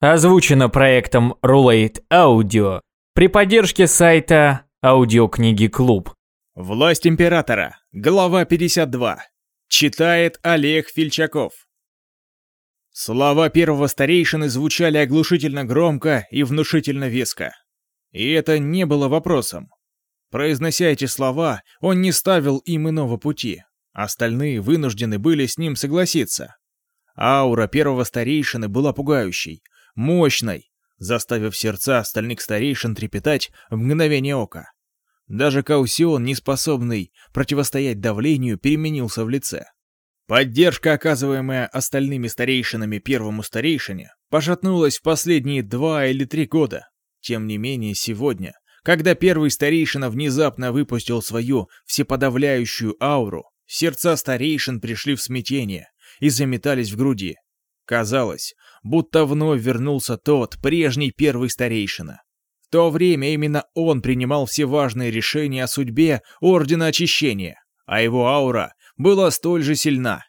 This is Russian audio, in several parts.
Озвучено проектом Rulate Audio при поддержке сайта Аудиокниги Клуб. Власть императора. Глава 52. Читает Олег Фильчаков. Слова первого старейшины звучали оглушительно громко и внушительно веско. И это не было вопросом. Произнося эти слова, он не ставил им иного пути. Остальные вынуждены были с ним согласиться. Аура первого старейшины была пугающей, мощной, заставив сердца остальных старейшин трепетать в мгновение ока. Даже Каусион, неспособный противостоять давлению, переменился в лице. Поддержка, оказываемая остальными старейшинами первому старейшине, пошатнулась в последние два или три года. Тем не менее, сегодня, когда первый старейшина внезапно выпустил свою всеподавляющую ауру, сердца старейшин пришли в смятение и заметались в груди. Казалось, будто вновь вернулся тот, прежний первый старейшина. В то время именно он принимал все важные решения о судьбе Ордена Очищения, а его аура была столь же сильна.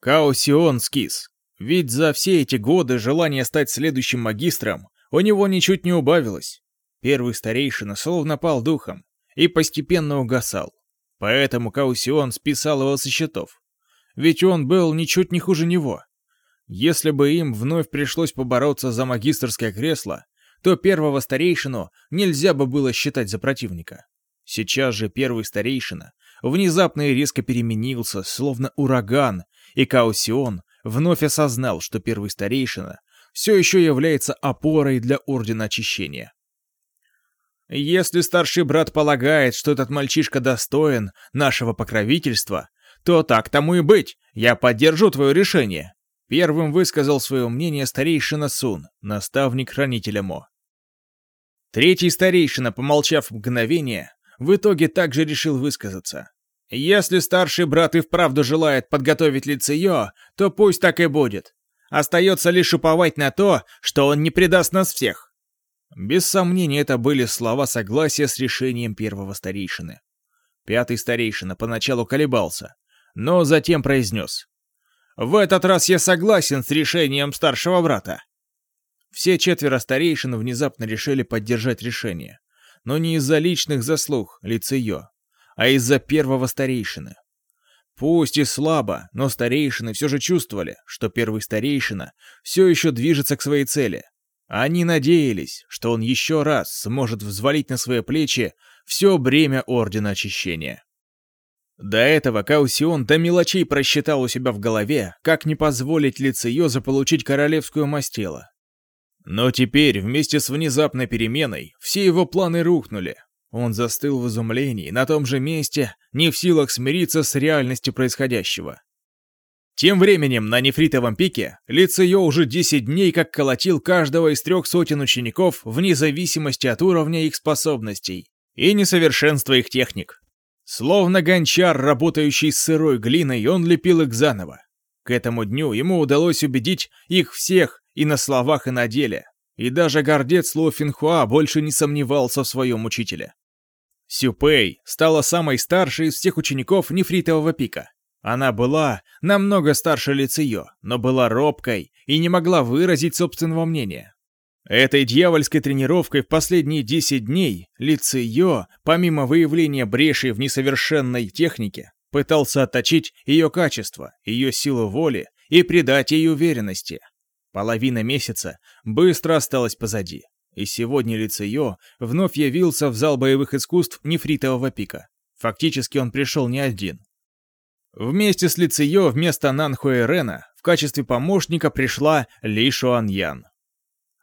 Каосион скис. Ведь за все эти годы желание стать следующим магистром у него ничуть не убавилось. Первый старейшина словно пал духом и постепенно угасал. Поэтому Каусион списал его со счетов. Ведь он был ничуть не хуже него. Если бы им вновь пришлось побороться за магистрское кресло, то первого старейшину нельзя бы было считать за противника. Сейчас же первый старейшина внезапно и резко переменился, словно ураган, и Каусион вновь осознал, что первый старейшина все еще является опорой для Ордена Очищения. Если старший брат полагает, что этот мальчишка достоин нашего покровительства, то так тому и быть, я поддержу твое решение. Первым высказал свое мнение старейшина Сун, наставник хранителя Мо. Третий старейшина, помолчав мгновение, в итоге также решил высказаться. Если старший брат и вправду желает подготовить лицеё, то пусть так и будет. Остается лишь уповать на то, что он не предаст нас всех. Без сомнения, это были слова согласия с решением первого старейшины. Пятый старейшина поначалу колебался, но затем произнес. В этот раз я согласен с решением старшего брата. Все четверо старейшин внезапно решили поддержать решение. Но не из-за личных заслуг лицеё, а из-за первого старейшины. Пусть и слабо, но старейшины все же чувствовали, что первый старейшина все еще движется к своей цели. Они надеялись, что он еще раз сможет взвалить на свои плечи все бремя Ордена Очищения. До этого Каусион до мелочей просчитал у себя в голове, как не позволить Лицеё заполучить королевскую мастело. Но теперь, вместе с внезапной переменой, все его планы рухнули. Он застыл в изумлении, на том же месте, не в силах смириться с реальностью происходящего. Тем временем на нефритовом пике Лицеё уже 10 дней как колотил каждого из трех сотен учеников вне зависимости от уровня их способностей и несовершенства их техник. Словно гончар, работающий с сырой глиной, он лепил их заново. К этому дню ему удалось убедить их всех и на словах, и на деле. И даже гордец Ло Финхуа больше не сомневался в своем учителе. Сюпэй стала самой старшей из всех учеников нефритового пика. Она была намного старше Лицеё, но была робкой и не могла выразить собственного мнения. Этой дьявольской тренировкой в последние 10 дней Лицеё, помимо выявления брешей в несовершенной технике, пытался отточить ее качество, ее силу воли и придать ей уверенности. Половина месяца быстро осталась позади, и сегодня Лицеё вновь явился в зал боевых искусств нефритового пика. Фактически он пришел не один. Вместе с Лицеё вместо Нанхуэ Рена в качестве помощника пришла Ли Шуаньян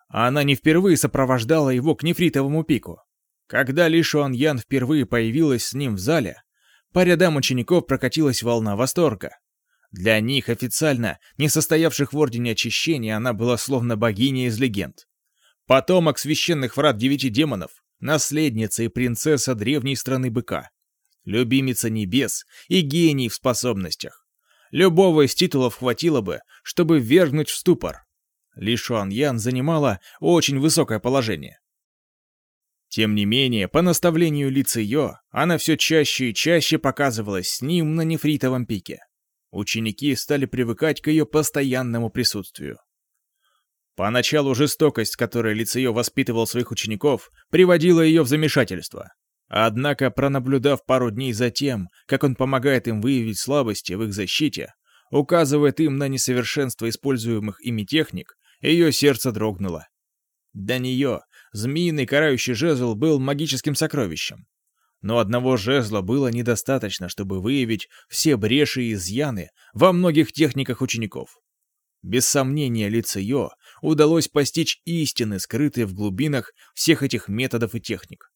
а она не впервые сопровождала его к нефритовому пику. Когда Ли Шуан Ян впервые появилась с ним в зале, по рядам учеников прокатилась волна восторга. Для них, официально не состоявших в Ордене Очищения, она была словно богиня из легенд. Потомок священных врат девяти демонов, наследница и принцесса древней страны быка, любимица небес и гений в способностях. Любого из титулов хватило бы, чтобы ввергнуть в ступор. Ли Шуан Ян занимала очень высокое положение. Тем не менее, по наставлению Ли Циё, она все чаще и чаще показывалась с ним на нефритовом пике. Ученики стали привыкать к ее постоянному присутствию. Поначалу жестокость, которой Лицеё воспитывал своих учеников, приводила ее в замешательство. Однако, пронаблюдав пару дней за тем, как он помогает им выявить слабости в их защите, указывает им на несовершенство используемых ими техник, ее сердце дрогнуло. Для нее змеиный карающий жезл был магическим сокровищем. Но одного жезла было недостаточно, чтобы выявить все бреши и изъяны во многих техниках учеников. Без сомнения, Лицеё удалось постичь истины, скрытые в глубинах всех этих методов и техник.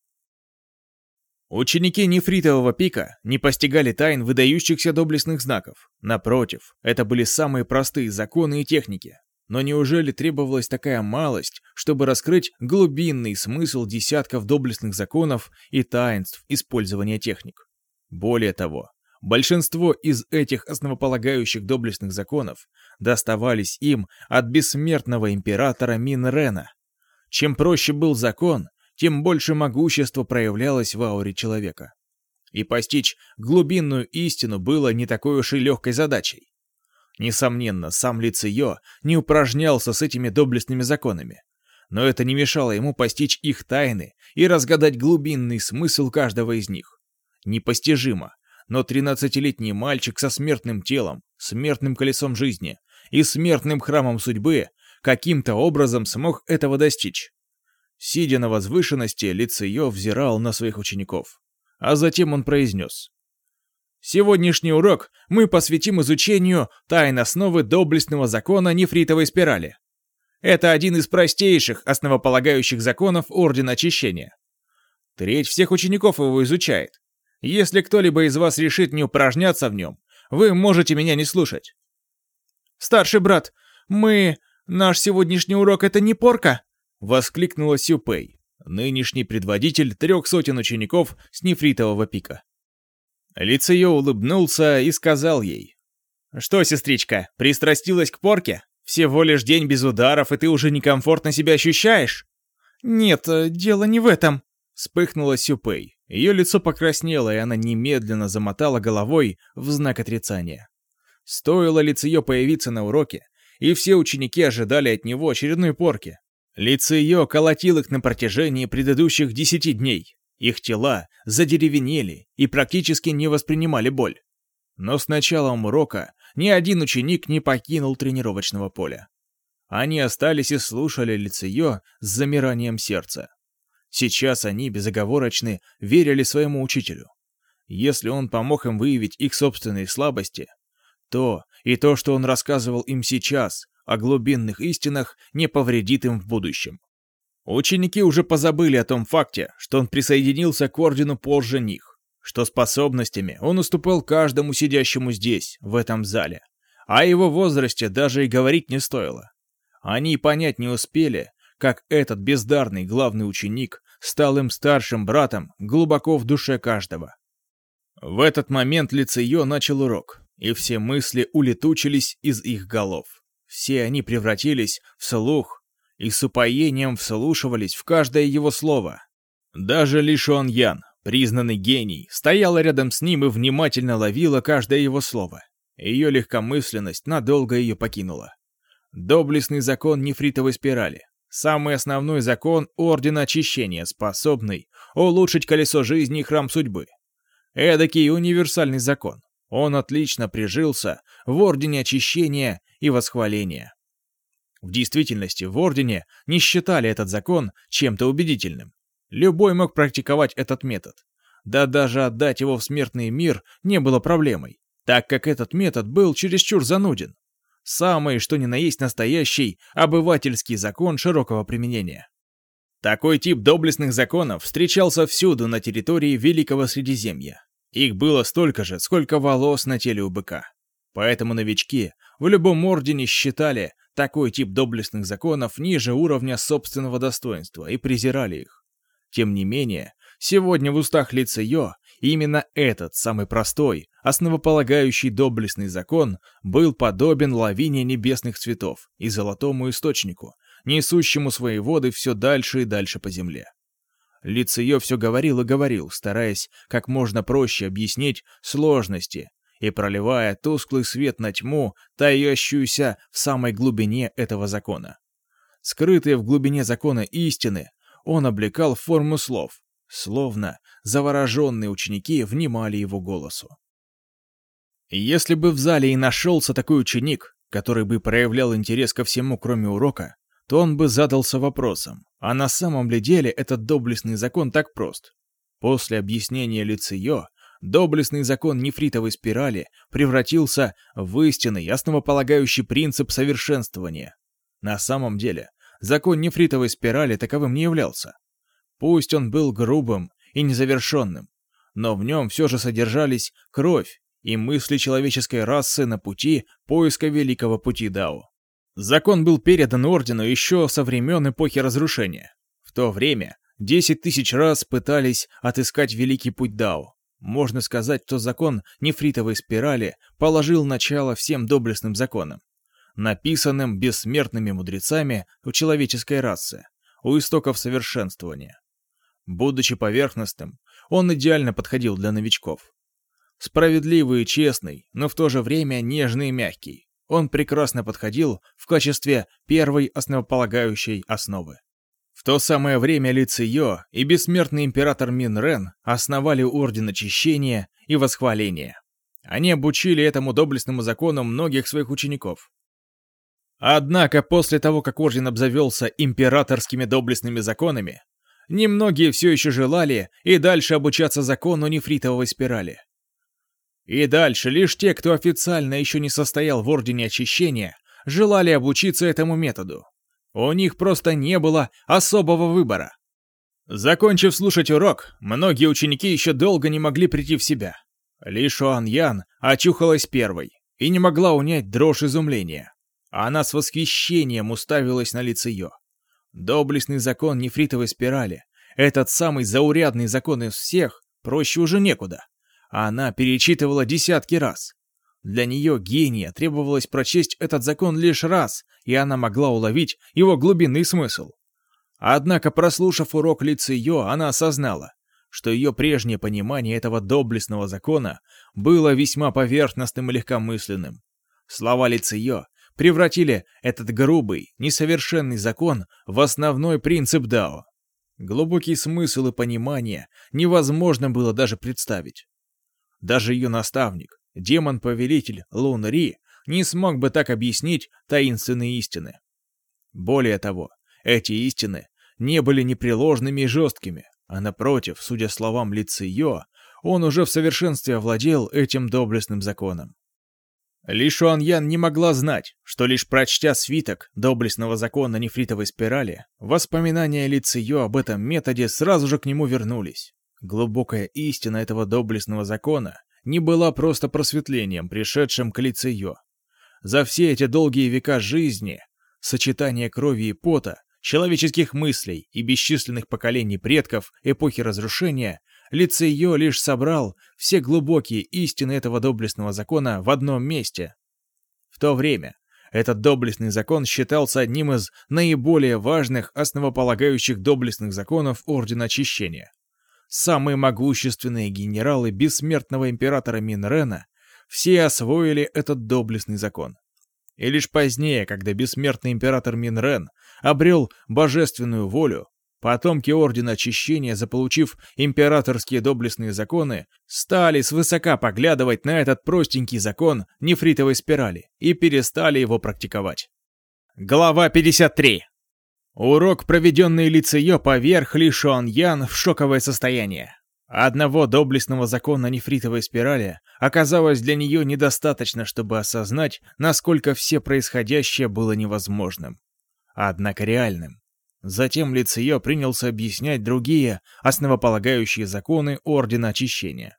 Ученики нефритового пика не постигали тайн выдающихся доблестных знаков. Напротив, это были самые простые законы и техники. Но неужели требовалась такая малость, чтобы раскрыть глубинный смысл десятков доблестных законов и таинств использования техник? Более того, большинство из этих основополагающих доблестных законов доставались им от бессмертного императора Минрена. Чем проще был закон, тем больше могущества проявлялось в ауре человека. И постичь глубинную истину было не такой уж и легкой задачей. Несомненно, сам Лицеё не упражнялся с этими доблестными законами. Но это не мешало ему постичь их тайны и разгадать глубинный смысл каждого из них. Непостижимо, но тринадцатилетний мальчик со смертным телом, смертным колесом жизни и смертным храмом судьбы каким-то образом смог этого достичь. Сидя на возвышенности, Лицеё взирал на своих учеников. А затем он произнес. Сегодняшний урок мы посвятим изучению тайн основы доблестного закона нефритовой спирали. Это один из простейших основополагающих законов Ордена Очищения. Треть всех учеников его изучает. Если кто-либо из вас решит не упражняться в нем, вы можете меня не слушать. «Старший брат, мы... Наш сегодняшний урок — это не порка?» — воскликнула Сюпей, нынешний предводитель трех сотен учеников с нефритового пика. Лицеё улыбнулся и сказал ей. «Что, сестричка, пристрастилась к порке? Всего лишь день без ударов, и ты уже некомфортно себя ощущаешь?» «Нет, э, дело не в этом», — вспыхнула Сюпей. Ее лицо покраснело, и она немедленно замотала головой в знак отрицания. Стоило Лицеё появиться на уроке, и все ученики ожидали от него очередной порки. Лицеё колотил их на протяжении предыдущих десяти дней. Их тела задеревенели и практически не воспринимали боль. Но с началом урока ни один ученик не покинул тренировочного поля. Они остались и слушали лицеё с замиранием сердца. Сейчас они безоговорочно верили своему учителю. Если он помог им выявить их собственные слабости, то и то, что он рассказывал им сейчас о глубинных истинах, не повредит им в будущем. Ученики уже позабыли о том факте, что он присоединился к ордену позже них, что способностями он уступал каждому сидящему здесь, в этом зале. О его возрасте даже и говорить не стоило. Они понять не успели, как этот бездарный главный ученик стал им старшим братом глубоко в душе каждого. В этот момент лицеё начал урок, и все мысли улетучились из их голов. Все они превратились в слух, и с упоением вслушивались в каждое его слово. Даже Ли Шуан Ян, признанный гений, стояла рядом с ним и внимательно ловила каждое его слово. Ее легкомысленность надолго ее покинула. Доблестный закон нефритовой спирали. Самый основной закон Ордена Очищения, способный улучшить колесо жизни и храм судьбы. Эдакий универсальный закон. Он отлично прижился в Ордене Очищения и Восхваления. В действительности в Ордене не считали этот закон чем-то убедительным. Любой мог практиковать этот метод. Да даже отдать его в смертный мир не было проблемой, так как этот метод был чересчур зануден. Самый, что ни на есть настоящий, обывательский закон широкого применения. Такой тип доблестных законов встречался всюду на территории Великого Средиземья. Их было столько же, сколько волос на теле у быка. Поэтому новички в любом ордене считали такой тип доблестных законов ниже уровня собственного достоинства и презирали их. Тем не менее, сегодня в устах Лицеё именно этот самый простой, основополагающий доблестный закон был подобен лавине небесных цветов и золотому источнику, несущему свои воды все дальше и дальше по земле. Лицеё все говорил и говорил, стараясь как можно проще объяснить сложности и проливая тусклый свет на тьму, таящуюся в самой глубине этого закона. скрытые в глубине закона истины, он облекал форму слов, словно завороженные ученики внимали его голосу. Если бы в зале и нашелся такой ученик, который бы проявлял интерес ко всему, кроме урока, то он бы задался вопросом, а на самом ли деле этот доблестный закон так прост? После объяснения Лицио, доблестный закон нефритовой спирали превратился в истинный, основополагающий принцип совершенствования. На самом деле, закон нефритовой спирали таковым не являлся. Пусть он был грубым и незавершенным, но в нем все же содержались кровь и мысли человеческой расы на пути поиска великого пути Дао. Закон был передан Ордену еще со времен эпохи Разрушения. В то время 10 тысяч раз пытались отыскать великий путь Дао. Можно сказать, что закон нефритовой спирали положил начало всем доблестным законам, написанным бессмертными мудрецами у человеческой расы, у истоков совершенствования. Будучи поверхностным, он идеально подходил для новичков. Справедливый и честный, но в то же время нежный и мягкий, он прекрасно подходил в качестве первой основополагающей основы. В то самое время Ли Циё и бессмертный император Мин Рен основали Орден Очищения и Восхваления. Они обучили этому доблестному закону многих своих учеников. Однако после того, как Орден обзавелся императорскими доблестными законами, Немногие все еще желали и дальше обучаться закону нефритовой спирали. И дальше лишь те, кто официально еще не состоял в Ордене Очищения, желали обучиться этому методу. У них просто не было особого выбора. Закончив слушать урок, многие ученики еще долго не могли прийти в себя. Ли Шуан Ян очухалась первой и не могла унять дрожь изумления. Она с восхищением уставилась на лице ее. Доблестный закон нефритовой спирали. Этот самый заурядный закон из всех, проще уже некуда. Она перечитывала десятки раз. Для нее, гения, требовалось прочесть этот закон лишь раз, и она могла уловить его глубинный смысл. Однако, прослушав урок лица ее, она осознала, что ее прежнее понимание этого доблестного закона было весьма поверхностным и легкомысленным. Слова лица ее превратили этот грубый, несовершенный закон в основной принцип Дао. Глубокий смысл и понимание невозможно было даже представить. Даже ее наставник, демон-повелитель Лун Ри, не смог бы так объяснить таинственные истины. Более того, эти истины не были непреложными и жесткими, а напротив, судя словам Ли Йо, он уже в совершенстве овладел этим доблестным законом. Ли Шуаньян не могла знать, что лишь прочтя свиток доблестного закона нефритовой спирали, воспоминания Ли Циё об этом методе сразу же к нему вернулись. Глубокая истина этого доблестного закона не была просто просветлением, пришедшим к Ли Циё. За все эти долгие века жизни, сочетание крови и пота, человеческих мыслей и бесчисленных поколений предков эпохи разрушения Лицеё лишь собрал все глубокие истины этого доблестного закона в одном месте. В то время этот доблестный закон считался одним из наиболее важных основополагающих доблестных законов Ордена Очищения. Самые могущественные генералы бессмертного императора Минрена все освоили этот доблестный закон. И лишь позднее, когда бессмертный император Минрен обрел божественную волю, Потомки Ордена Очищения, заполучив императорские доблестные законы, стали свысока поглядывать на этот простенький закон нефритовой спирали и перестали его практиковать. Глава 53. Урок, проведенный лицеё поверх Ли Ян в шоковое состояние. Одного доблестного закона нефритовой спирали оказалось для нее недостаточно, чтобы осознать, насколько все происходящее было невозможным. Однако реальным. Затем Лицеё принялся объяснять другие основополагающие законы Ордена Очищения.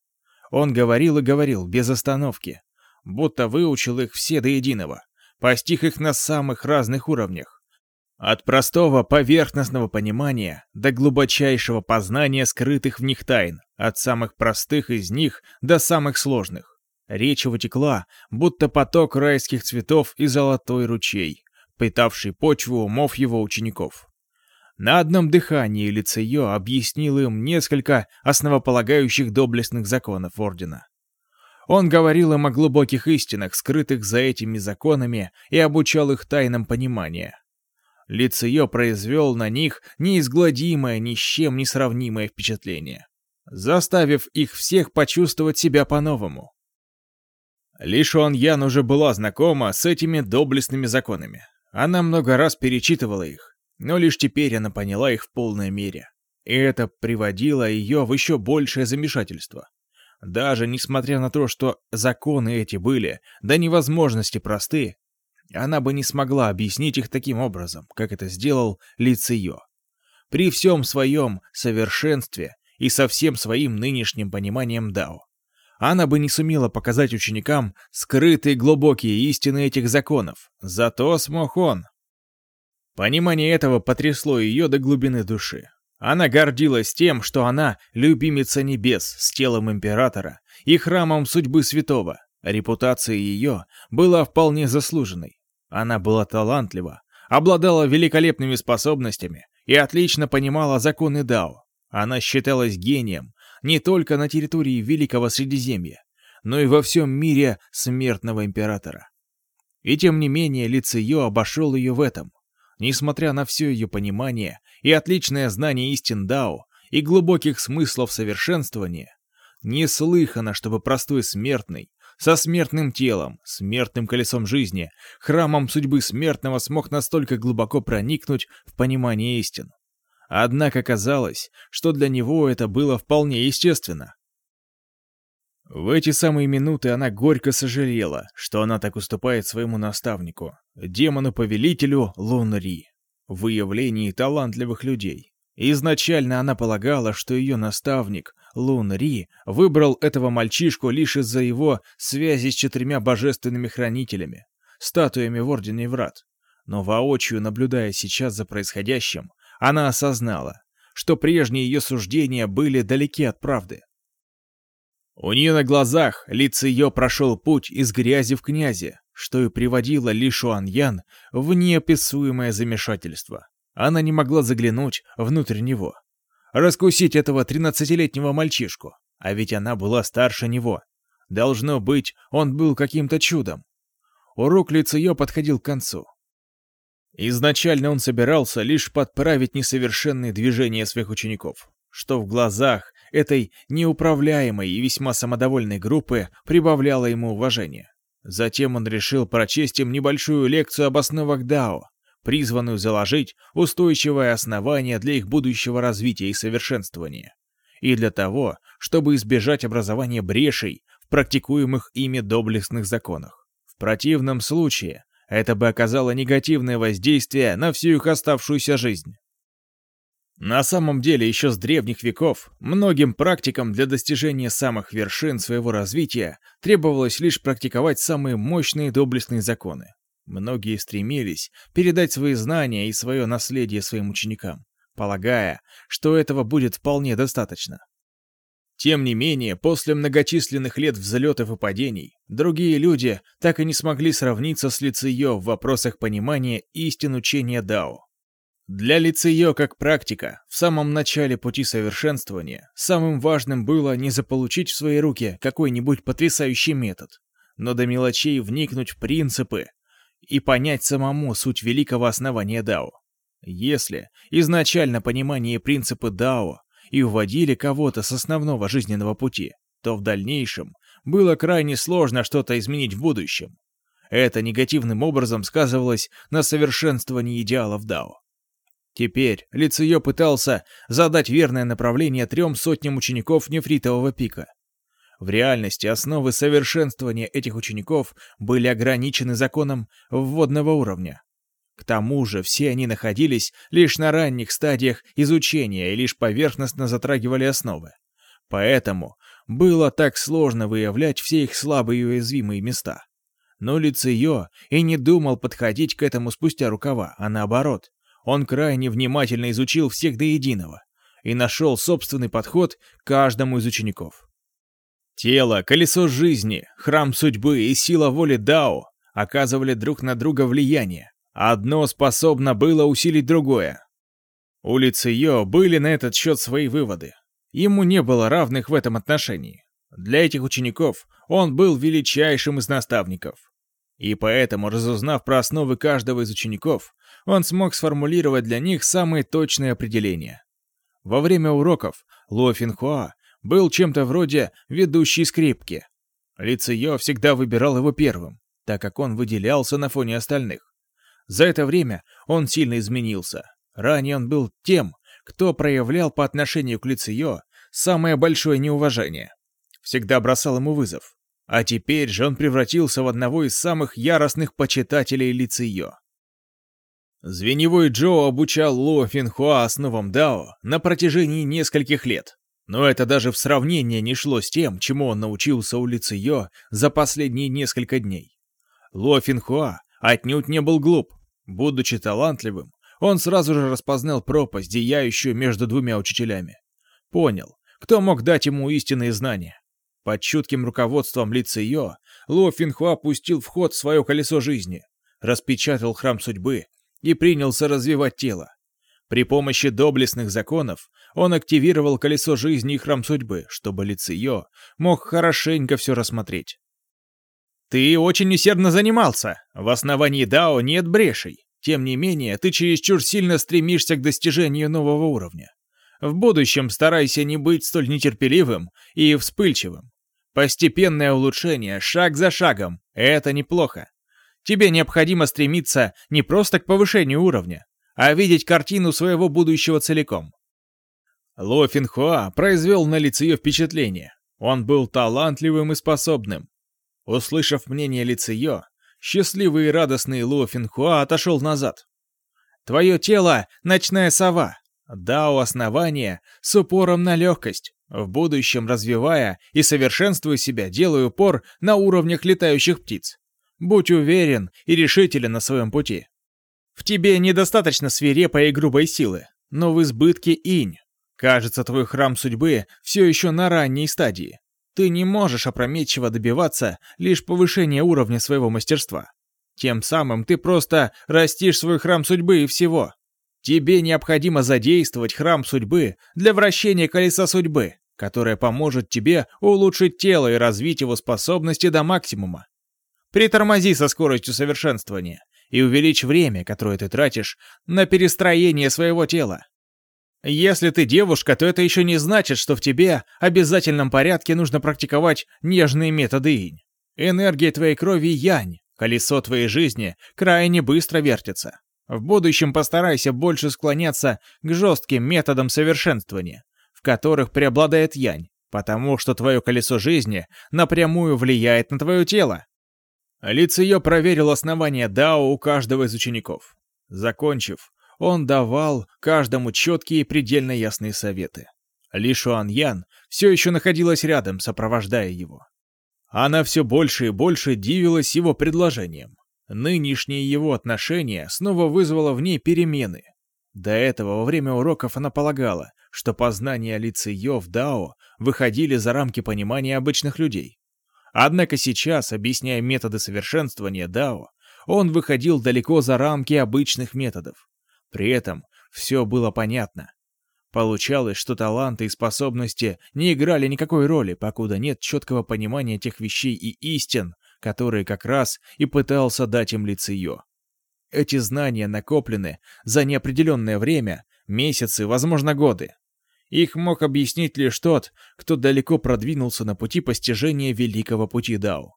Он говорил и говорил без остановки, будто выучил их все до единого, постиг их на самых разных уровнях. От простого поверхностного понимания до глубочайшего познания скрытых в них тайн, от самых простых из них до самых сложных. Речь его будто поток райских цветов и золотой ручей, питавший почву умов его учеников. На одном дыхании Лицеё объяснил им несколько основополагающих доблестных законов Ордена. Он говорил им о глубоких истинах, скрытых за этими законами, и обучал их тайнам понимания. Лицеё произвел на них неизгладимое, ни с чем не сравнимое впечатление, заставив их всех почувствовать себя по-новому. Ли Шуан Ян уже была знакома с этими доблестными законами. Она много раз перечитывала их, но лишь теперь она поняла их в полной мере. И это приводило ее в еще большее замешательство. Даже несмотря на то, что законы эти были до невозможности просты, она бы не смогла объяснить их таким образом, как это сделал Лицеё. При всем своем совершенстве и со всем своим нынешним пониманием Дао. Она бы не сумела показать ученикам скрытые глубокие истины этих законов, зато смог он. Понимание этого потрясло ее до глубины души. Она гордилась тем, что она любимица небес с телом императора и храмом судьбы святого. Репутация ее была вполне заслуженной. Она была талантлива, обладала великолепными способностями и отлично понимала законы Дао. Она считалась гением не только на территории Великого Средиземья, но и во всем мире смертного императора. И тем не менее Лицеё обошел ее в этом. Несмотря на все ее понимание и отличное знание истин Дао и глубоких смыслов совершенствования, неслыхано, чтобы простой смертный со смертным телом, смертным колесом жизни, храмом судьбы смертного смог настолько глубоко проникнуть в понимание истин. Однако казалось, что для него это было вполне естественно. В эти самые минуты она горько сожалела, что она так уступает своему наставнику, демону-повелителю Лунри, в выявлении талантливых людей. Изначально она полагала, что ее наставник, Лун Ри, выбрал этого мальчишку лишь из-за его связи с четырьмя божественными хранителями, статуями в Ордене Врат. Но воочию, наблюдая сейчас за происходящим, она осознала, что прежние ее суждения были далеки от правды. У нее на глазах лица ее прошел путь из грязи в князи, что и приводило Ли Шуаньян в неописуемое замешательство. Она не могла заглянуть внутрь него. Раскусить этого тринадцатилетнего мальчишку. А ведь она была старше него. Должно быть, он был каким-то чудом. Урок Лицеё подходил к концу. Изначально он собирался лишь подправить несовершенные движения своих учеников, что в глазах этой неуправляемой и весьма самодовольной группы прибавляло ему уважения. Затем он решил прочесть им небольшую лекцию об основах Дао, призванную заложить устойчивое основание для их будущего развития и совершенствования. И для того, чтобы избежать образования брешей в практикуемых ими доблестных законах. В противном случае это бы оказало негативное воздействие на всю их оставшуюся жизнь. На самом деле, еще с древних веков, многим практикам для достижения самых вершин своего развития требовалось лишь практиковать самые мощные доблестные законы. Многие стремились передать свои знания и свое наследие своим ученикам, полагая, что этого будет вполне достаточно. Тем не менее, после многочисленных лет взлетов и падений, другие люди так и не смогли сравниться с Лицеё в вопросах понимания истин учения Дао. Для Лицеё как практика, в самом начале пути совершенствования, самым важным было не заполучить в свои руки какой-нибудь потрясающий метод, но до мелочей вникнуть в принципы, и понять самому суть великого основания Дао. Если изначально понимание принципы Дао и уводили кого-то с основного жизненного пути, то в дальнейшем было крайне сложно что-то изменить в будущем. Это негативным образом сказывалось на совершенствовании идеалов Дао. Теперь Лицеё пытался задать верное направление трем сотням учеников нефритового пика. В реальности основы совершенствования этих учеников были ограничены законом вводного уровня. К тому же все они находились лишь на ранних стадиях изучения и лишь поверхностно затрагивали основы. Поэтому было так сложно выявлять все их слабые и уязвимые места. Но Лицеё и не думал подходить к этому спустя рукава, а наоборот. Он крайне внимательно изучил всех до единого и нашел собственный подход каждому из учеников. Тело, колесо жизни, храм судьбы и сила воли Дао оказывали друг на друга влияние. Одно способно было усилить другое. У Лицеё были на этот счет свои выводы. Ему не было равных в этом отношении. Для этих учеников он был величайшим из наставников. И поэтому, разузнав про основы каждого из учеников, он смог сформулировать для них самые точные определения. Во время уроков Ло Финхуа был чем-то вроде ведущей скрипки. Ли Циё всегда выбирал его первым, так как он выделялся на фоне остальных. За это время он сильно изменился. Ранее он был тем, кто проявлял по отношению к Ли Циё самое большое неуважение. Всегда бросал ему вызов. А теперь же он превратился в одного из самых яростных почитателей Ли Циё. Звеневой Джо обучал Ло Финхуа основам Дао на протяжении нескольких лет. Но это даже в сравнение не шло с тем, чему он научился у Ли Циё за последние несколько дней. Ло Финхуа отнюдь не был глуп. Будучи талантливым, он сразу же распознал пропасть, зияющую между двумя учителями. Понял, кто мог дать ему истинные знания. Под чутким руководством Ли Циё, Ло Финхуа пустил в ход свое колесо жизни, распечатал храм судьбы и принялся развивать тело. При помощи доблестных законов он активировал колесо жизни и храм судьбы, чтобы Лициё мог хорошенько все рассмотреть. «Ты очень усердно занимался. В основании Дао нет брешей. Тем не менее, ты чересчур сильно стремишься к достижению нового уровня. В будущем старайся не быть столь нетерпеливым и вспыльчивым. Постепенное улучшение, шаг за шагом, это неплохо. Тебе необходимо стремиться не просто к повышению уровня, а видеть картину своего будущего целиком. Ло Финхуа произвел на Лицеё впечатление. Он был талантливым и способным. Услышав мнение Лицеё, счастливый и радостный Ло Финхуа отошел назад. «Твое тело — ночная сова. Дао основания с упором на легкость. В будущем развивая и совершенствуя себя, делаю упор на уровнях летающих птиц. Будь уверен и решителен на своем пути. В тебе недостаточно свирепой и грубой силы, но в избытке инь. Кажется, твой храм судьбы все еще на ранней стадии. Ты не можешь опрометчиво добиваться лишь повышения уровня своего мастерства. Тем самым ты просто растишь свой храм судьбы и всего. Тебе необходимо задействовать храм судьбы для вращения колеса судьбы, которое поможет тебе улучшить тело и развить его способности до максимума. Притормози со скоростью совершенствования и увеличь время, которое ты тратишь на перестроение своего тела. Если ты девушка, то это еще не значит, что в тебе обязательном порядке нужно практиковать нежные методы инь. Энергия твоей крови янь, колесо твоей жизни крайне быстро вертится. В будущем постарайся больше склоняться к жестким методам совершенствования, в которых преобладает янь, потому что твое колесо жизни напрямую влияет на твое тело. Лицеё проверил основание Дао у каждого из учеников. Закончив, он давал каждому четкие и предельно ясные советы. Ли Шуан Ян все еще находилась рядом, сопровождая его. Она все больше и больше дивилась его предложением. Нынешнее его отношение снова вызвало в ней перемены. До этого во время уроков она полагала, что познания Ли Циё в Дао выходили за рамки понимания обычных людей. Однако сейчас, объясняя методы совершенствования Дао, он выходил далеко за рамки обычных методов. При этом все было понятно. Получалось, что таланты и способности не играли никакой роли, покуда нет четкого понимания тех вещей и истин, которые как раз и пытался дать им Лициё. Эти знания накоплены за неопределенное время, месяцы, возможно, годы. Их мог объяснить лишь тот, кто далеко продвинулся на пути постижения великого пути Дао.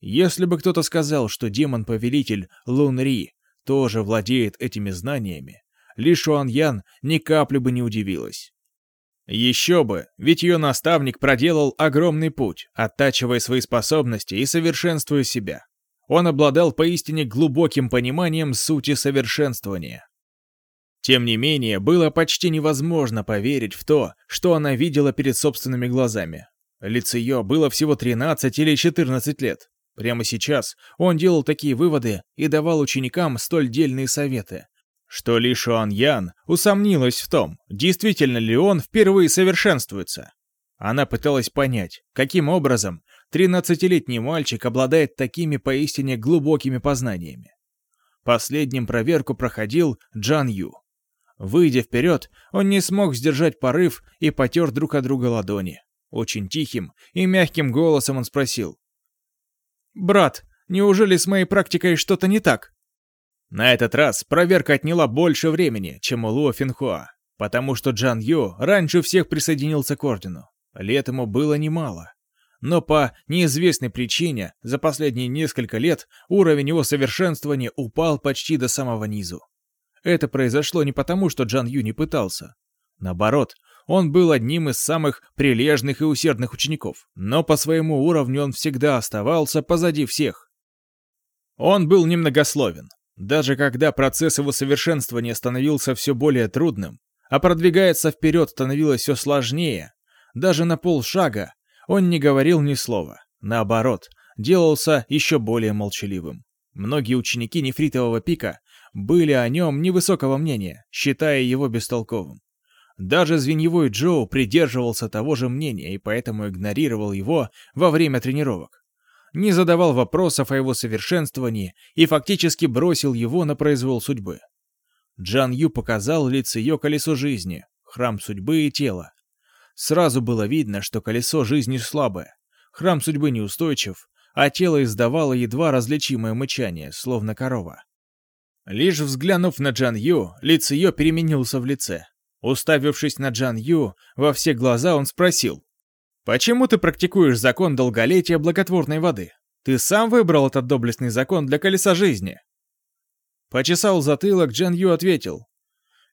Если бы кто-то сказал, что демон-повелитель Лун Ри тоже владеет этими знаниями, Ли Шуан Ян ни капли бы не удивилась. Еще бы, ведь ее наставник проделал огромный путь, оттачивая свои способности и совершенствуя себя. Он обладал поистине глубоким пониманием сути совершенствования. Тем не менее, было почти невозможно поверить в то, что она видела перед собственными глазами. Лицеё было всего 13 или 14 лет. Прямо сейчас он делал такие выводы и давал ученикам столь дельные советы, что Ли Шуан Ян усомнилась в том, действительно ли он впервые совершенствуется. Она пыталась понять, каким образом 13-летний мальчик обладает такими поистине глубокими познаниями. Последним проверку проходил Джан Ю. Выйдя вперед, он не смог сдержать порыв и потер друг от друга ладони. Очень тихим и мягким голосом он спросил. «Брат, Неужели с моей практикой что-то не так? На этот раз проверка отняла больше времени, чем у Луо Финхуа, потому что Джан Ю раньше всех присоединился к ордену. Лет ему было немало. Но по неизвестной причине за последние несколько лет уровень его совершенствования упал почти до самого низу. Это произошло не потому, что Джан Ю не пытался. Наоборот, он был одним из самых прилежных и усердных учеников, но по своему уровню он всегда оставался позади всех. Он был немногословен. Даже когда процесс его совершенствования становился все более трудным, а продвигается вперед становилось все сложнее, даже на полшага он не говорил ни слова. Наоборот, делался еще более молчаливым. Многие ученики нефритового пика были о нем невысокого мнения, считая его бестолковым. Даже Звеньевой Джоу придерживался того же мнения и поэтому игнорировал его во время тренировок. Не задавал вопросов о его совершенствовании и фактически бросил его на произвол судьбы. Джан Ю показал лицеё колесо жизни, храм судьбы и тела. Сразу было видно, что колесо жизни слабое, храм судьбы неустойчив, а тело издавало едва различимое мычание, словно корова. Лишь взглянув на Джан Ю, лицеё переменился в лице. Уставившись на Джан Ю, во все глаза он спросил. «Почему ты практикуешь закон долголетия благотворной воды? Ты сам выбрал этот доблестный закон для колеса жизни?» Почесал затылок, Джан Ю ответил.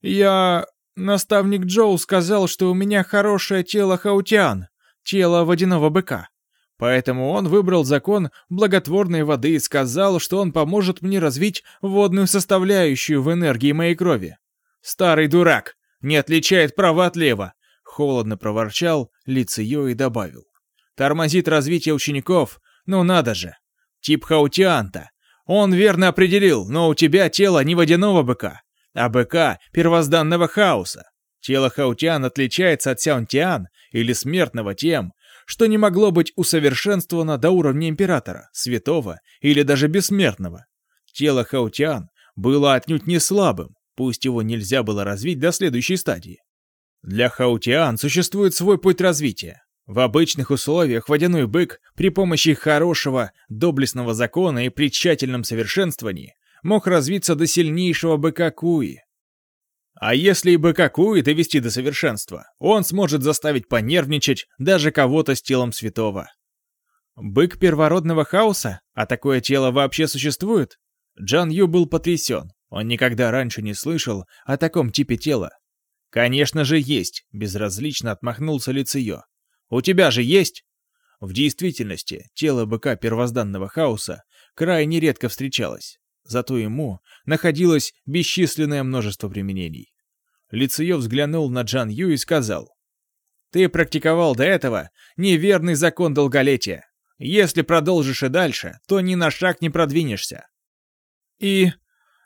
«Я... Наставник Джоу сказал, что у меня хорошее тело хаутиан, тело водяного быка. Поэтому он выбрал закон благотворной воды и сказал, что он поможет мне развить водную составляющую в энергии моей крови. Старый дурак! не отличает право от лева!» Холодно проворчал Лицеё и добавил. «Тормозит развитие учеников? Ну надо же! Тип хаутианта! Он верно определил, но у тебя тело не водяного быка, а быка первозданного хаоса. Тело хаутиан отличается от сяунтиан или смертного тем, что не могло быть усовершенствовано до уровня императора, святого или даже бессмертного. Тело хаутиан было отнюдь не слабым, Пусть его нельзя было развить до следующей стадии. Для хаутиан существует свой путь развития. В обычных условиях водяной бык при помощи хорошего, доблестного закона и при тщательном совершенствовании мог развиться до сильнейшего быка Куи. А если и быка Куи довести до совершенства, он сможет заставить понервничать даже кого-то с телом святого. Бык первородного хаоса? А такое тело вообще существует? Джан Ю был потрясен. Он никогда раньше не слышал о таком типе тела. «Конечно же есть», — безразлично отмахнулся Лицеё. «У тебя же есть?» В действительности, тело быка первозданного хаоса крайне редко встречалось, зато ему находилось бесчисленное множество применений. Лицеё взглянул на Джан Ю и сказал, «Ты практиковал до этого неверный закон долголетия. Если продолжишь и дальше, то ни на шаг не продвинешься». «И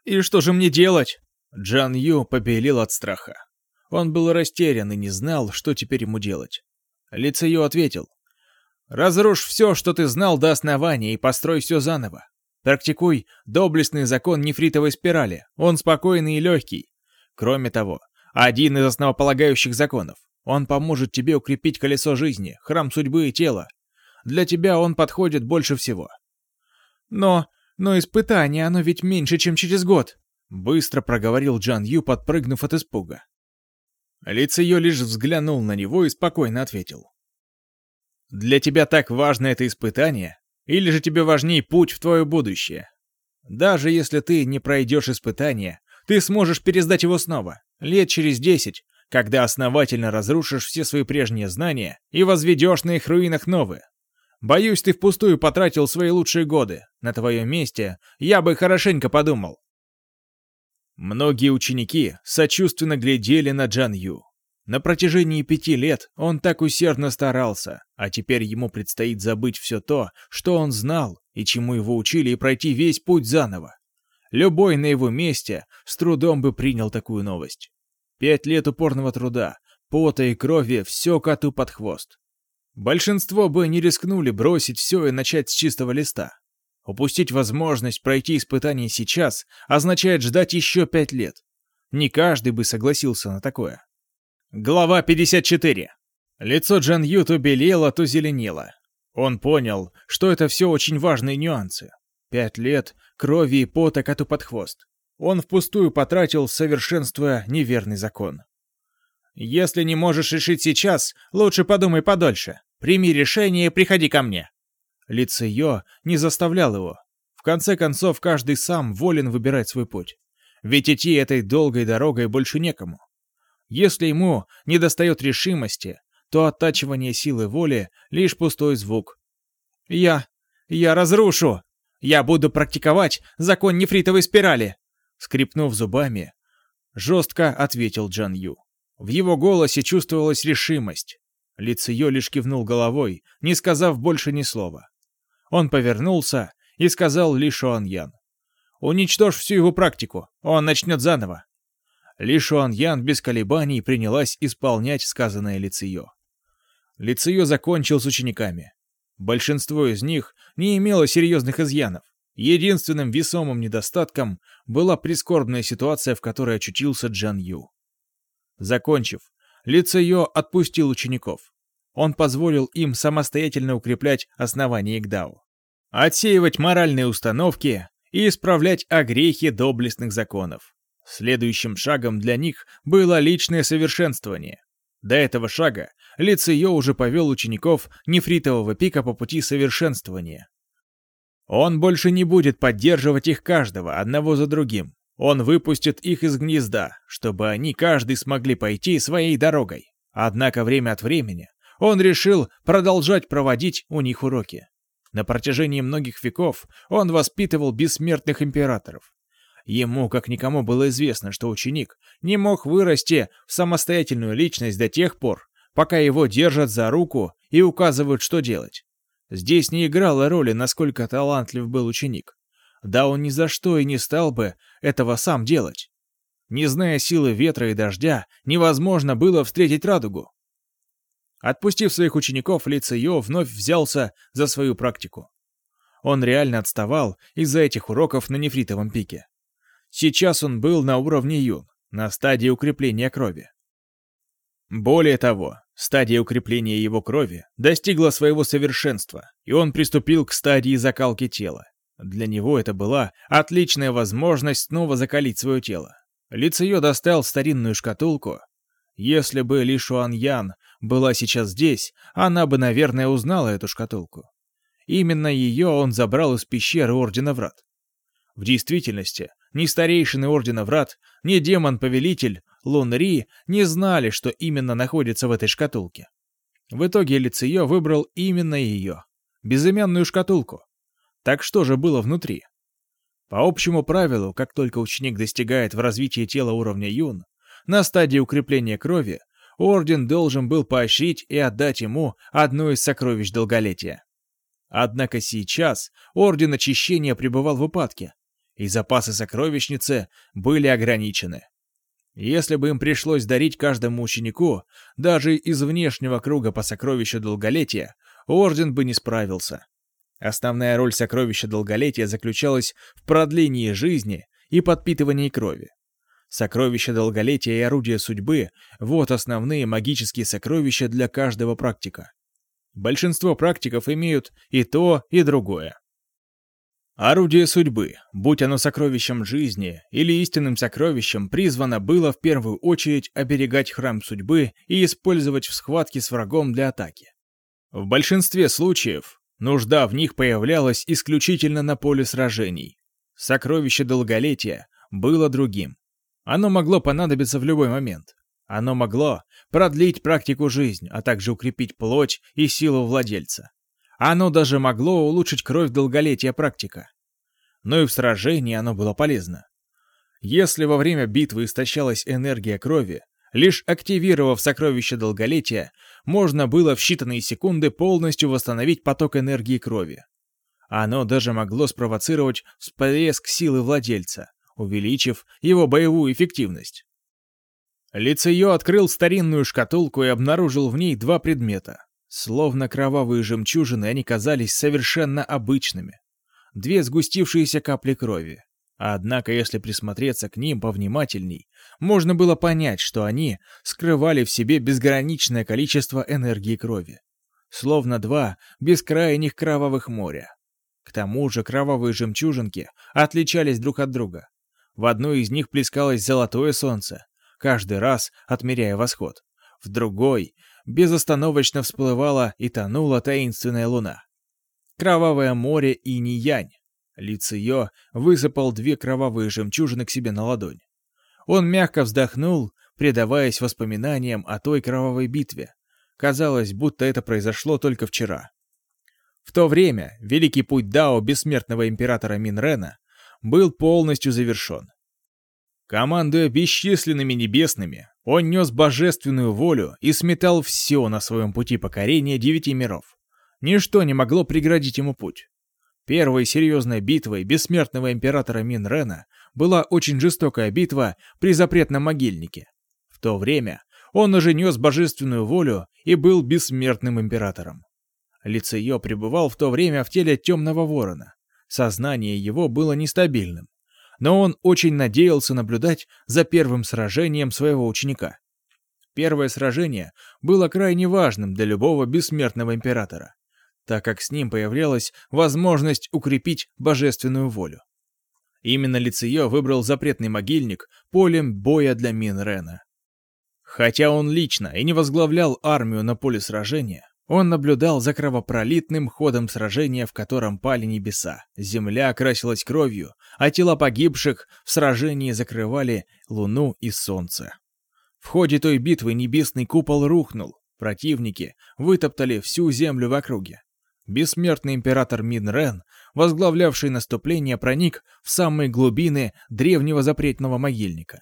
«И что же мне делать?» Джан Ю побелел от страха. Он был растерян и не знал, что теперь ему делать. Лицею ответил. «Разрушь все, что ты знал до основания, и построй все заново. Практикуй доблестный закон нефритовой спирали, он спокойный и легкий. Кроме того, один из основополагающих законов. Он поможет тебе укрепить колесо жизни, храм судьбы и тела. Для тебя он подходит больше всего». «Но но испытание, оно ведь меньше, чем через год. Быстро проговорил Джан Ю, подпрыгнув от испуга. Лиц ее лишь взглянул на него и спокойно ответил. «Для тебя так важно это испытание? Или же тебе важнее путь в твое будущее? Даже если ты не пройдешь испытание, ты сможешь пересдать его снова, лет через десять, когда основательно разрушишь все свои прежние знания и возведешь на их руинах новые. Боюсь, ты впустую потратил свои лучшие годы. На твоем месте я бы хорошенько подумал. Многие ученики сочувственно глядели на Джан Ю. На протяжении пяти лет он так усердно старался, а теперь ему предстоит забыть все то, что он знал и чему его учили, и пройти весь путь заново. Любой на его месте с трудом бы принял такую новость. Пять лет упорного труда, пота и крови, все коту под хвост. Большинство бы не рискнули бросить все и начать с чистого листа. Упустить возможность пройти испытание сейчас означает ждать еще пять лет. Не каждый бы согласился на такое. Глава 54. Лицо Джан Ю то белело, то зеленело. Он понял, что это все очень важные нюансы. Пять лет крови и пота коту под хвост. Он впустую потратил, совершенствуя неверный закон. «Если не можешь решить сейчас, лучше подумай подольше. Прими решение и приходи ко мне». Лицеё не заставлял его. В конце концов, каждый сам волен выбирать свой путь. Ведь идти этой долгой дорогой больше некому. Если ему недостает решимости, то оттачивание силы воли — лишь пустой звук. «Я... я разрушу! Я буду практиковать закон нефритовой спирали!» Скрипнув зубами, жестко ответил Джан Ю. В его голосе чувствовалась решимость. Лицеё лишь кивнул головой, не сказав больше ни слова. Он повернулся и сказал Ли Шуан Ян. «Уничтожь всю его практику, он начнет заново». Ли Шуан Ян без колебаний принялась исполнять сказанное Лицеё. Лицеё закончил с учениками. Большинство из них не имело серьезных изъянов. Единственным весомым недостатком была прискорбная ситуация, в которой очутился Джан Ю. Закончив, Лицеё отпустил учеников. Он позволил им самостоятельно укреплять основания Игдау, отсеивать моральные установки и исправлять огрехи доблестных законов. Следующим шагом для них было личное совершенствование. До этого шага Лицеё уже повел учеников нефритового пика по пути совершенствования. Он больше не будет поддерживать их каждого, одного за другим. Он выпустит их из гнезда, чтобы они каждый смогли пойти своей дорогой. Однако время от времени он решил продолжать проводить у них уроки. На протяжении многих веков он воспитывал бессмертных императоров. Ему, как никому, было известно, что ученик не мог вырасти в самостоятельную личность до тех пор, пока его держат за руку и указывают, что делать. Здесь не играло роли, насколько талантлив был ученик. Да он ни за что и не стал бы этого сам делать. Не зная силы ветра и дождя, невозможно было встретить радугу. Отпустив своих учеников, Ли Цио вновь взялся за свою практику. Он реально отставал из-за этих уроков на нефритовом пике. Сейчас он был на уровне Юн, на стадии укрепления крови. Более того, стадия укрепления его крови достигла своего совершенства, и он приступил к стадии закалки тела. Для него это была отличная возможность снова закалить свое тело. Лицеё достал старинную шкатулку. Если бы Ли Шуан Ян была сейчас здесь, она бы, наверное, узнала эту шкатулку. Именно ее он забрал из пещеры Ордена Врат. В действительности, ни старейшины Ордена Врат, ни демон-повелитель Лун Ри не знали, что именно находится в этой шкатулке. В итоге Лицеё выбрал именно ее, безымянную шкатулку. Так что же было внутри? По общему правилу, как только ученик достигает в развитии тела уровня Юн, на стадии укрепления крови, Орден должен был поощрить и отдать ему одно из сокровищ долголетия. Однако сейчас Орден Очищения пребывал в упадке, и запасы сокровищницы были ограничены. Если бы им пришлось дарить каждому ученику, даже из внешнего круга по сокровищу долголетия, Орден бы не справился. Основная роль сокровища долголетия заключалась в продлении жизни и подпитывании крови. Сокровища долголетия и орудия судьбы — вот основные магические сокровища для каждого практика. Большинство практиков имеют и то, и другое. Орудие судьбы, будь оно сокровищем жизни или истинным сокровищем, призвано было в первую очередь оберегать храм судьбы и использовать в схватке с врагом для атаки. В большинстве случаев нужда в них появлялась исключительно на поле сражений. Сокровище долголетия было другим. Оно могло понадобиться в любой момент. Оно могло продлить практику жизни, а также укрепить плоть и силу владельца. Оно даже могло улучшить кровь долголетия практика. Но и в сражении оно было полезно. Если во время битвы истощалась энергия крови, лишь активировав сокровище долголетия, можно было в считанные секунды полностью восстановить поток энергии крови. Оно даже могло спровоцировать всплеск силы владельца, увеличив его боевую эффективность. Лицеё открыл старинную шкатулку и обнаружил в ней два предмета. Словно кровавые жемчужины, они казались совершенно обычными. Две сгустившиеся капли крови. Однако, если присмотреться к ним повнимательней, можно было понять, что они скрывали в себе безграничное количество энергии крови. Словно два бескрайних кровавых моря. К тому же кровавые жемчужинки отличались друг от друга. В одной из них плескалось золотое солнце, каждый раз отмеряя восход. В другой безостановочно всплывала и тонула таинственная луна. Кровавое море и янь. Лицеё высыпал две кровавые жемчужины к себе на ладонь. Он мягко вздохнул, предаваясь воспоминаниям о той кровавой битве. Казалось, будто это произошло только вчера. В то время великий путь Дао бессмертного императора Минрена был полностью завершен. Командуя бесчисленными небесными, он нес божественную волю и сметал все на своем пути покорения девяти миров. Ничто не могло преградить ему путь. Первой серьезной битвой бессмертного императора Минрена была очень жестокая битва при запретном могильнике. В то время он уже нес божественную волю и был бессмертным императором. Лицеё пребывал в то время в теле темного ворона. Сознание его было нестабильным. Но он очень надеялся наблюдать за первым сражением своего ученика. Первое сражение было крайне важным для любого бессмертного императора, так как с ним появлялась возможность укрепить божественную волю. Именно Лицеё выбрал запретный могильник полем боя для Минрена. Хотя он лично и не возглавлял армию на поле сражения, он наблюдал за кровопролитным ходом сражения, в котором пали небеса. Земля окрасилась кровью, а тела погибших в сражении закрывали луну и солнце. В ходе той битвы небесный купол рухнул. Противники вытоптали всю землю в округе. Бессмертный император Минрен, возглавлявший наступление, проник в самые глубины древнего запретного могильника.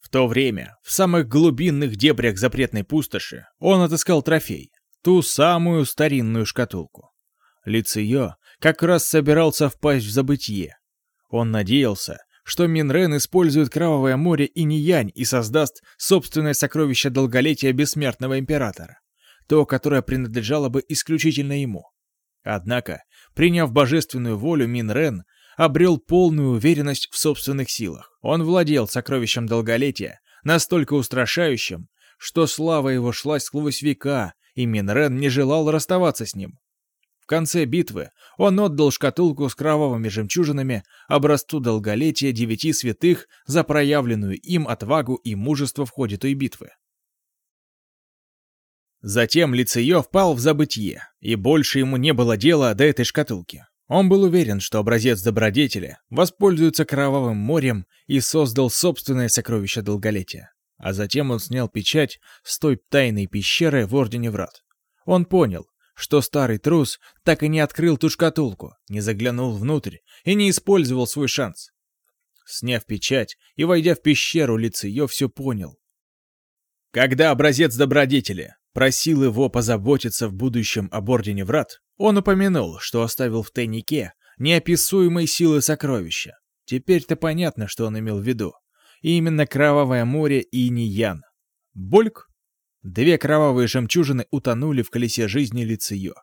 В то время, в самых глубинных дебрях запретной пустоши, он отыскал трофей — ту самую старинную шкатулку. Лицеё как раз собирался впасть в забытье. Он надеялся, что Минрен использует Кровавое море и Ниянь и создаст собственное сокровище долголетия бессмертного императора, то, которое принадлежало бы исключительно ему. Однако, приняв божественную волю Минрен, обрел полную уверенность в собственных силах. Он владел сокровищем долголетия, настолько устрашающим, что слава его шла сквозь века, и Минрен не желал расставаться с ним. В конце битвы он отдал шкатулку с кровавыми жемчужинами образцу долголетия девяти святых за проявленную им отвагу и мужество в ходе той битвы. Затем Лицеё впал в забытье, и больше ему не было дела до этой шкатулки. Он был уверен, что образец добродетели воспользуется кровавым морем и создал собственное сокровище долголетия. А затем он снял печать с той тайной пещеры в Ордене Врат. Он понял, что старый трус так и не открыл ту шкатулку, не заглянул внутрь и не использовал свой шанс. Сняв печать и войдя в пещеру, Лицеё все понял. Когда образец добродетели просил его позаботиться в будущем об Ордене Врат, он упомянул, что оставил в тайнике неописуемой силы сокровища. Теперь-то понятно, что он имел в виду. И именно Кровавое море и Ниян. Бульк! Две кровавые жемчужины утонули в колесе жизни Лицеё.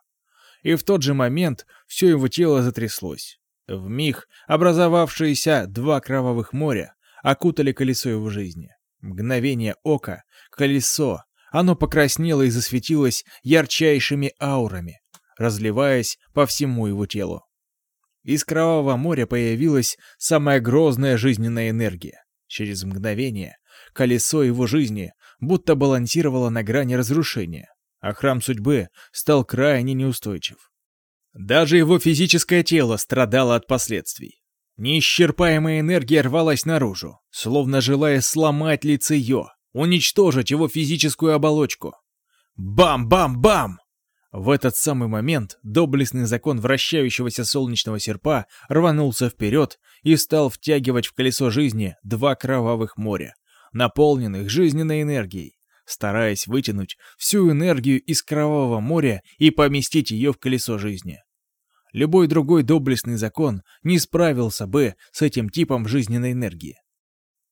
И в тот же момент все его тело затряслось. В миг образовавшиеся два кровавых моря окутали колесо его жизни. Мгновение ока, колесо, оно покраснело и засветилось ярчайшими аурами, разливаясь по всему его телу. Из Кровавого моря появилась самая грозная жизненная энергия. Через мгновение колесо его жизни будто балансировало на грани разрушения, а храм судьбы стал крайне неустойчив. Даже его физическое тело страдало от последствий. Неисчерпаемая энергия рвалась наружу, словно желая сломать лицеё, уничтожить его физическую оболочку. Бам-бам-бам! В этот самый момент доблестный закон вращающегося солнечного серпа рванулся вперед и стал втягивать в колесо жизни два кровавых моря, наполненных жизненной энергией, стараясь вытянуть всю энергию из кровавого моря и поместить ее в колесо жизни. Любой другой доблестный закон не справился бы с этим типом жизненной энергии.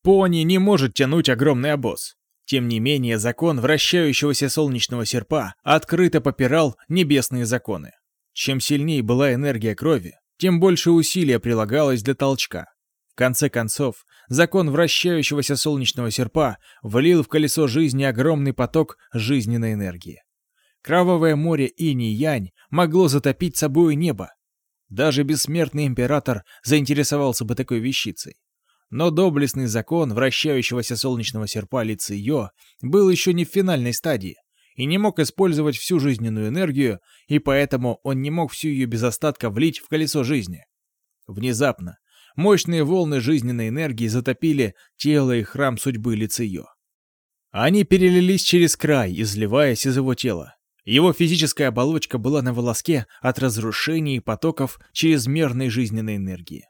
Пони не может тянуть огромный обоз. Тем не менее, закон вращающегося солнечного серпа открыто попирал небесные законы. Чем сильнее была энергия крови, тем больше усилия прилагалось для толчка. В конце концов, закон вращающегося солнечного серпа влил в колесо жизни огромный поток жизненной энергии. Кровавое море инь и янь могло затопить собой небо. Даже бессмертный император заинтересовался бы такой вещицей. Но доблестный закон вращающегося солнечного серпа Лицио был еще не в финальной стадии и не мог использовать всю жизненную энергию, и поэтому он не мог всю ее без остатка влить в колесо жизни. Внезапно мощные волны жизненной энергии затопили тело и храм судьбы Лицио. Они перелились через край, изливаясь из его тела. Его физическая оболочка была на волоске от разрушений потоков чрезмерной жизненной энергии.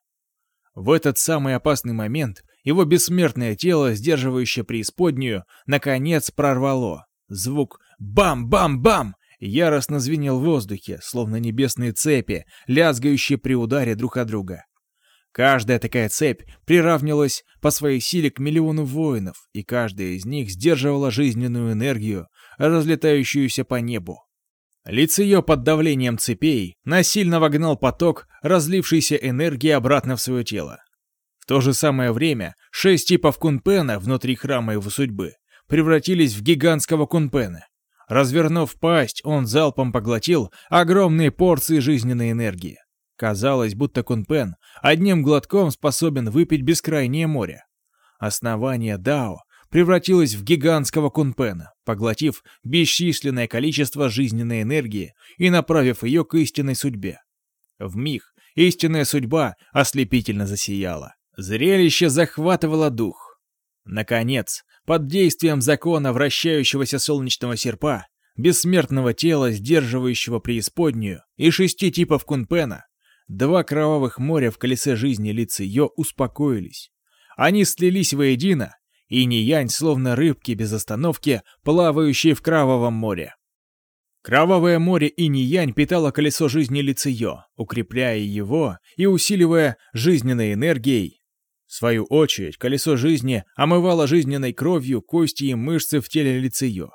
В этот самый опасный момент его бессмертное тело, сдерживающее преисподнюю, наконец прорвало. Звук «бам-бам-бам» яростно звенел в воздухе, словно небесные цепи, лязгающие при ударе друг от друга. Каждая такая цепь приравнивалась по своей силе к миллиону воинов, и каждая из них сдерживала жизненную энергию, разлетающуюся по небу. Лицеё под давлением цепей насильно вогнал поток разлившейся энергии обратно в свое тело. В то же самое время шесть типов кунпена внутри храма его судьбы превратились в гигантского кунпена. Развернув пасть, он залпом поглотил огромные порции жизненной энергии. Казалось, будто Кунпен одним глотком способен выпить бескрайнее море. Основание Дао превратилось в гигантского Кунпена, поглотив бесчисленное количество жизненной энергии и направив ее к истинной судьбе. В миг истинная судьба ослепительно засияла. Зрелище захватывало дух. Наконец, под действием закона вращающегося солнечного серпа, бессмертного тела, сдерживающего преисподнюю, и шести типов кунпена, Два кровавых моря в колесе жизни лица ее успокоились. Они слились воедино, и Янь, словно рыбки без остановки, плавающие в кровавом море. Кровавое море Инь-Янь питало колесо жизни Лицеё, укрепляя его и усиливая жизненной энергией. В свою очередь, колесо жизни омывало жизненной кровью кости и мышцы в теле Лицеё.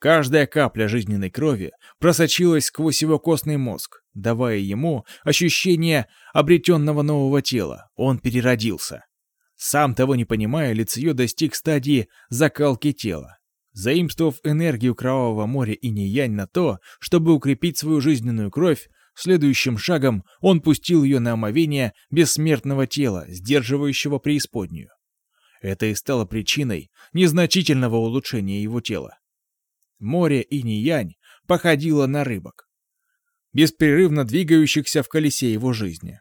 Каждая капля жизненной крови просочилась сквозь его костный мозг, давая ему ощущение обретенного нового тела. Он переродился. Сам того не понимая, Лицеё достиг стадии закалки тела. Заимствовав энергию Кровавого моря и Ниянь на то, чтобы укрепить свою жизненную кровь, следующим шагом он пустил ее на омовение бессмертного тела, сдерживающего преисподнюю. Это и стало причиной незначительного улучшения его тела. Море инь-янь походило на рыбок, беспрерывно двигающихся в колесе его жизни.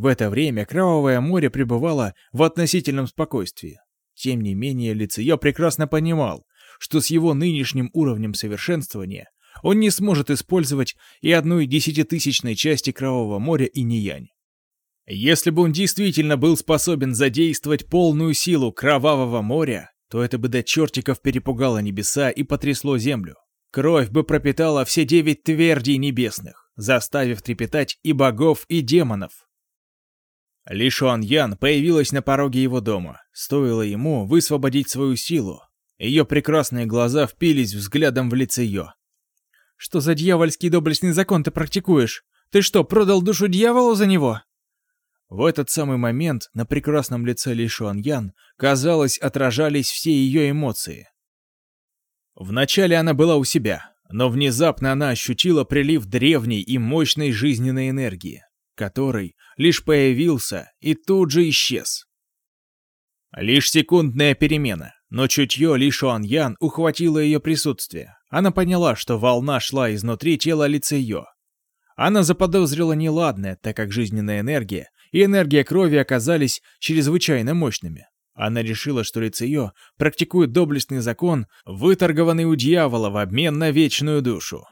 В это время Кровавое море пребывало в относительном спокойствии. Тем не менее, Лицеё прекрасно понимал, что с его нынешним уровнем совершенствования он не сможет использовать и одной десятитысячной части Кровавого моря и Ниянь. Если бы он действительно был способен задействовать полную силу Кровавого моря, то это бы до чертиков перепугало небеса и потрясло землю. Кровь бы пропитала все девять твердей небесных, заставив трепетать и богов, и демонов. Ли Шуан Ян появилась на пороге его дома. Стоило ему высвободить свою силу. Ее прекрасные глаза впились взглядом в лице ее. «Что за дьявольский доблестный закон ты практикуешь? Ты что, продал душу дьяволу за него?» В этот самый момент на прекрасном лице Ли Шуаньян, казалось, отражались все ее эмоции. Вначале она была у себя, но внезапно она ощутила прилив древней и мощной жизненной энергии, который лишь появился и тут же исчез. Лишь секундная перемена, но чутье Ли Шуаньян ухватило ее присутствие. Она поняла, что волна шла изнутри тела Лицеё. Она заподозрила неладное, так как жизненная энергия и энергия крови оказались чрезвычайно мощными. Она решила, что Лицеё практикует доблестный закон, выторгованный у дьявола в обмен на вечную душу.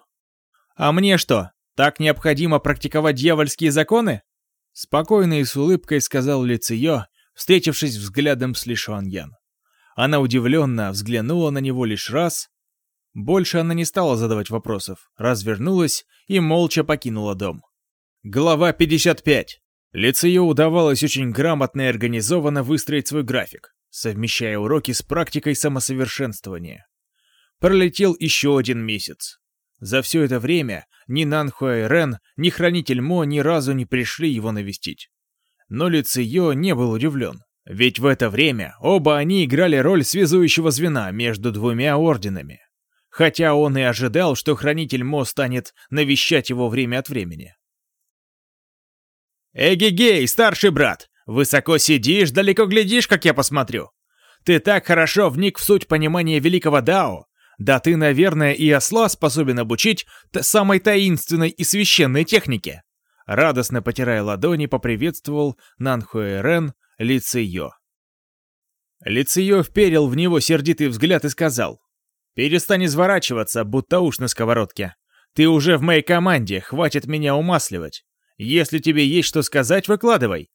«А мне что, так необходимо практиковать дьявольские законы?» Спокойно и с улыбкой сказал Лицеё, встретившись взглядом с Лишуаньян. Она удивленно взглянула на него лишь раз. Больше она не стала задавать вопросов, развернулась и молча покинула дом. Глава 55. Лицею удавалось очень грамотно и организованно выстроить свой график, совмещая уроки с практикой самосовершенствования. Пролетел еще один месяц. За все это время ни Нанхуай Рен, ни Хранитель Мо ни разу не пришли его навестить. Но Лицеё не был удивлен, ведь в это время оба они играли роль связующего звена между двумя орденами. Хотя он и ожидал, что Хранитель Мо станет навещать его время от времени. Эгегей, старший брат! Высоко сидишь, далеко глядишь, как я посмотрю. Ты так хорошо вник в суть понимания великого Дао. Да ты, наверное, и осла способен обучить самой таинственной и священной технике. Радостно потирая ладони, поприветствовал Нанхуэрен Лициё. Лициё вперил в него сердитый взгляд и сказал, «Перестань изворачиваться, будто уж на сковородке. Ты уже в моей команде, хватит меня умасливать. Если тебе есть что сказать, выкладывай».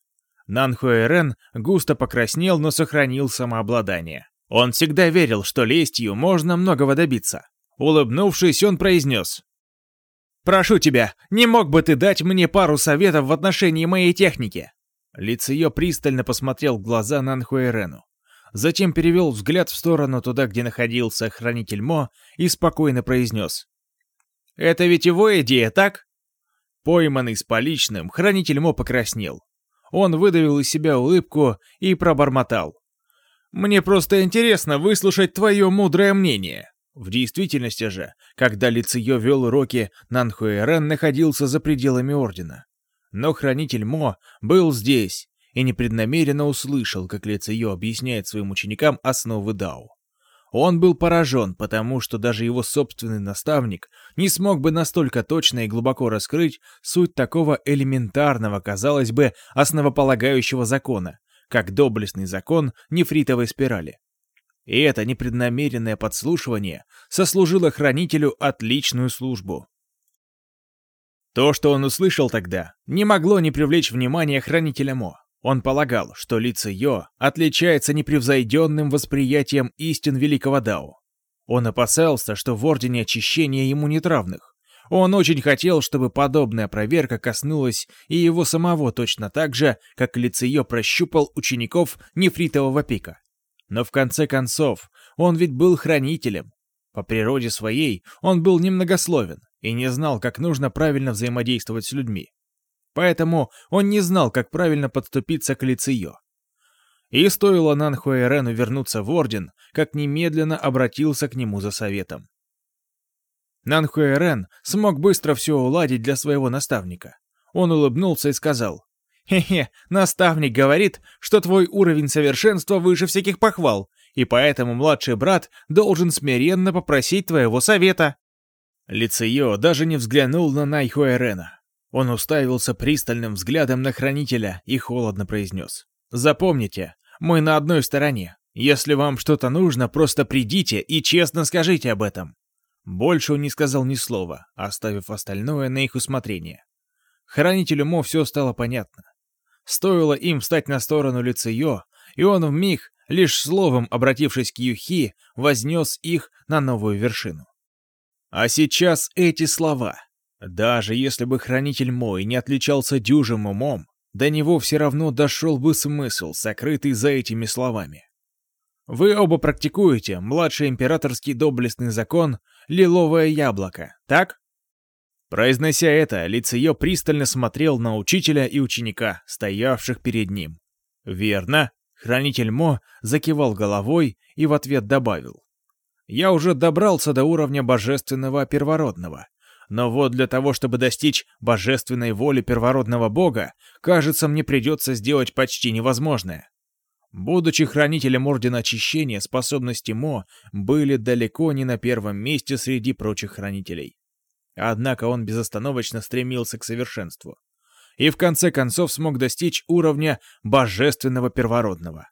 Нанхуэрен густо покраснел, но сохранил самообладание. Он всегда верил, что лестью можно многого добиться. Улыбнувшись, он произнес. «Прошу тебя, не мог бы ты дать мне пару советов в отношении моей техники?» Лицеё пристально посмотрел в глаза Нанхуэрену. Затем перевел взгляд в сторону туда, где находился хранитель Мо, и спокойно произнес. «Это ведь его идея, так?» Пойманный с поличным, хранитель Мо покраснел. Он выдавил из себя улыбку и пробормотал. «Мне просто интересно выслушать твое мудрое мнение». В действительности же, когда Лициё вел уроки, Нанхуэрен находился за пределами Ордена. Но Хранитель Мо был здесь и непреднамеренно услышал, как Лициё объясняет своим ученикам основы Дао. Он был поражен, потому что даже его собственный наставник не смог бы настолько точно и глубоко раскрыть суть такого элементарного, казалось бы, основополагающего закона, как доблестный закон нефритовой спирали. И это непреднамеренное подслушивание сослужило хранителю отличную службу. То, что он услышал тогда, не могло не привлечь внимания хранителя Мо. Он полагал, что лица Йо отличается непревзойденным восприятием истин великого Дао. Он опасался, что в Ордене Очищения ему нет равных. Он очень хотел, чтобы подобная проверка коснулась и его самого точно так же, как Лицеё прощупал учеников нефритового пика. Но в конце концов, он ведь был хранителем. По природе своей он был немногословен и не знал, как нужно правильно взаимодействовать с людьми. Поэтому он не знал, как правильно подступиться к Лициё. И стоило Нанхуэрену вернуться в Орден, как немедленно обратился к нему за советом. Нанхуэрен смог быстро все уладить для своего наставника. Он улыбнулся и сказал, «Хе-хе, наставник говорит, что твой уровень совершенства выше всяких похвал, и поэтому младший брат должен смиренно попросить твоего совета». Лицеё даже не взглянул на Найхуэрена. Он уставился пристальным взглядом на хранителя и холодно произнес. «Запомните, мы на одной стороне. Если вам что-то нужно, просто придите и честно скажите об этом». Больше он не сказал ни слова, оставив остальное на их усмотрение. Хранителю Мо все стало понятно. Стоило им встать на сторону Лицеё, и он вмиг, лишь словом обратившись к Юхи, вознес их на новую вершину. А сейчас эти слова. Даже если бы хранитель мой не отличался дюжим умом, до него все равно дошел бы смысл, сокрытый за этими словами. Вы оба практикуете младший императорский доблестный закон «Лиловое яблоко», так? Произнося это, Лицеё пристально смотрел на учителя и ученика, стоявших перед ним. «Верно», — хранитель Мо закивал головой и в ответ добавил. «Я уже добрался до уровня божественного первородного, но вот для того, чтобы достичь божественной воли первородного бога, кажется, мне придется сделать почти невозможное. Будучи хранителем Ордена Очищения, способности Мо были далеко не на первом месте среди прочих хранителей. Однако он безостановочно стремился к совершенству. И в конце концов смог достичь уровня божественного первородного.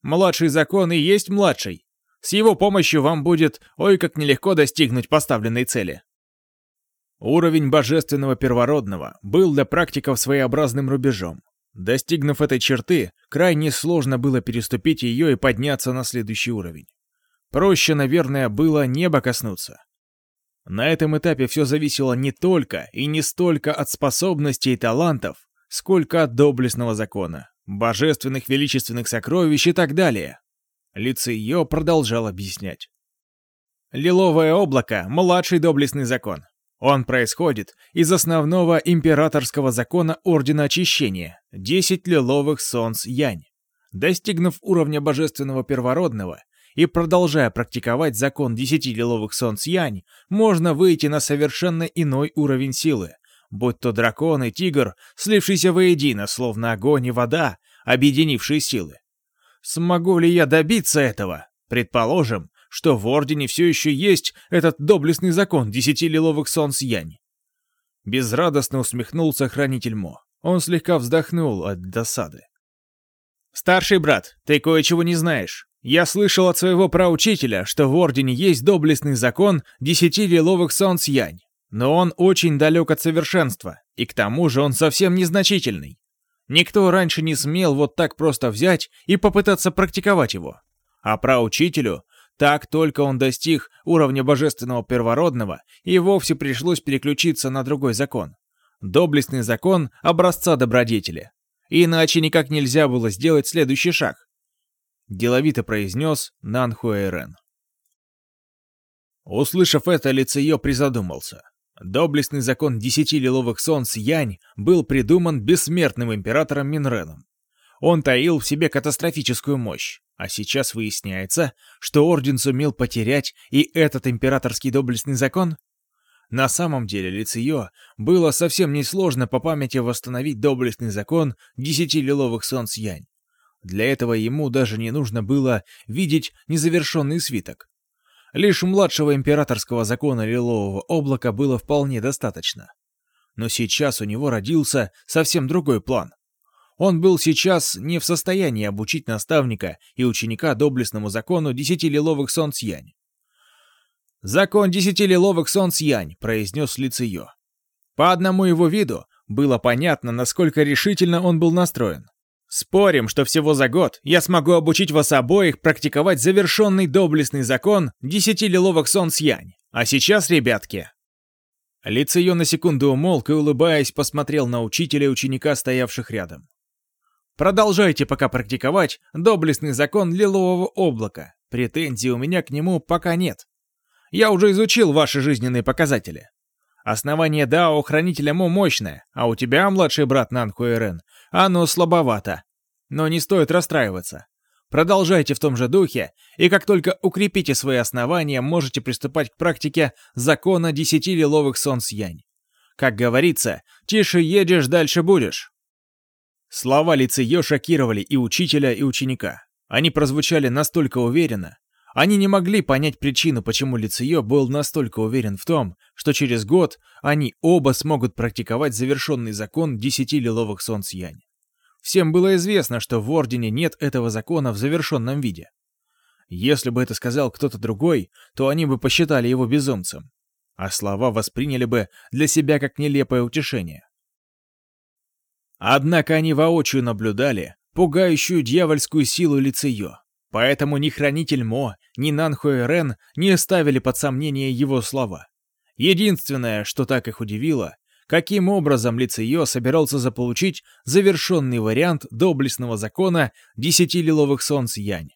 Младший закон и есть младший. С его помощью вам будет ой как нелегко достигнуть поставленной цели. Уровень божественного первородного был для практиков своеобразным рубежом. Достигнув этой черты, крайне сложно было переступить ее и подняться на следующий уровень. Проще, наверное, было небо коснуться. На этом этапе все зависело не только и не столько от способностей и талантов, сколько от доблестного закона, божественных величественных сокровищ и так далее. Лицеё продолжал объяснять. Лиловое облако — младший доблестный закон. Он происходит из основного императорского закона Ордена Очищения — 10 лиловых солнц Янь. Достигнув уровня Божественного Первородного и продолжая практиковать закон 10 лиловых солнц Янь, можно выйти на совершенно иной уровень силы, будь то дракон и тигр, слившиеся воедино, словно огонь и вода, объединившие силы. Смогу ли я добиться этого? Предположим, что в Ордене все еще есть этот доблестный закон десяти лиловых солнц Янь. Безрадостно усмехнулся хранитель Мо. Он слегка вздохнул от досады. «Старший брат, ты кое-чего не знаешь. Я слышал от своего праучителя, что в Ордене есть доблестный закон десяти лиловых солнц Янь. Но он очень далек от совершенства, и к тому же он совсем незначительный. Никто раньше не смел вот так просто взять и попытаться практиковать его. А праучителю, так только он достиг уровня божественного первородного, и вовсе пришлось переключиться на другой закон. Доблестный закон образца добродетели. Иначе никак нельзя было сделать следующий шаг. Деловито произнес Нанхуэрен. Услышав это, Лицеё призадумался. Доблестный закон десяти лиловых солнц Янь был придуман бессмертным императором Минреном. Он таил в себе катастрофическую мощь, а сейчас выясняется, что Орден сумел потерять и этот императорский доблестный закон? На самом деле Лициё было совсем несложно по памяти восстановить доблестный закон десяти лиловых солнц Янь. Для этого ему даже не нужно было видеть незавершенный свиток. Лишь младшего императорского закона лилового облака было вполне достаточно. Но сейчас у него родился совсем другой план. Он был сейчас не в состоянии обучить наставника и ученика доблестному закону десяти лиловых солнц Янь. «Закон десяти лиловых солнц Янь», — произнес Лициё. По одному его виду было понятно, насколько решительно он был настроен. Спорим, что всего за год я смогу обучить вас обоих практиковать завершенный доблестный закон десяти лиловых солнц Янь. А сейчас, ребятки...» Лицо ее на секунду умолк и, улыбаясь, посмотрел на учителя и ученика, стоявших рядом. «Продолжайте пока практиковать доблестный закон лилового облака. Претензий у меня к нему пока нет. Я уже изучил ваши жизненные показатели. Основание Дао Хранителя Му мощное, а у тебя, младший брат Нанхуэрен, оно слабовато. Но не стоит расстраиваться. Продолжайте в том же духе, и как только укрепите свои основания, можете приступать к практике закона десяти лиловых солнц Янь. Как говорится, тише едешь, дальше будешь. Слова Лицеё шокировали и учителя, и ученика. Они прозвучали настолько уверенно. Они не могли понять причину, почему Лицеё был настолько уверен в том, что через год они оба смогут практиковать завершенный закон десяти лиловых солнц Янь. Всем было известно, что в Ордене нет этого закона в завершенном виде. Если бы это сказал кто-то другой, то они бы посчитали его безумцем, а слова восприняли бы для себя как нелепое утешение. Однако они воочию наблюдали пугающую дьявольскую силу Лицеё, поэтому ни Хранитель Мо, ни Нанхуэ Рен не ставили под сомнение его слова. Единственное, что так их удивило, каким образом Лицеё собирался заполучить завершенный вариант доблестного закона десяти лиловых солнц Янь.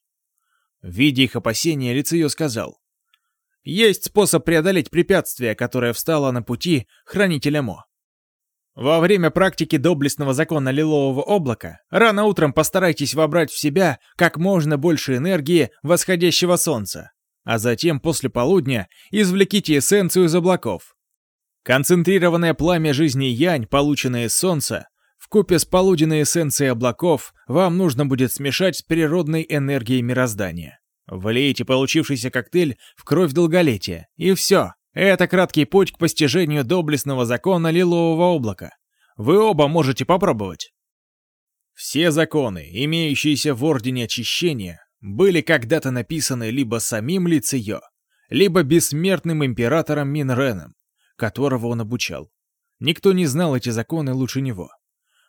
Видя их опасения, Лицеё сказал, «Есть способ преодолеть препятствие, которое встало на пути Хранителя Мо. Во время практики доблестного закона лилового облака рано утром постарайтесь вобрать в себя как можно больше энергии восходящего солнца, а затем после полудня извлеките эссенцию из облаков. Концентрированное пламя жизни Янь, полученное из солнца, в купе с полуденной эссенцией облаков вам нужно будет смешать с природной энергией мироздания. Влейте получившийся коктейль в кровь долголетия, и все. Это краткий путь к постижению доблестного закона лилового облака. Вы оба можете попробовать. Все законы, имеющиеся в Ордене Очищения, были когда-то написаны либо самим Лицеё, либо бессмертным императором Минреном, которого он обучал. Никто не знал эти законы лучше него.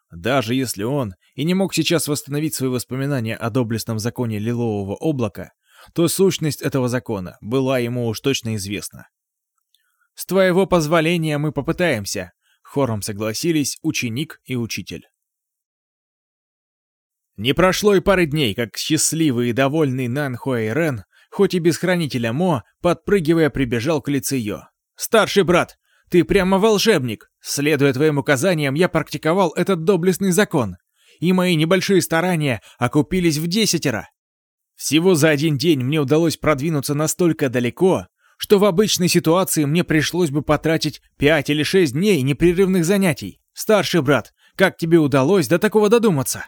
Даже если он и не мог сейчас восстановить свои воспоминания о доблестном законе лилового облака, то сущность этого закона была ему уж точно известна. «С твоего позволения мы попытаемся», — хором согласились ученик и учитель. Не прошло и пары дней, как счастливый и довольный Нан Хуэй хоть и без хранителя Мо, подпрыгивая, прибежал к лицею. «Старший брат, ты прямо волшебник! Следуя твоим указаниям, я практиковал этот доблестный закон, и мои небольшие старания окупились в десятеро. Всего за один день мне удалось продвинуться настолько далеко, что в обычной ситуации мне пришлось бы потратить 5 или 6 дней непрерывных занятий. Старший брат, как тебе удалось до такого додуматься?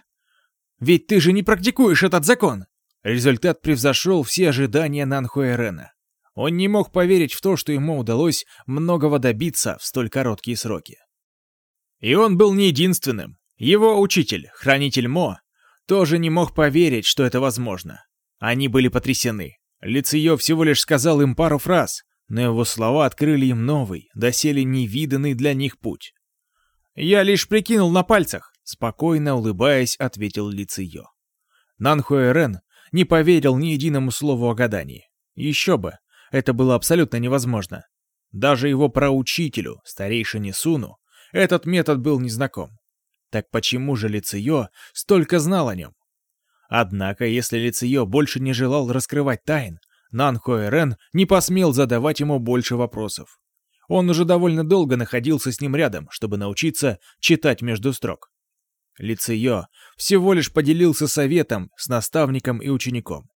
Ведь ты же не практикуешь этот закон. Результат превзошел все ожидания Нанхуэрена. Он не мог поверить в то, что ему удалось многого добиться в столь короткие сроки. И он был не единственным. Его учитель, хранитель Мо, тоже не мог поверить, что это возможно. Они были потрясены. Лицеё всего лишь сказал им пару фраз, но его слова открыли им новый, доселе невиданный для них путь. «Я лишь прикинул на пальцах», — спокойно улыбаясь, ответил Лицеё. Нанхуэрен не поверил ни единому слову о гадании. Еще бы, это было абсолютно невозможно. Даже его проучителю, старейшине Суну, этот метод был незнаком. Так почему же Лицеё столько знал о нем? Однако, если Лицеё больше не желал раскрывать тайн, Нан Хоэрен не посмел задавать ему больше вопросов. Он уже довольно долго находился с ним рядом, чтобы научиться читать между строк. Лицеё всего лишь поделился советом с наставником и учеником.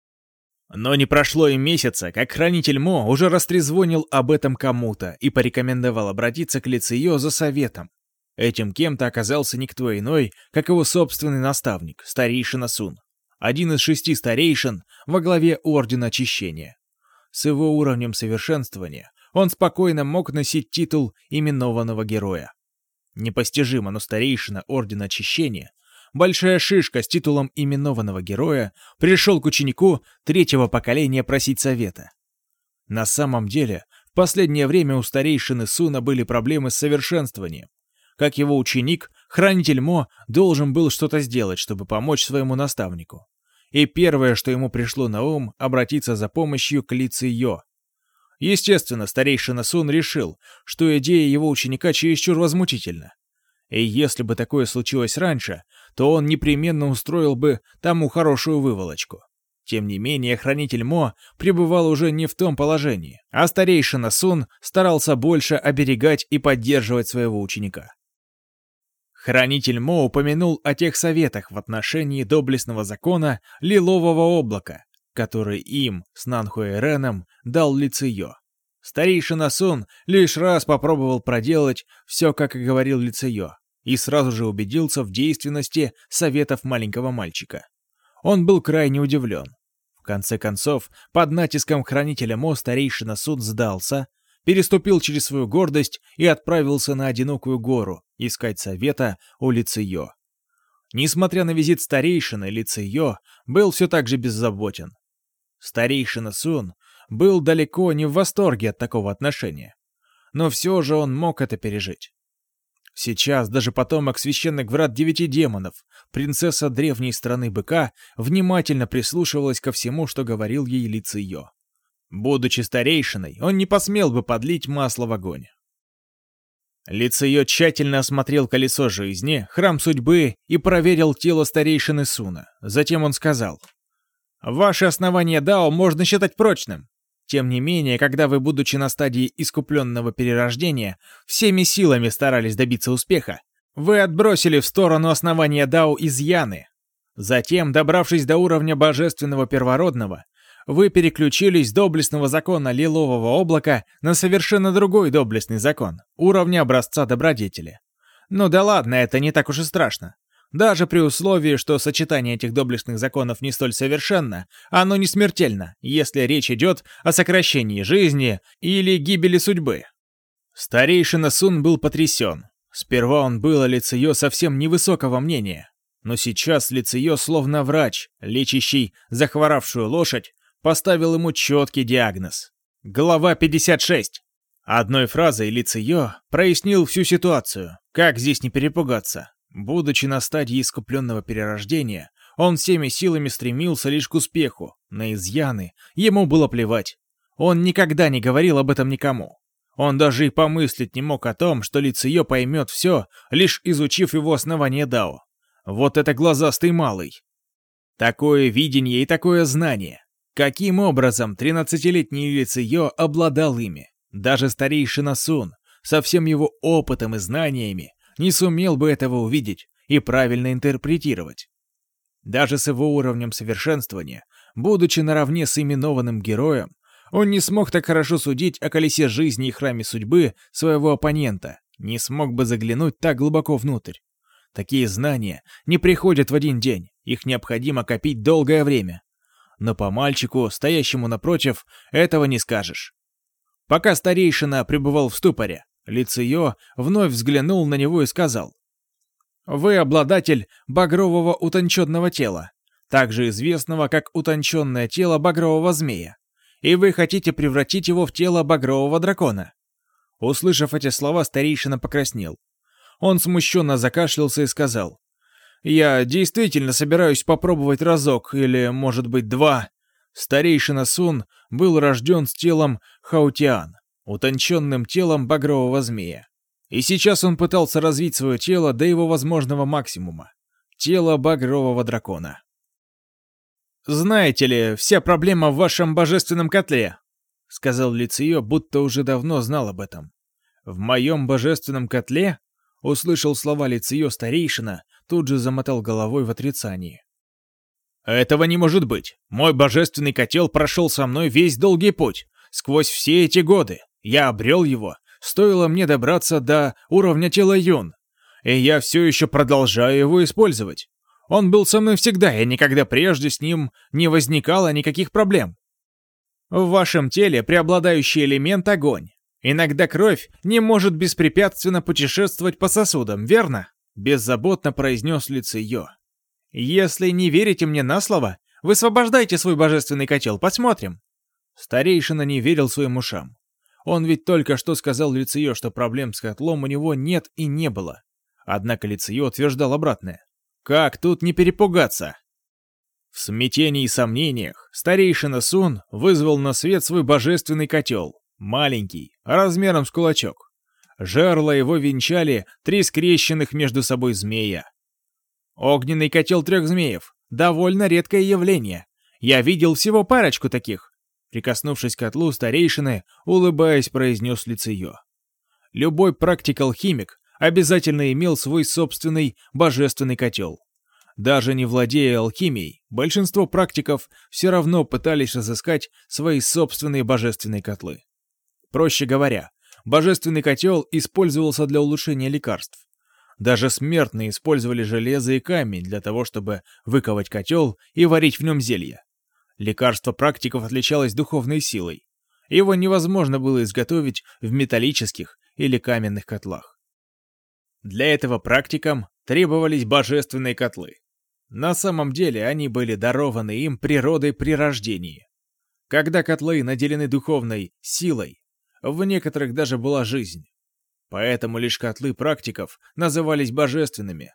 Но не прошло и месяца, как хранитель Мо уже растрезвонил об этом кому-то и порекомендовал обратиться к Лицеё за советом. Этим кем-то оказался никто иной, как его собственный наставник, старейшина Сун. Один из шести старейшин во главе Ордена Очищения. С его уровнем совершенствования он спокойно мог носить титул именованного героя. Непостижимо, но старейшина Ордена Очищения большая шишка с титулом именованного героя, пришел к ученику третьего поколения просить совета. На самом деле, в последнее время у старейшины Суна были проблемы с совершенствованием. Как его ученик, хранитель Мо должен был что-то сделать, чтобы помочь своему наставнику. И первое, что ему пришло на ум, обратиться за помощью к Лици Йо. Естественно, старейшина Сун решил, что идея его ученика чересчур возмутительна. И если бы такое случилось раньше, то он непременно устроил бы тому хорошую выволочку. Тем не менее, хранитель Мо пребывал уже не в том положении, а старейшина Сун старался больше оберегать и поддерживать своего ученика. Хранитель Мо упомянул о тех советах в отношении доблестного закона Лилового облака, который им с Нанхуэреном дал Лицеё. Старейшина Сун лишь раз попробовал проделать все, как и говорил Лицеё, и сразу же убедился в действенности советов маленького мальчика. Он был крайне удивлен. В конце концов, под натиском хранителя Мо старейшина Сун сдался, переступил через свою гордость и отправился на одинокую гору искать совета у Лицеё. Несмотря на визит старейшины, Лицеё был все так же беззаботен. Старейшина Сун был далеко не в восторге от такого отношения. Но все же он мог это пережить. Сейчас даже потомок священных врат девяти демонов, принцесса древней страны быка, внимательно прислушивалась ко всему, что говорил ей Лициё. Будучи старейшиной, он не посмел бы подлить масло в огонь. Лицеё тщательно осмотрел колесо жизни, храм судьбы и проверил тело старейшины Суна. Затем он сказал, «Ваше основание Дао можно считать прочным. Тем не менее, когда вы, будучи на стадии искупленного перерождения, всеми силами старались добиться успеха, вы отбросили в сторону основания Дао изъяны. Затем, добравшись до уровня божественного первородного, вы переключились с доблестного закона лилового облака на совершенно другой доблестный закон, уровня образца добродетели. Ну да ладно, это не так уж и страшно. Даже при условии, что сочетание этих доблестных законов не столь совершенно, оно не смертельно, если речь идет о сокращении жизни или гибели судьбы. Старейшина Сун был потрясен. Сперва он был о Лицеё совсем невысокого мнения, но сейчас Лицеё, словно врач, лечащий захворавшую лошадь, поставил ему четкий диагноз. Глава 56. Одной фразой Лицеё прояснил всю ситуацию. Как здесь не перепугаться? Будучи на стадии искупленного перерождения, он всеми силами стремился лишь к успеху, на изъяны ему было плевать. Он никогда не говорил об этом никому. Он даже и помыслить не мог о том, что Лицеё поймет все, лишь изучив его основание Дао. Вот это глазастый малый. Такое видение и такое знание. Каким образом 13-летний Лицеё обладал ими? Даже старейшина Сун, со всем его опытом и знаниями, не сумел бы этого увидеть и правильно интерпретировать. Даже с его уровнем совершенствования, будучи наравне с именованным героем, Он не смог так хорошо судить о колесе жизни и храме судьбы своего оппонента, не смог бы заглянуть так глубоко внутрь. Такие знания не приходят в один день, их необходимо копить долгое время. Но по мальчику, стоящему напротив, этого не скажешь. Пока старейшина пребывал в ступоре, Лицеё вновь взглянул на него и сказал. «Вы обладатель багрового утонченного тела, также известного как утонченное тело багрового змея, и вы хотите превратить его в тело багрового дракона». Услышав эти слова, старейшина покраснел. Он смущенно закашлялся и сказал. «Я действительно собираюсь попробовать разок, или, может быть, два. Старейшина Сун был рожден с телом Хаутиан, утонченным телом багрового змея. И сейчас он пытался развить свое тело до его возможного максимума. Тело багрового дракона. «Знаете ли, вся проблема в вашем божественном котле», — сказал Лицио, будто уже давно знал об этом. «В моем божественном котле?» — услышал слова Лицио старейшина, тут же замотал головой в отрицании. «Этого не может быть. Мой божественный котел прошел со мной весь долгий путь, сквозь все эти годы. Я обрел его, стоило мне добраться до уровня тела Юн, и я все еще продолжаю его использовать. Он был со мной всегда, и никогда прежде с ним не возникало никаких проблем. В вашем теле преобладающий элемент — огонь. Иногда кровь не может беспрепятственно путешествовать по сосудам, верно? Беззаботно произнес Лицеё. Если не верите мне на слово, высвобождайте свой божественный котел, посмотрим. Старейшина не верил своим ушам. Он ведь только что сказал Лицеё, что проблем с котлом у него нет и не было. Однако Лицеё утверждал обратное. Как тут не перепугаться? В смятении и сомнениях старейшина Сун вызвал на свет свой божественный котел, маленький, размером с кулачок. Жерла его венчали три скрещенных между собой змея. Огненный котел трех змеев — довольно редкое явление. Я видел всего парочку таких. Прикоснувшись к котлу старейшины, улыбаясь, произнес Лицеё. Любой практикал-химик обязательно имел свой собственный божественный котел. Даже не владея алхимией, большинство практиков все равно пытались разыскать свои собственные божественные котлы. Проще говоря, божественный котел использовался для улучшения лекарств. Даже смертные использовали железо и камень для того, чтобы выковать котел и варить в нем зелья. Лекарство практиков отличалось духовной силой. Его невозможно было изготовить в металлических или каменных котлах. Для этого практикам требовались божественные котлы. На самом деле они были дарованы им природой при рождении. Когда котлы наделены духовной силой, в некоторых даже была жизнь. Поэтому лишь котлы практиков назывались божественными.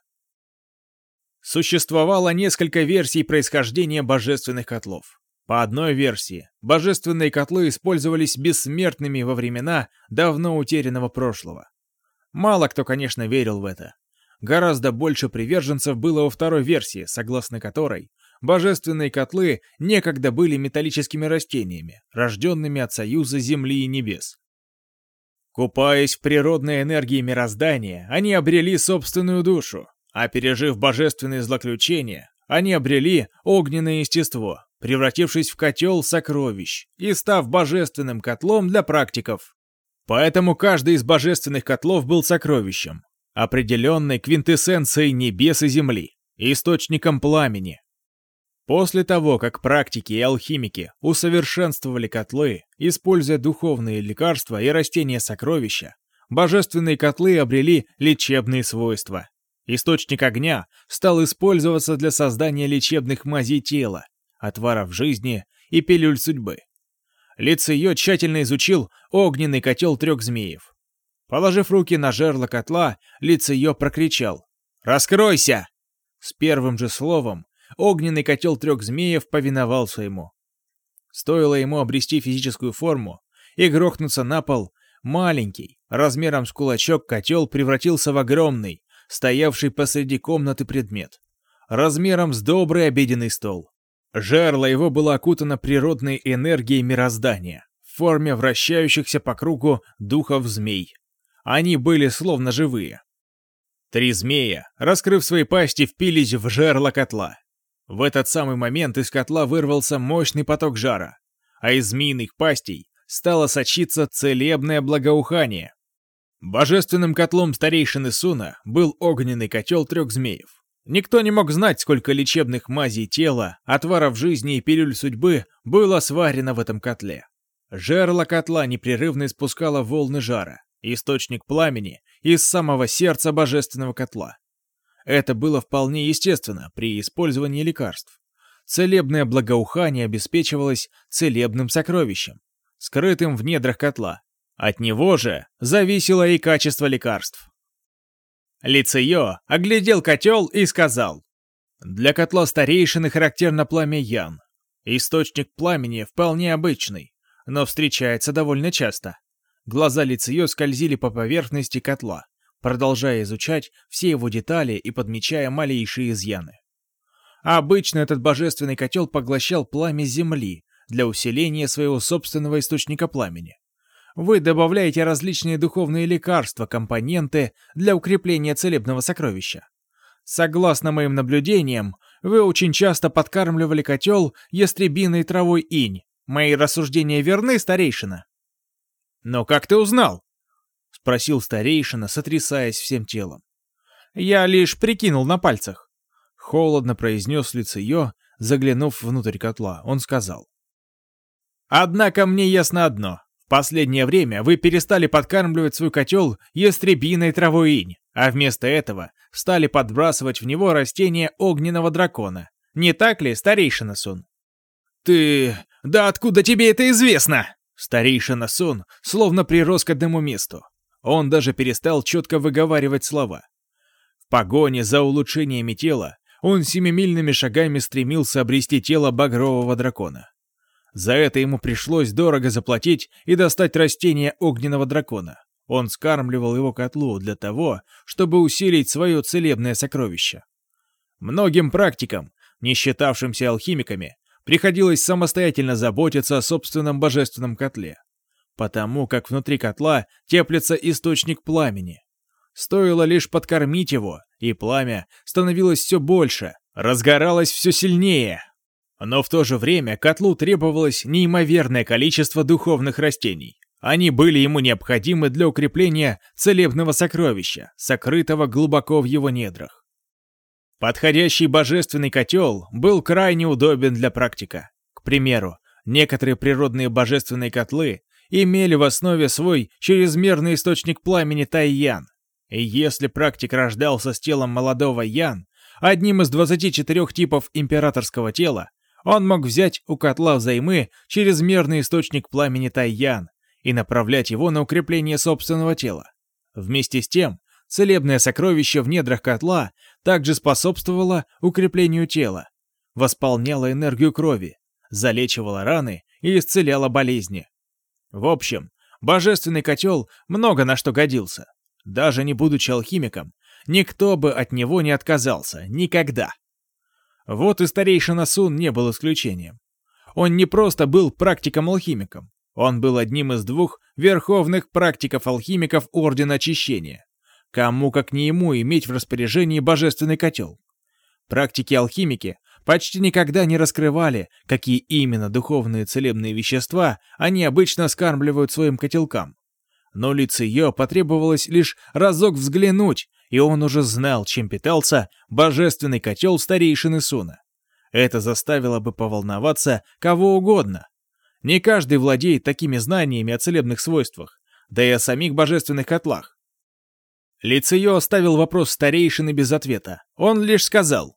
Существовало несколько версий происхождения божественных котлов. По одной версии, божественные котлы использовались бессмертными во времена давно утерянного прошлого. Мало кто, конечно, верил в это. Гораздо больше приверженцев было во второй версии, согласно которой божественные котлы некогда были металлическими растениями, рожденными от союза Земли и Небес. Купаясь в природной энергии мироздания, они обрели собственную душу, а пережив божественные злоключения, они обрели огненное естество, превратившись в котел сокровищ и став божественным котлом для практиков. Поэтому каждый из божественных котлов был сокровищем, определенной квинтэссенцией небес и земли, источником пламени. После того, как практики и алхимики усовершенствовали котлы, используя духовные лекарства и растения-сокровища, божественные котлы обрели лечебные свойства. Источник огня стал использоваться для создания лечебных мазей тела, отваров жизни и пилюль судьбы. Лицеё тщательно изучил огненный котел трех змеев. Положив руки на жерло котла, Лицеё прокричал «Раскройся!». С первым же словом огненный котел трех змеев повиновался ему. Стоило ему обрести физическую форму и грохнуться на пол, маленький, размером с кулачок котел превратился в огромный, стоявший посреди комнаты предмет, размером с добрый обеденный стол. Жерло его было окутано природной энергией мироздания в форме вращающихся по кругу духов змей. Они были словно живые. Три змея, раскрыв свои пасти, впились в жерло котла. В этот самый момент из котла вырвался мощный поток жара. а из змеиных пастей стало сочиться целебное благоухание. Божественным котлом старейшины Суна был огненный котел трех змеев. Никто не мог знать, сколько лечебных мазей тела, отваров жизни и пилюль судьбы было сварено в этом котле. Жерло котла непрерывно испускало волны жара, источник пламени из самого сердца божественного котла. Это было вполне естественно при использовании лекарств. Целебное благоухание обеспечивалось целебным сокровищем, скрытым в недрах котла. От него же зависело и качество лекарств. Лицеё оглядел котел и сказал. Для котла старейшины характерно пламя Ян. Источник пламени вполне обычный, но встречается довольно часто. Глаза Лицеё скользили по поверхности котла, продолжая изучать все его детали и подмечая малейшие изъяны. обычно этот божественный котел поглощал пламя Земли для усиления своего собственного источника пламени. Вы добавляете различные духовные лекарства, компоненты для укрепления целебного сокровища. Согласно моим наблюдениям, вы очень часто подкармливали котел ястребиной травой инь. Мои рассуждения верны, старейшина? Но как ты узнал? — спросил старейшина, сотрясаясь всем телом. «Я лишь прикинул на пальцах». Холодно произнес лицеё, заглянув внутрь котла. Он сказал. «Однако мне ясно одно. В последнее время вы перестали подкармливать свой котел ястребиной травой инь, а вместо этого стали подбрасывать в него растения огненного дракона. Не так ли, старейшина Сун?» «Ты... Да откуда тебе это известно?» Старейшина Сун словно прирос к одному месту. Он даже перестал четко выговаривать слова. В погоне за улучшениями тела он семимильными шагами стремился обрести тело багрового дракона. За это ему пришлось дорого заплатить и достать растение огненного дракона. Он скармливал его котлу для того, чтобы усилить свое целебное сокровище. Многим практикам, не считавшимся алхимиками, приходилось самостоятельно заботиться о собственном божественном котле потому как внутри котла теплится источник пламени. Стоило лишь подкормить его, и пламя становилось все больше, разгоралось все сильнее. Но в то же время котлу требовалось неимоверное количество духовных растений. Они были ему необходимы для укрепления целебного сокровища, сокрытого глубоко в его недрах. Подходящий божественный котел был крайне удобен для практика. К примеру, некоторые природные божественные котлы имели в основе свой чрезмерный источник пламени Тайян. И если практик рождался с телом молодого Ян, одним из 24 типов императорского тела, он мог взять у котла взаймы чрезмерный источник пламени Тайян и направлять его на укрепление собственного тела. Вместе с тем, целебное сокровище в недрах котла также способствовало укреплению тела, восполняло энергию крови, залечивало раны и исцеляло болезни. В общем, божественный котел много на что годился. Даже не будучи алхимиком, никто бы от него не отказался. Никогда. Вот и старейшина Сун не был исключением. Он не просто был практиком-алхимиком. Он был одним из двух верховных практиков-алхимиков Ордена Очищения. Кому, как не ему, иметь в распоряжении божественный котел? Практики-алхимики почти никогда не раскрывали, какие именно духовные целебные вещества они обычно скармливают своим котелкам. Но Лицеё потребовалось лишь разок взглянуть, и он уже знал, чем питался божественный котел старейшины Суна. Это заставило бы поволноваться кого угодно. Не каждый владеет такими знаниями о целебных свойствах, да и о самих божественных котлах. Лицеё оставил вопрос старейшины без ответа. Он лишь сказал,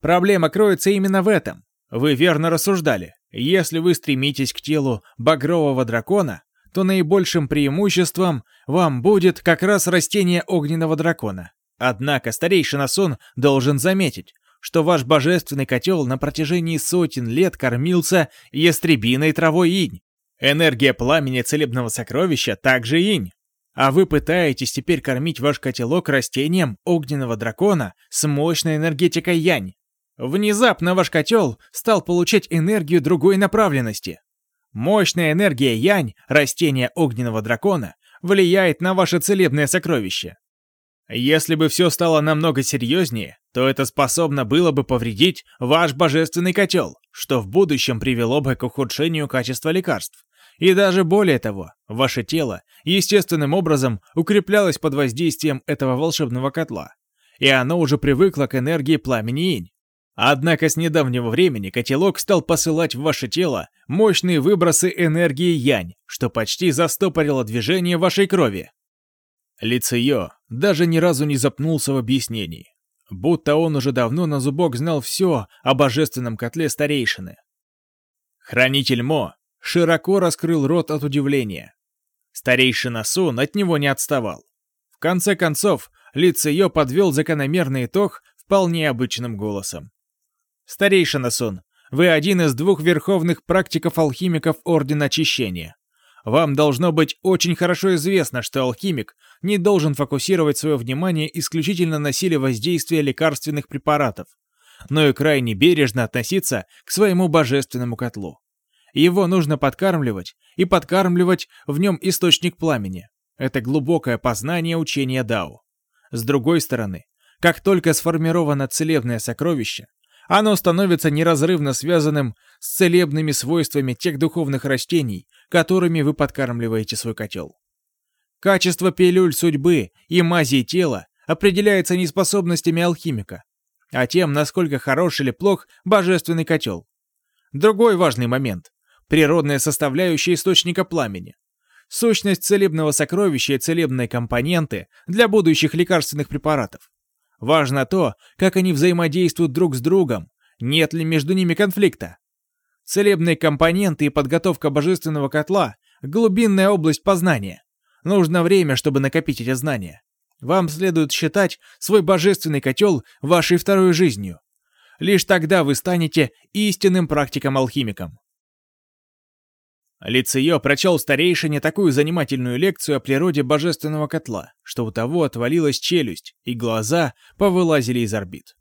Проблема кроется именно в этом. Вы верно рассуждали. Если вы стремитесь к телу багрового дракона, то наибольшим преимуществом вам будет как раз растение огненного дракона. Однако старейшина Сон должен заметить, что ваш божественный котел на протяжении сотен лет кормился ястребиной травой инь. Энергия пламени целебного сокровища также инь. А вы пытаетесь теперь кормить ваш котелок растением огненного дракона с мощной энергетикой янь. Внезапно ваш котел стал получать энергию другой направленности. Мощная энергия янь, растения огненного дракона, влияет на ваше целебное сокровище. Если бы все стало намного серьезнее, то это способно было бы повредить ваш божественный котел, что в будущем привело бы к ухудшению качества лекарств. И даже более того, ваше тело естественным образом укреплялось под воздействием этого волшебного котла, и оно уже привыкло к энергии пламени инь. Однако с недавнего времени котелок стал посылать в ваше тело мощные выбросы энергии янь, что почти застопорило движение вашей крови. Лицеё даже ни разу не запнулся в объяснении, будто он уже давно на зубок знал все о божественном котле старейшины. Хранитель Мо широко раскрыл рот от удивления. Старейшина Сун от него не отставал. В конце концов, Лицеё подвел закономерный итог вполне обычным голосом. «Старейшина Сун, вы один из двух верховных практиков-алхимиков Ордена Очищения. Вам должно быть очень хорошо известно, что алхимик не должен фокусировать свое внимание исключительно на силе воздействия лекарственных препаратов, но и крайне бережно относиться к своему божественному котлу. Его нужно подкармливать, и подкармливать в нем источник пламени. Это глубокое познание учения Дао. С другой стороны, как только сформировано целебное сокровище, оно становится неразрывно связанным с целебными свойствами тех духовных растений, которыми вы подкармливаете свой котел. Качество пилюль судьбы и мази тела определяется не способностями алхимика, а тем, насколько хорош или плох божественный котел. Другой важный момент – природная составляющая источника пламени. Сущность целебного сокровища и целебные компоненты для будущих лекарственных препаратов. Важно то, как они взаимодействуют друг с другом, нет ли между ними конфликта. Целебные компоненты и подготовка божественного котла – глубинная область познания. Нужно время, чтобы накопить эти знания. Вам следует считать свой божественный котел вашей второй жизнью. Лишь тогда вы станете истинным практиком-алхимиком. Лицеё прочел старейшине такую занимательную лекцию о природе божественного котла, что у того отвалилась челюсть, и глаза повылазили из орбит.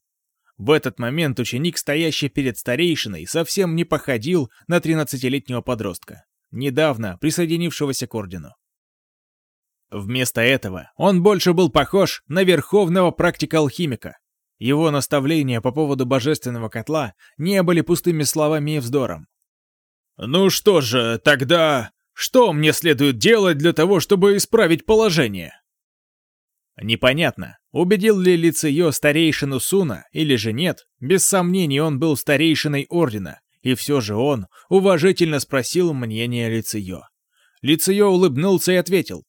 В этот момент ученик, стоящий перед старейшиной, совсем не походил на 13-летнего подростка, недавно присоединившегося к ордену. Вместо этого он больше был похож на верховного практика-алхимика. Его наставления по поводу божественного котла не были пустыми словами и вздором. «Ну что же, тогда что мне следует делать для того, чтобы исправить положение?» Непонятно, убедил ли Лицеё старейшину Суна или же нет, без сомнений он был старейшиной Ордена, и все же он уважительно спросил мнение Лицеё. Лицеё улыбнулся и ответил.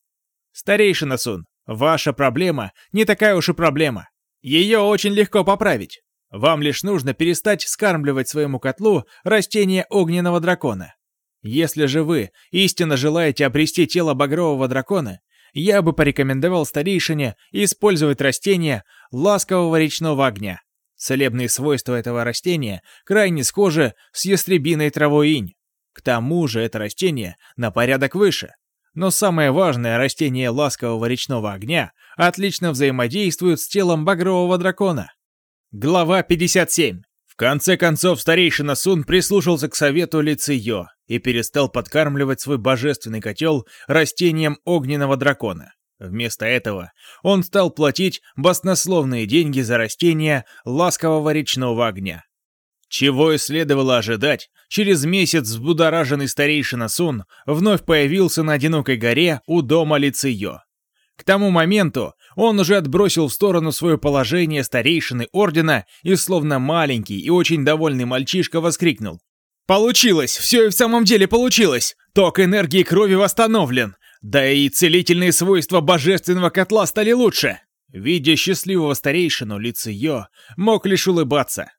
«Старейшина Сун, ваша проблема не такая уж и проблема. Ее очень легко поправить. Вам лишь нужно перестать скармливать своему котлу растение огненного дракона. Если же вы истинно желаете обрести тело багрового дракона, я бы порекомендовал старейшине использовать растение ласкового речного огня. Целебные свойства этого растения крайне схожи с ястребиной травой инь. К тому же это растение на порядок выше. Но самое важное, растение ласкового речного огня отлично взаимодействует с телом багрового дракона. Глава 57. В конце концов, старейшина Сун прислушался к совету Лициё и перестал подкармливать свой божественный котел растением огненного дракона. Вместо этого он стал платить баснословные деньги за растения ласкового речного огня. Чего и следовало ожидать, через месяц взбудораженный старейшина Сун вновь появился на одинокой горе у дома Лициё. К тому моменту он уже отбросил в сторону свое положение старейшины ордена и словно маленький и очень довольный мальчишка воскликнул. «Получилось! Все и в самом деле получилось! Ток энергии крови восстановлен! Да и целительные свойства божественного котла стали лучше!» Видя счастливого старейшину, Лицеё мог лишь улыбаться.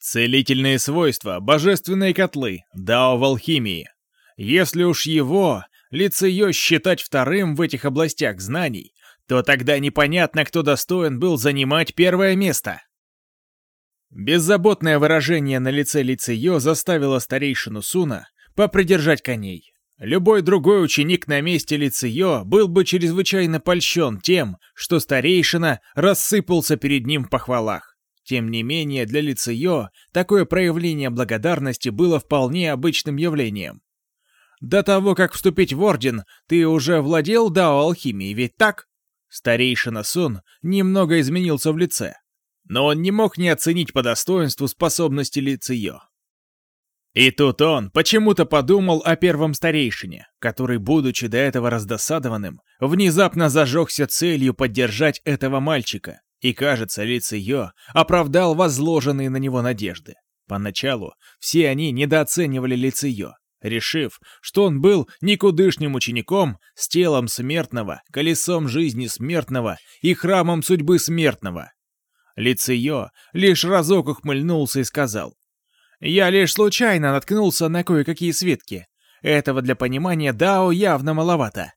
Целительные свойства, божественные котлы, дао в алхимии. Если уж его, Лицеё считать вторым в этих областях знаний, то тогда непонятно, кто достоин был занимать первое место. Беззаботное выражение на лице Лицеё заставило старейшину Суна попридержать коней. Любой другой ученик на месте Лицеё был бы чрезвычайно польщен тем, что старейшина рассыпался перед ним в похвалах. Тем не менее, для Лицеё такое проявление благодарности было вполне обычным явлением. До того, как вступить в Орден, ты уже владел дао алхимией, ведь так? Старейшина Сун немного изменился в лице. но он не мог не оценить по достоинству способности Ли Циё. И тут он почему-то подумал о первом старейшине, который, будучи до этого раздосадованным, внезапно зажегся целью поддержать этого мальчика, и, кажется, Ли Циё оправдал возложенные на него надежды. Поначалу все они недооценивали Ли Циё, решив, что он был никудышним учеником с телом смертного, колесом жизни смертного и храмом судьбы смертного. Лицеё лишь разок ухмыльнулся и сказал, «Я лишь случайно наткнулся на кое-какие свитки. Этого для понимания Дао явно маловато».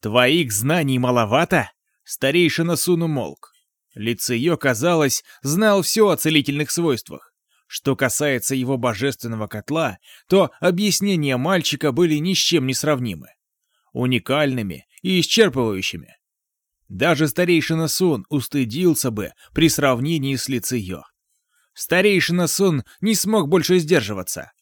«Твоих знаний маловато?» Старейшина Сун умолк. Лицеё, казалось, знал все о целительных свойствах. Что касается его божественного котла, то объяснения мальчика были ни с чем не сравнимы. Уникальными и исчерпывающими. Даже старейшина Сун устыдился бы при сравнении с Лицеё. Старейшина Сун не смог больше сдерживаться.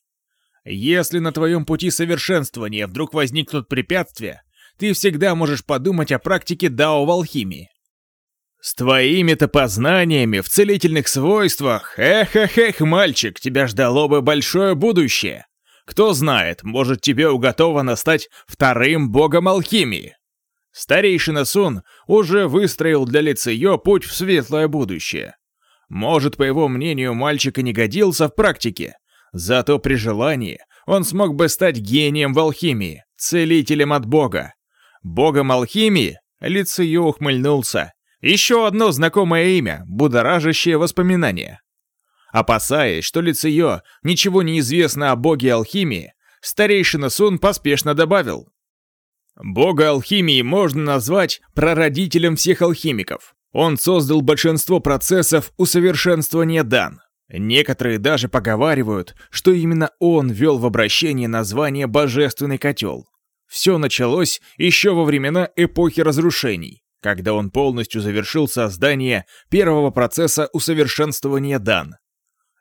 Если на твоем пути совершенствования вдруг возникнут препятствия, ты всегда можешь подумать о практике дао в алхимии. С твоими-то познаниями в целительных свойствах, эх-эх-эх, мальчик, тебя ждало бы большое будущее. Кто знает, может тебе уготовано стать вторым богом алхимии. Старейшина Сун уже выстроил для Лицеё путь в светлое будущее. Может, по его мнению, мальчик и не годился в практике, зато при желании он смог бы стать гением в алхимии, целителем от бога. Богом алхимии Лицеё ухмыльнулся еще одно знакомое имя, будоражащее воспоминания. Опасаясь, что Лицеё ничего не известно о боге алхимии, старейшина Сун поспешно добавил. Бога алхимии можно назвать прародителем всех алхимиков. Он создал большинство процессов усовершенствования дан. Некоторые даже поговаривают, что именно он ввел в обращение название «божественный котел». Все началось еще во времена эпохи разрушений когда он полностью завершил создание первого процесса усовершенствования дан.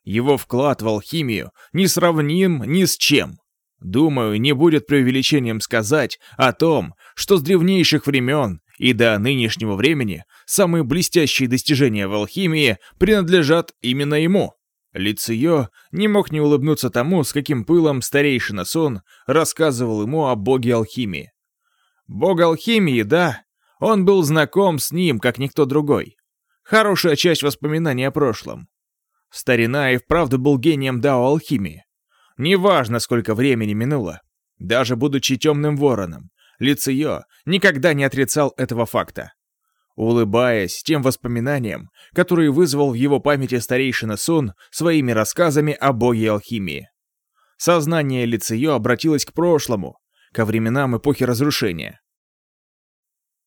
Его вклад в алхимию не сравним ни с чем. Думаю, не будет преувеличением сказать о том, что с древнейших времен и до нынешнего времени самые блестящие достижения в алхимии принадлежат именно ему. Лицеё не мог не улыбнуться тому, с каким пылом старейшина Сон рассказывал ему о боге алхимии. Бог алхимии, да, он был знаком с ним, как никто другой. Хорошая часть воспоминаний о прошлом. Старина и вправду был гением дао-алхимии. Неважно, сколько времени минуло. Даже будучи темным вороном, Лицеё никогда не отрицал этого факта. Улыбаясь тем воспоминаниям, которые вызвал в его памяти старейшина Сун своими рассказами о боге алхимии. Сознание Лицеё обратилось к прошлому, ко временам эпохи разрушения.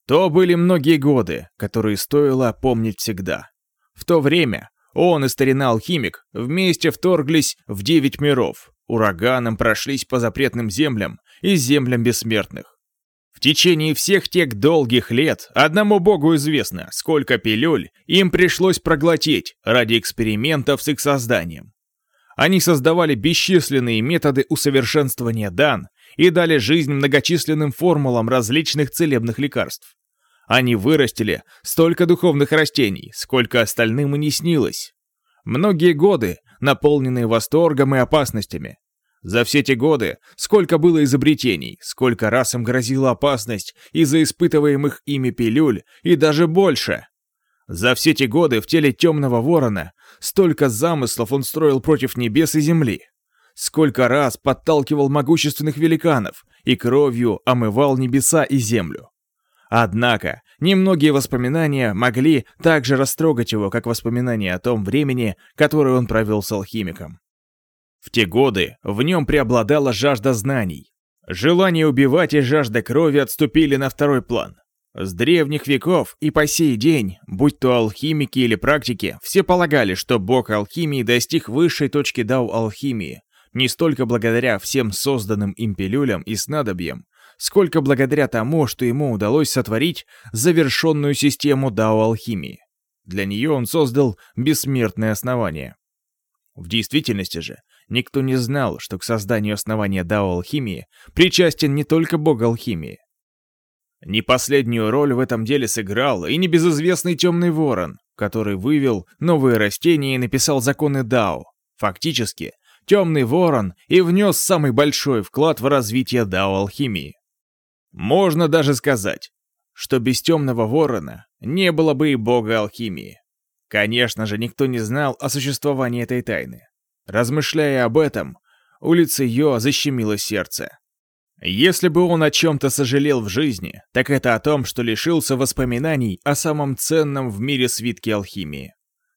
То были многие годы, которые стоило помнить всегда. В то время он и старина-алхимик вместе вторглись в девять миров, ураганом прошлись по запретным землям и землям бессмертных. В течение всех тех долгих лет одному богу известно, сколько пилюль им пришлось проглотить ради экспериментов с их созданием. Они создавали бесчисленные методы усовершенствования дан и дали жизнь многочисленным формулам различных целебных лекарств. Они вырастили столько духовных растений, сколько остальным и не снилось. Многие годы, наполненные восторгом и опасностями. За все те годы сколько было изобретений, сколько раз им грозила опасность из-за испытываемых ими пилюль и даже больше. За все те годы в теле темного ворона столько замыслов он строил против небес и земли. Сколько раз подталкивал могущественных великанов и кровью омывал небеса и землю. Однако, немногие воспоминания могли так же растрогать его, как воспоминания о том времени, которое он провел с алхимиком. В те годы в нем преобладала жажда знаний. Желание убивать и жажда крови отступили на второй план. С древних веков и по сей день, будь то алхимики или практики, все полагали, что бог алхимии достиг высшей точки дау-алхимии, не столько благодаря всем созданным им пилюлям и снадобьям, сколько благодаря тому, что ему удалось сотворить завершенную систему дао-алхимии. Для нее он создал бессмертное основание. В действительности же, никто не знал, что к созданию основания дао-алхимии причастен не только бог алхимии. Не последнюю роль в этом деле сыграл и небезызвестный Темный Ворон, который вывел новые растения и написал законы Дао. Фактически, темный ворон и внес самый большой вклад в развитие дао-алхимии. Можно даже сказать, что без темного ворона не было бы и бога алхимии. Конечно же, никто не знал о существовании этой тайны. Размышляя об этом, улице Йо защемило сердце. Если бы он о чем-то сожалел в жизни, так это о том, что лишился воспоминаний о самом ценном в мире свитке алхимии.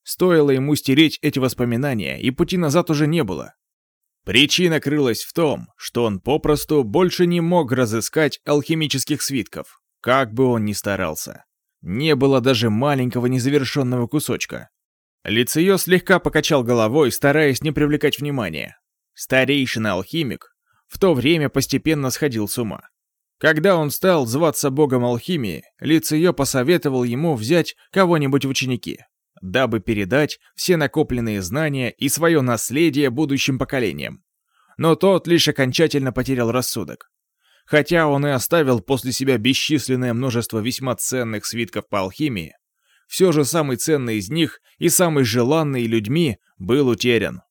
Стоило ему стереть эти воспоминания, и пути назад уже не было. Причина крылась в том, что он попросту больше не мог разыскать алхимических свитков, как бы он ни старался. Не было даже маленького незавершенного кусочка. Лицеё слегка покачал головой, стараясь не привлекать внимания. Старейшина-алхимик в то время постепенно сходил с ума. Когда он стал зваться богом алхимии, Лицеё посоветовал ему взять кого-нибудь в ученики, дабы передать все накопленные знания и свое наследие будущим поколениям. Но тот лишь окончательно потерял рассудок. Хотя он и оставил после себя бесчисленное множество весьма ценных свитков по алхимии, все же самый ценный из них и самый желанный людьми был утерян.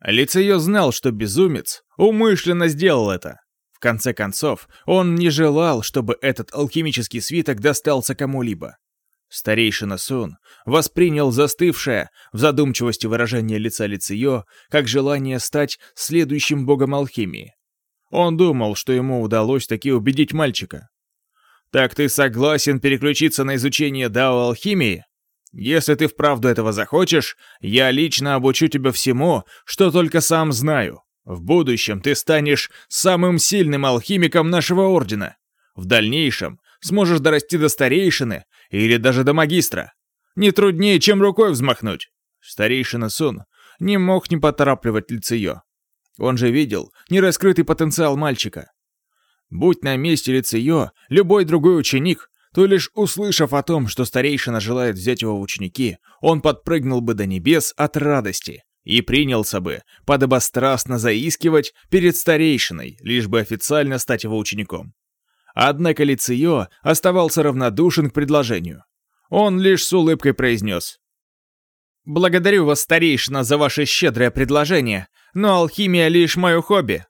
Лицеё знал, что безумец умышленно сделал это. В конце концов, он не желал, чтобы этот алхимический свиток достался кому-либо. Старейшина Сун воспринял застывшее в задумчивости выражение лица Лицеё как желание стать следующим богом алхимии. Он думал, что ему удалось таки убедить мальчика. «Так ты согласен переключиться на изучение дао-алхимии? Если ты вправду этого захочешь, я лично обучу тебя всему, что только сам знаю. В будущем ты станешь самым сильным алхимиком нашего ордена. В дальнейшем сможешь дорасти до старейшины или даже до магистра. Не труднее, чем рукой взмахнуть. Старейшина Сун не мог не поторапливать Лицеё. Он же видел нераскрытый потенциал мальчика. Будь на месте Лицеё любой другой ученик, то лишь услышав о том, что старейшина желает взять его в ученики, он подпрыгнул бы до небес от радости и принялся бы подобострастно заискивать перед старейшиной, лишь бы официально стать его учеником. Однако Лицио оставался равнодушен к предложению. Он лишь с улыбкой произнес. «Благодарю вас, старейшина, за ваше щедрое предложение, но алхимия лишь мое хобби».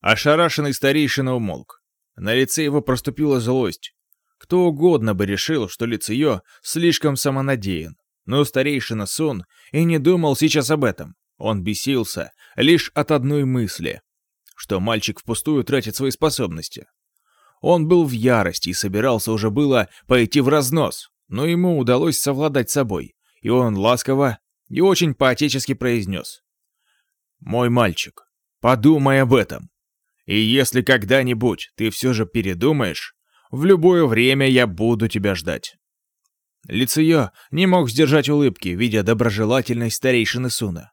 Ошарашенный старейшина умолк. На лице его проступила злость. Кто угодно бы решил, что Лицио слишком самонадеян. Но старейшина Сун и не думал сейчас об этом. Он бесился лишь от одной мысли, что мальчик впустую тратит свои способности. Он был в ярости и собирался уже было пойти в разнос, но ему удалось совладать с собой, и он ласково и очень поотечески произнес. «Мой мальчик, подумай об этом. И если когда-нибудь ты все же передумаешь, в любое время я буду тебя ждать». Лицеё не мог сдержать улыбки, видя доброжелательность старейшины Суна.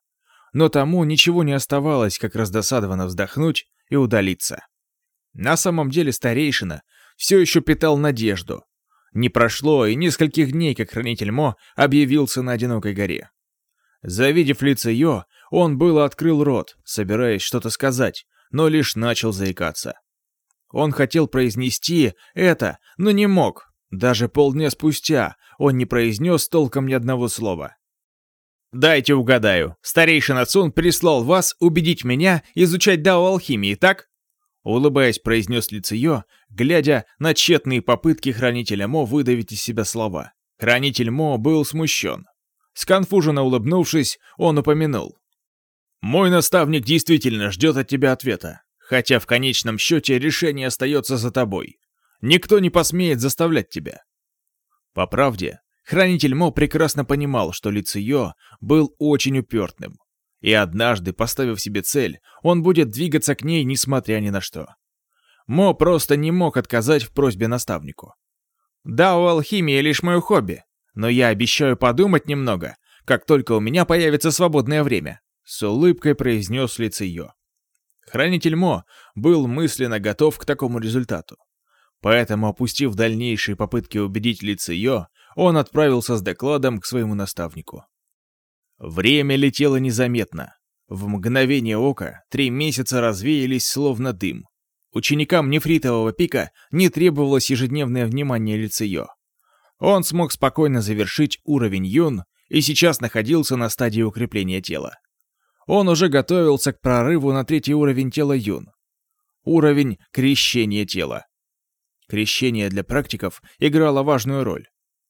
Но тому ничего не оставалось, как раздосадованно вздохнуть и удалиться. На самом деле старейшина все еще питал надежду. Не прошло и нескольких дней, как хранитель Мо объявился на одинокой горе. Завидев лицо Йо, он было открыл рот, собираясь что-то сказать, но лишь начал заикаться. Он хотел произнести это, но не мог. Даже полдня спустя он не произнес толком ни одного слова. «Дайте угадаю. Старейшина Цун прислал вас убедить меня изучать дао-алхимии, так?» Улыбаясь, произнес Лицеё, глядя на тщетные попытки Хранителя Мо выдавить из себя слова. Хранитель Мо был смущен. Сконфуженно улыбнувшись, он упомянул. «Мой наставник действительно ждет от тебя ответа, хотя в конечном счете решение остается за тобой. Никто не посмеет заставлять тебя». По правде, Хранитель Мо прекрасно понимал, что Лицеё был очень упертым. И однажды, поставив себе цель, он будет двигаться к ней, несмотря ни на что. Мо просто не мог отказать в просьбе наставнику. «Да, у алхимии лишь мое хобби, но я обещаю подумать немного, как только у меня появится свободное время», с улыбкой произнес Лицеё. Хранитель Мо был мысленно готов к такому результату. Поэтому, опустив дальнейшие попытки убедить Лицеё, он отправился с докладом к своему наставнику. Время летело незаметно. В мгновение ока три месяца развеялись словно дым. Ученикам нефритового пика не требовалось ежедневное внимание лицеё. Он смог спокойно завершить уровень Юн и сейчас находился на стадии укрепления тела. Он уже готовился к прорыву на третий уровень тела Юн. Уровень крещения тела. Крещение для практиков играло важную роль.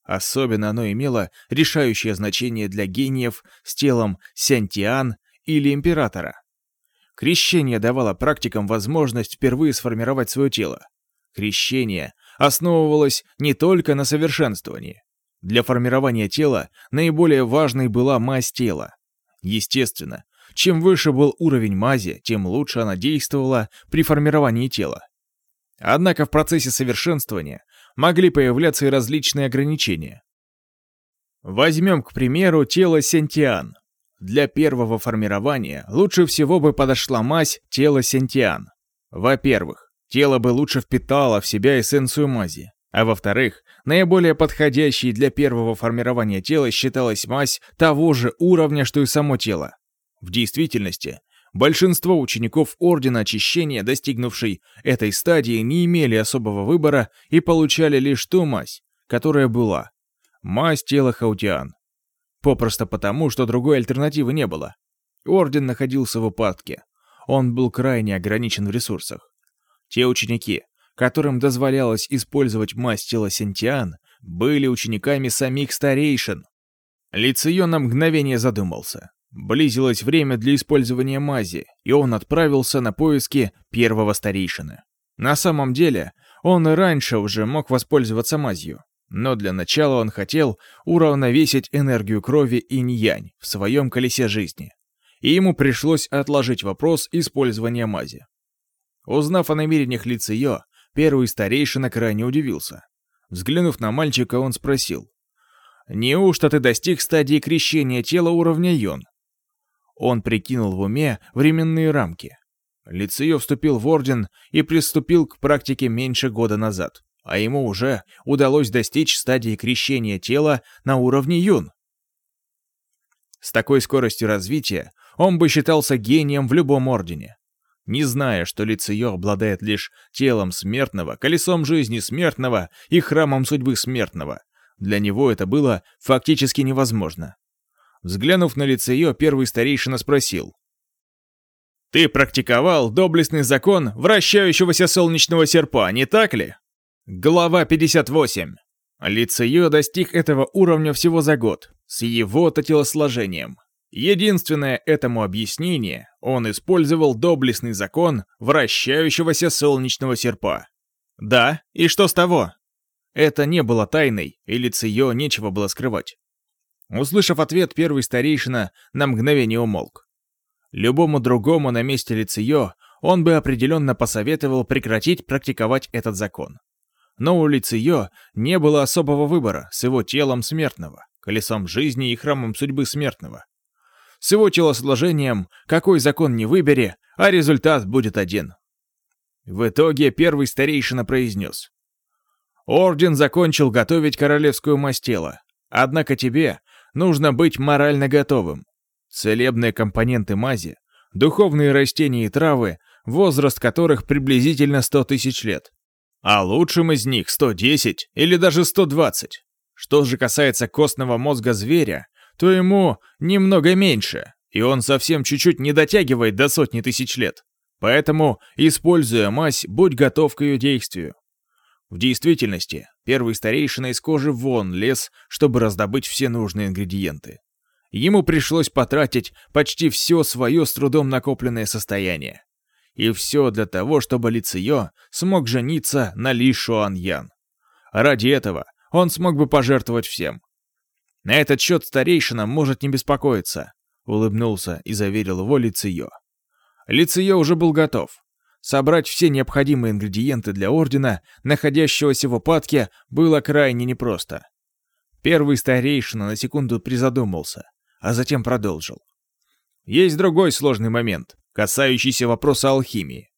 Особенно оно имело решающее значение для гениев с телом Сянтиан или Императора. Крещение давало практикам возможность впервые сформировать свое тело. Крещение основывалось не только на совершенствовании. Для формирования тела наиболее важной была мазь тела. Естественно, чем выше был уровень мази, тем лучше она действовала при формировании тела. Однако в процессе совершенствования могли появляться и различные ограничения. Возьмем, к примеру, тело Сентиан. Для первого формирования лучше всего бы подошла мазь тела Сентиан. Во-первых, тело бы лучше впитало в себя эссенцию мази. А во-вторых, наиболее подходящей для первого формирования тела считалась мазь того же уровня, что и само тело. В действительности, большинство учеников Ордена Очищения, достигнувшей этой стадии, не имели особого выбора и получали лишь ту мазь, которая была. Мазь тела Хаутиан. Попросту потому, что другой альтернативы не было. Орден находился в упадке. Он был крайне ограничен в ресурсах. Те ученики, которым дозволялось использовать мазь тела Сентиан, были учениками самих старейшин. Лицеё на мгновение задумался. Близилось время для использования мази, и он отправился на поиски первого старейшины. На самом деле, он и раньше уже мог воспользоваться мазью, но для начала он хотел уравновесить энергию крови инь-янь в своем колесе жизни, и ему пришлось отложить вопрос использования мази. Узнав о намерениях Лицеё, первый старейшина крайне удивился. Взглянув на мальчика, он спросил, «Неужто ты достиг стадии крещения тела уровня Йон?» Он прикинул в уме временные рамки. Лицеё вступил в орден и приступил к практике меньше года назад, а ему уже удалось достичь стадии крещения тела на уровне юн. С такой скоростью развития он бы считался гением в любом ордене. Не зная, что Лицеё обладает лишь телом смертного, колесом жизни смертного и храмом судьбы смертного, для него это было фактически невозможно. Взглянув на лице ее, первый старейшина спросил. «Ты практиковал доблестный закон вращающегося солнечного серпа, не так ли?» Глава 58. Лицеё достиг этого уровня всего за год, с его-то телосложением. Единственное этому объяснение, он использовал доблестный закон вращающегося солнечного серпа. Да, и что с того? Это не было тайной, и Лицеё нечего было скрывать. Услышав ответ, первый старейшина на мгновение умолк. Любому другому на месте Лициё он бы определенно посоветовал прекратить практиковать этот закон. Но у Лициё не было особого выбора с его телом смертного, колесом жизни и храмом судьбы смертного. С его телосложением какой закон не выбери, а результат будет один. В итоге первый старейшина произнес. Орден закончил готовить королевскую масть тела. Однако тебе нужно быть морально готовым. Целебные компоненты мази, духовные растения и травы, возраст которых приблизительно 100 тысяч лет. А лучшим из них 110 или даже 120. Что же касается костного мозга зверя, то ему немного меньше, и он совсем чуть-чуть не дотягивает до сотни тысяч лет. Поэтому, используя мазь, будь готов к ее действию. В действительности, первый старейшина из кожи вон лез, чтобы раздобыть все нужные ингредиенты. Ему пришлось потратить почти все свое с трудом накопленное состояние. И все для того, чтобы Лициё смог жениться на Ли Шуаньян. Ради этого он смог бы пожертвовать всем. На этот счет старейшина может не беспокоиться, улыбнулся и заверил его Лициё. Лициё уже был готов. Собрать все необходимые ингредиенты для Ордена, находящегося в упадке, было крайне непросто. Первый старейшина на секунду призадумался, а затем продолжил. Есть другой сложный момент, касающийся вопроса алхимии.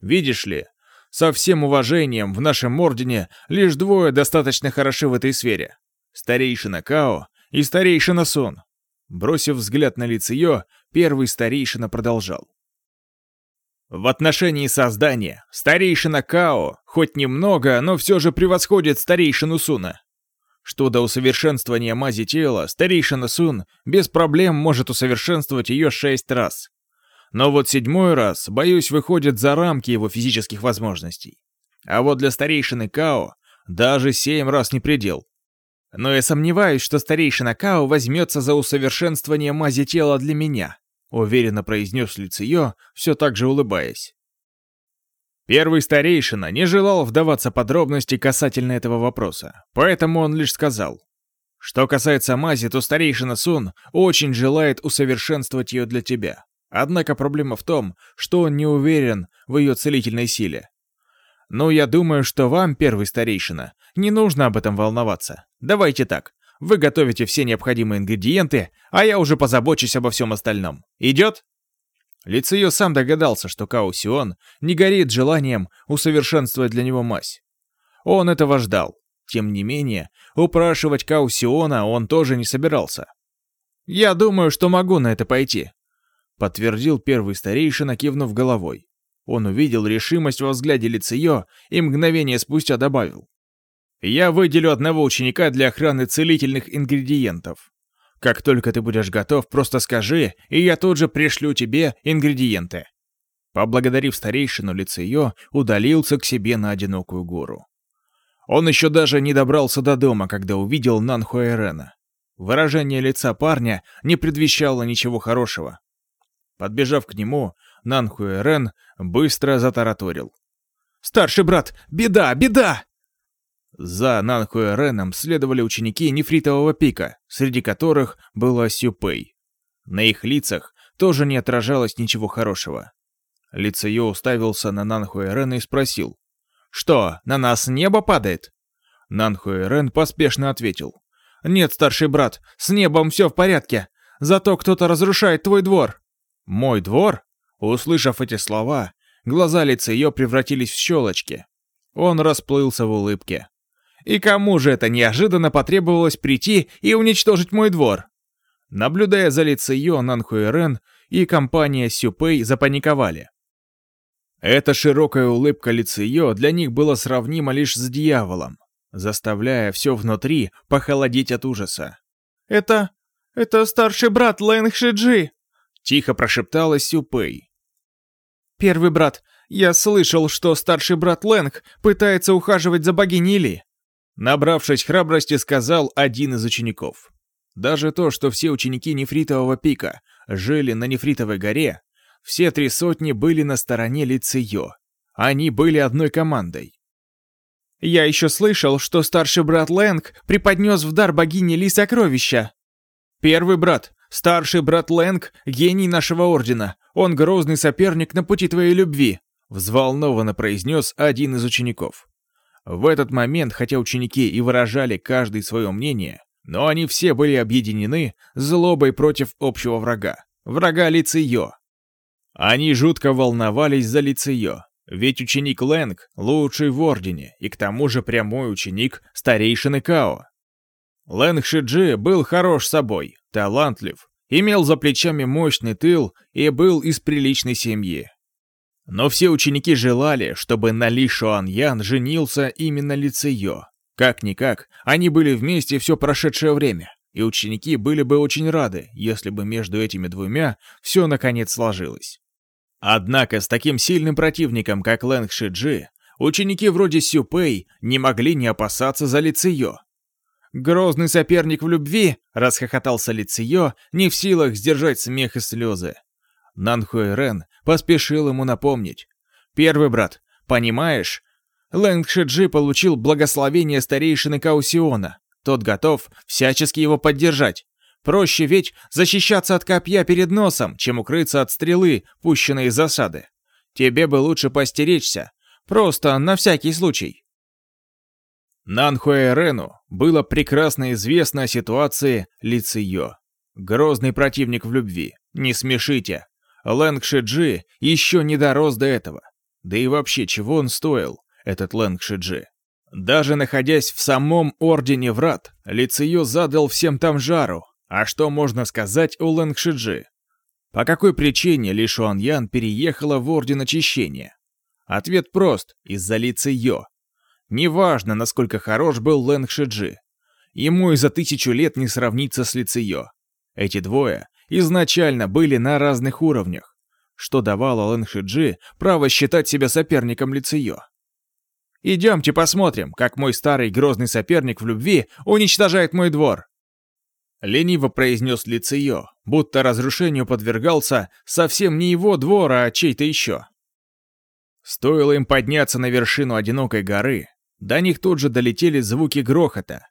Видишь ли, со всем уважением, в нашем Ордене лишь двое достаточно хороши в этой сфере. Старейшина Као и старейшина Сон. Бросив взгляд на лицеё, первый старейшина продолжал. В отношении создания старейшина Као хоть немного, но все же превосходит старейшину Суна. что до усовершенствования мази тела старейшина Сун без проблем может усовершенствовать ее шесть раз. Но вот седьмой раз, боюсь, выходит за рамки его физических возможностей. А вот для старейшины Као даже семь раз не предел. Но я сомневаюсь, что старейшина Као возьмется за усовершенствование мази тела для меня, уверенно произнес Лицио, все так же улыбаясь. Первый старейшина не желал вдаваться подробности касательно этого вопроса, поэтому он лишь сказал. Что касается мази, то старейшина Сун очень желает усовершенствовать ее для тебя. Однако проблема в том, что он не уверен в ее целительной силе. Но я думаю, что вам, первый старейшина, не нужно об этом волноваться. Давайте так. Вы готовите все необходимые ингредиенты, а я уже позабочусь обо всем остальном. Идет? Лицею сам догадался, что Као Сион не горит желанием усовершенствовать для него мазь. Он этого ждал. Тем не менее, упрашивать Као Сиона он тоже не собирался. «Я думаю, что могу на это пойти», — подтвердил первый старейшина, кивнув головой. Он увидел решимость во взгляде Лицеё и мгновение спустя добавил. «Я выделю одного ученика для охраны целительных ингредиентов. Как только ты будешь готов, просто скажи, и я тут же пришлю тебе ингредиенты». Поблагодарив старейшину, Лицеё удалился к себе на одинокую гору. Он еще даже не добрался до дома, когда увидел Нанхуэрена. Выражение лица парня не предвещало ничего хорошего. Подбежав к нему, Нанхуэрен быстро затараторил. «Старший брат, беда, беда!» За Нанхуэреном следовали ученики нефритового пика, среди которых была Сюпэй. На их лицах тоже не отражалось ничего хорошего. Лицеё уставился на Нанхуэрена и спросил. «Что, на нас небо падает?» Нанхуэрен поспешно ответил. «Нет, старший брат, с небом все в порядке. Зато кто-то разрушает твой двор». «Мой двор?» Услышав эти слова, глаза лица превратились в щелочки. Он расплылся в улыбке. «И кому же это неожиданно потребовалось прийти и уничтожить мой двор?» Наблюдая за лицеё Нанхуэрен и компания Сюпэй запаниковали. Эта широкая улыбка лицеё для них была сравнима лишь с дьяволом, заставляя все внутри похолодеть от ужаса. «Это... это старший брат Лэн Шиджи!» Тихо прошептала Сюпэй. «Первый брат, я слышал, что старший брат Лэнг пытается ухаживать за богиней Ли». Набравшись храбрости, сказал один из учеников. Даже то, что все ученики Нефритового пика жили на Нефритовой горе, все три сотни были на стороне Лицеё. Они были одной командой. «Я еще слышал, что старший брат Лэнг преподнес в дар богине Ли сокровища». «Первый брат, Старший брат Лэнг — гений нашего ордена. Он грозный соперник на пути твоей любви», — взволнованно произнес один из учеников. В этот момент, хотя ученики и выражали каждый свое мнение, но они все были объединены злобой против общего врага, врага Лицеё. Они жутко волновались за Лицеё, ведь ученик Лэнг лучший в Ордене и к тому же прямой ученик старейшины Као. Лэнг Шиджи был хорош собой, талантлив, имел за плечами мощный тыл и был из приличной семьи. Но все ученики желали, чтобы на Ли Шуан женился именно Ли Циё. Как-никак, они были вместе все прошедшее время, и ученики были бы очень рады, если бы между этими двумя все наконец сложилось. Однако с таким сильным противником, как Лэнг Шиджи, ученики вроде Сюпэй не могли не опасаться за Ли Циё. «Грозный соперник в любви!» — расхохотался Лициё, не в силах сдержать смех и слезы. Нанхуэй Рен поспешил ему напомнить. «Первый брат, понимаешь? Лэнг Шиджи получил благословение старейшины Каусиона. Тот готов всячески его поддержать. Проще ведь защищаться от копья перед носом, чем укрыться от стрелы, пущенной из засады. Тебе бы лучше постеречься. Просто на всякий случай. Нанхуэрену было прекрасно известно о ситуации Лициё. Грозный противник в любви. Не смешите. Лэнг Шиджи еще не дорос до этого. Да и вообще, чего он стоил, этот Лэнг Шиджи? Даже находясь в самом Ордене Врат, Лициё задал всем там жару. А что можно сказать о Лэнг Шиджи? По какой причине Ли Шуан Ян переехала в Орден Очищения? Ответ прост – из-за Лициё. Неважно, насколько хорош был Лэнг Шиджи. ему и за тысячу лет не сравнится с Лицеё. Эти двое изначально были на разных уровнях, что давало Лэнг Шиджи право считать себя соперником Лицеё. Идемте посмотрим, как мой старый грозный соперник в любви уничтожает мой двор. Лениво произнес Лицеё, будто разрушению подвергался совсем не его двор, а чей-то еще. Стоило им подняться на вершину одинокой горы, до них тут же долетели звуки грохота.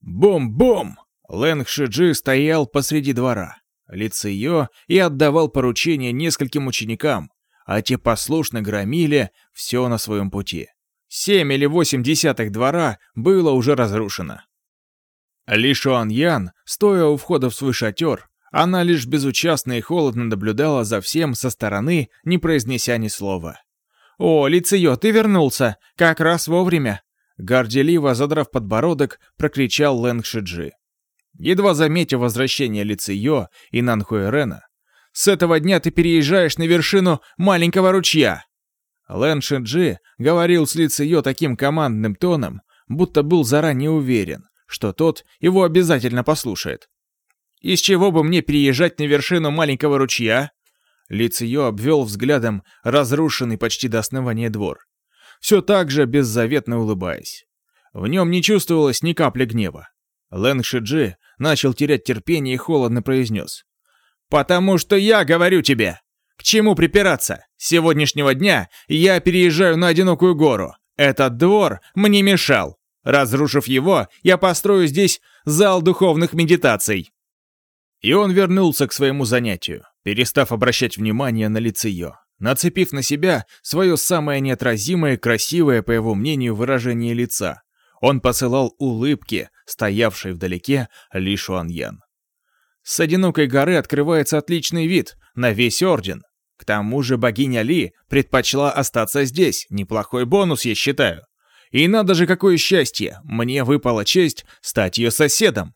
Бум-бум! Лэнг Шиджи стоял посреди двора. Лицеё и отдавал поручения нескольким ученикам, а те послушно громили все на своем пути. Семь или восемь десятых двора было уже разрушено. Ли Шуан Ян, стоя у входа в свой шатер, она лишь безучастно и холодно наблюдала за всем со стороны, не произнеся ни слова. «О, Лицеё, ты вернулся! Как раз вовремя!» Горделиво, задрав подбородок, прокричал Лэнг Шиджи. Едва заметив возвращение Лицеё и Нанхуэрена, «С этого дня ты переезжаешь на вершину маленького ручья!» Лэн Шиджи говорил с Лицеё таким командным тоном, будто был заранее уверен, что тот его обязательно послушает. «Из чего бы мне переезжать на вершину маленького ручья?» Лицеё обвел взглядом разрушенный почти до основания двор. Все так же беззаветно улыбаясь. В нем не чувствовалось ни капли гнева. Лэнг Шиджи начал терять терпение и холодно произнес. «Потому что я говорю тебе! К чему припираться? С сегодняшнего дня я переезжаю на одинокую гору. Этот двор мне мешал. Разрушив его, я построю здесь зал духовных медитаций». И он вернулся к своему занятию, перестав обращать внимание на лицеё, нацепив на себя свое самое неотразимое, красивое, по его мнению, выражение лица. Он посылал улыбки, стоявшей вдалеке Ли Шуаньян. С одинокой горы открывается отличный вид на весь орден. К тому же богиня Ли предпочла остаться здесь, неплохой бонус, я считаю. И надо же, какое счастье! Мне выпала честь стать ее соседом.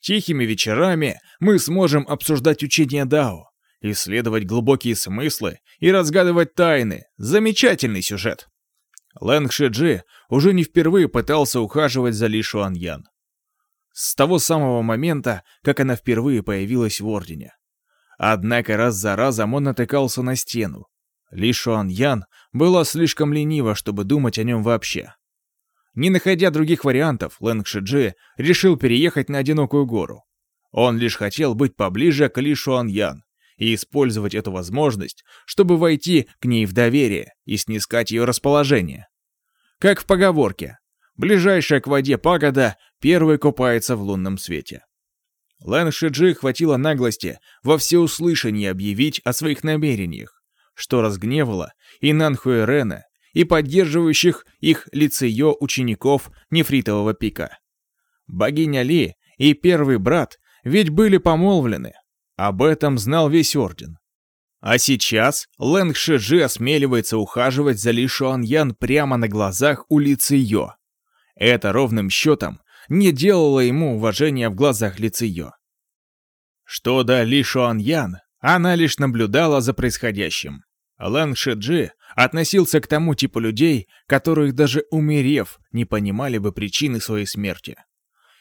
Тихими вечерами мы сможем обсуждать учение Дао, исследовать глубокие смыслы и разгадывать тайны. Замечательный сюжет. Лэнг Шиджи уже не впервые пытался ухаживать за Ли Шуаньян. С того самого момента, как она впервые появилась в Ордене. Однако раз за разом он натыкался на стену. Ли Шуаньян была слишком ленива, чтобы думать о нем вообще. Не находя других вариантов, Лэнг Шиджи решил переехать на одинокую гору. Он лишь хотел быть поближе к Ли Шуаньян и использовать эту возможность, чтобы войти к ней в доверие и снискать ее расположение. Как в поговорке «Ближайшая к воде пагода первый купается в лунном свете». Лэн Шиджи хватило наглости во всеуслышание объявить о своих намерениях, что разгневало и Нанхуэрена, и поддерживающих их лицеё учеников нефритового пика. Богиня Ли и первый брат ведь были помолвлены. Об этом знал весь орден. А сейчас Лэнг Шижи осмеливается ухаживать за Ли Шуаньян прямо на глазах у Лицеё. Это ровным счетом не делало ему уважения в глазах Лицеё. Что до Ли Шуаньян, она лишь наблюдала за происходящим. Лэнг Шиджи относился к тому типу людей, которых даже умерев, не понимали бы причины своей смерти.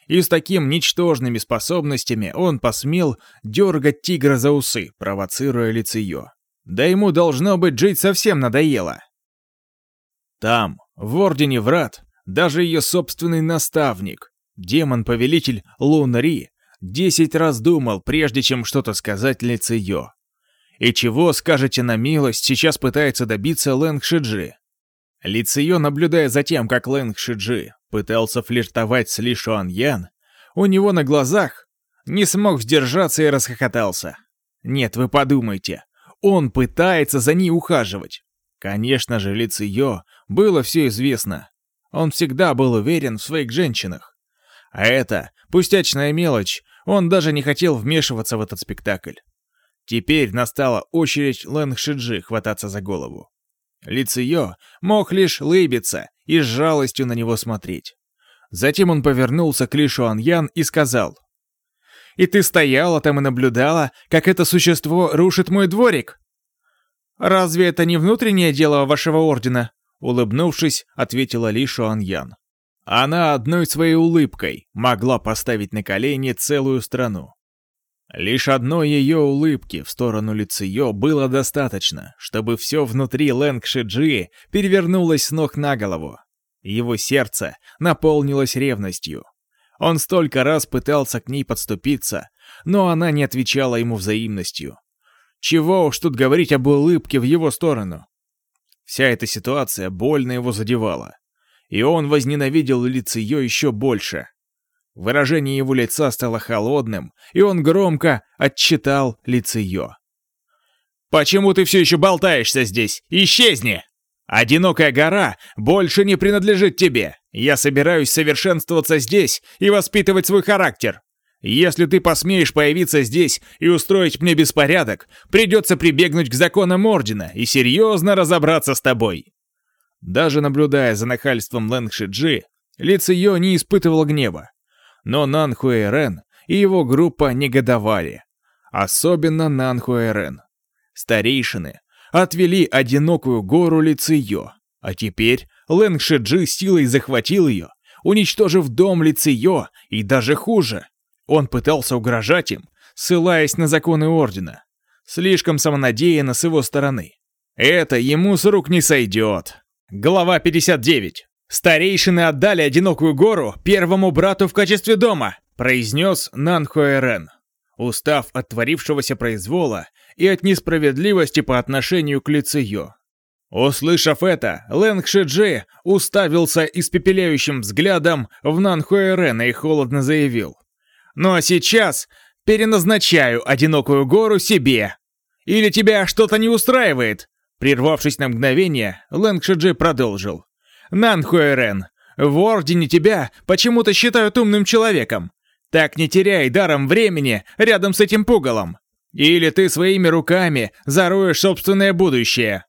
И с такими ничтожными способностями он посмел дергать тигра за усы, провоцируя лицеё. Да ему должно быть жить совсем надоело. Там, в Ордене Врат, даже ее собственный наставник, демон-повелитель Лунри, десять раз думал, прежде чем что-то сказать лицеё. И чего, скажете на милость, сейчас пытается добиться Лэнг Шиджи? Лицеё, наблюдая за тем, как Лэнг Шиджи пытался флиртовать с Ли Шуан Ян, у него на глазах не смог сдержаться и расхохотался. Нет, вы подумайте, он пытается за ней ухаживать. Конечно же, Лицеё было все известно. Он всегда был уверен в своих женщинах. А это пустячная мелочь, он даже не хотел вмешиваться в этот спектакль. Теперь настала очередь Лэнг Шиджи хвататься за голову. Лицеё мог лишь лыбиться и с жалостью на него смотреть. Затем он повернулся к Ли Шуаньян и сказал. «И ты стояла там и наблюдала, как это существо рушит мой дворик?» «Разве это не внутреннее дело вашего ордена?» Улыбнувшись, ответила Ли Шуаньян. Она одной своей улыбкой могла поставить на колени целую страну. Лишь одной ее улыбки в сторону Лициё было достаточно, чтобы все внутри Лэнг Шиджи перевернулось с ног на голову. Его сердце наполнилось ревностью. Он столько раз пытался к ней подступиться, но она не отвечала ему взаимностью. Чего уж тут говорить об улыбке в его сторону. Вся эта ситуация больно его задевала. И он возненавидел Лициё еще больше. Выражение его лица стало холодным, и он громко отчитал Лициё. «Почему ты все еще болтаешься здесь? Исчезни! Одинокая гора больше не принадлежит тебе. Я собираюсь совершенствоваться здесь и воспитывать свой характер. Если ты посмеешь появиться здесь и устроить мне беспорядок, придется прибегнуть к законам Ордена и серьезно разобраться с тобой». Даже наблюдая за нахальством Лэнг Шиджи, Лициё не испытывал гнева. Но Нанхуэрен и его группа негодовали. Особенно Нанхуэрен. Старейшины отвели одинокую гору Лициё, а теперь Лэнг Шиджи силой захватил ее, уничтожив дом Лициё и даже хуже. Он пытался угрожать им, ссылаясь на законы Ордена. Слишком самонадеянно с его стороны. Это ему с рук не сойдет. Глава 59. «Старейшины отдали одинокую гору первому брату в качестве дома», произнес Нанхуэрен. Устав от творившегося произвола и от несправедливости по отношению к Лицею. Услышав это, Лэнг Шиджи уставился испепеляющим взглядом в Нанхуэрена и холодно заявил. «Ну а сейчас переназначаю одинокую гору себе. Или тебя что-то не устраивает?» Прервавшись на мгновение, Лэнг Шиджи продолжил. Нанхуэрен, в Ордене тебя почему-то считают умным человеком. Так не теряй даром времени рядом с этим пугалом. Или ты своими руками зароешь собственное будущее.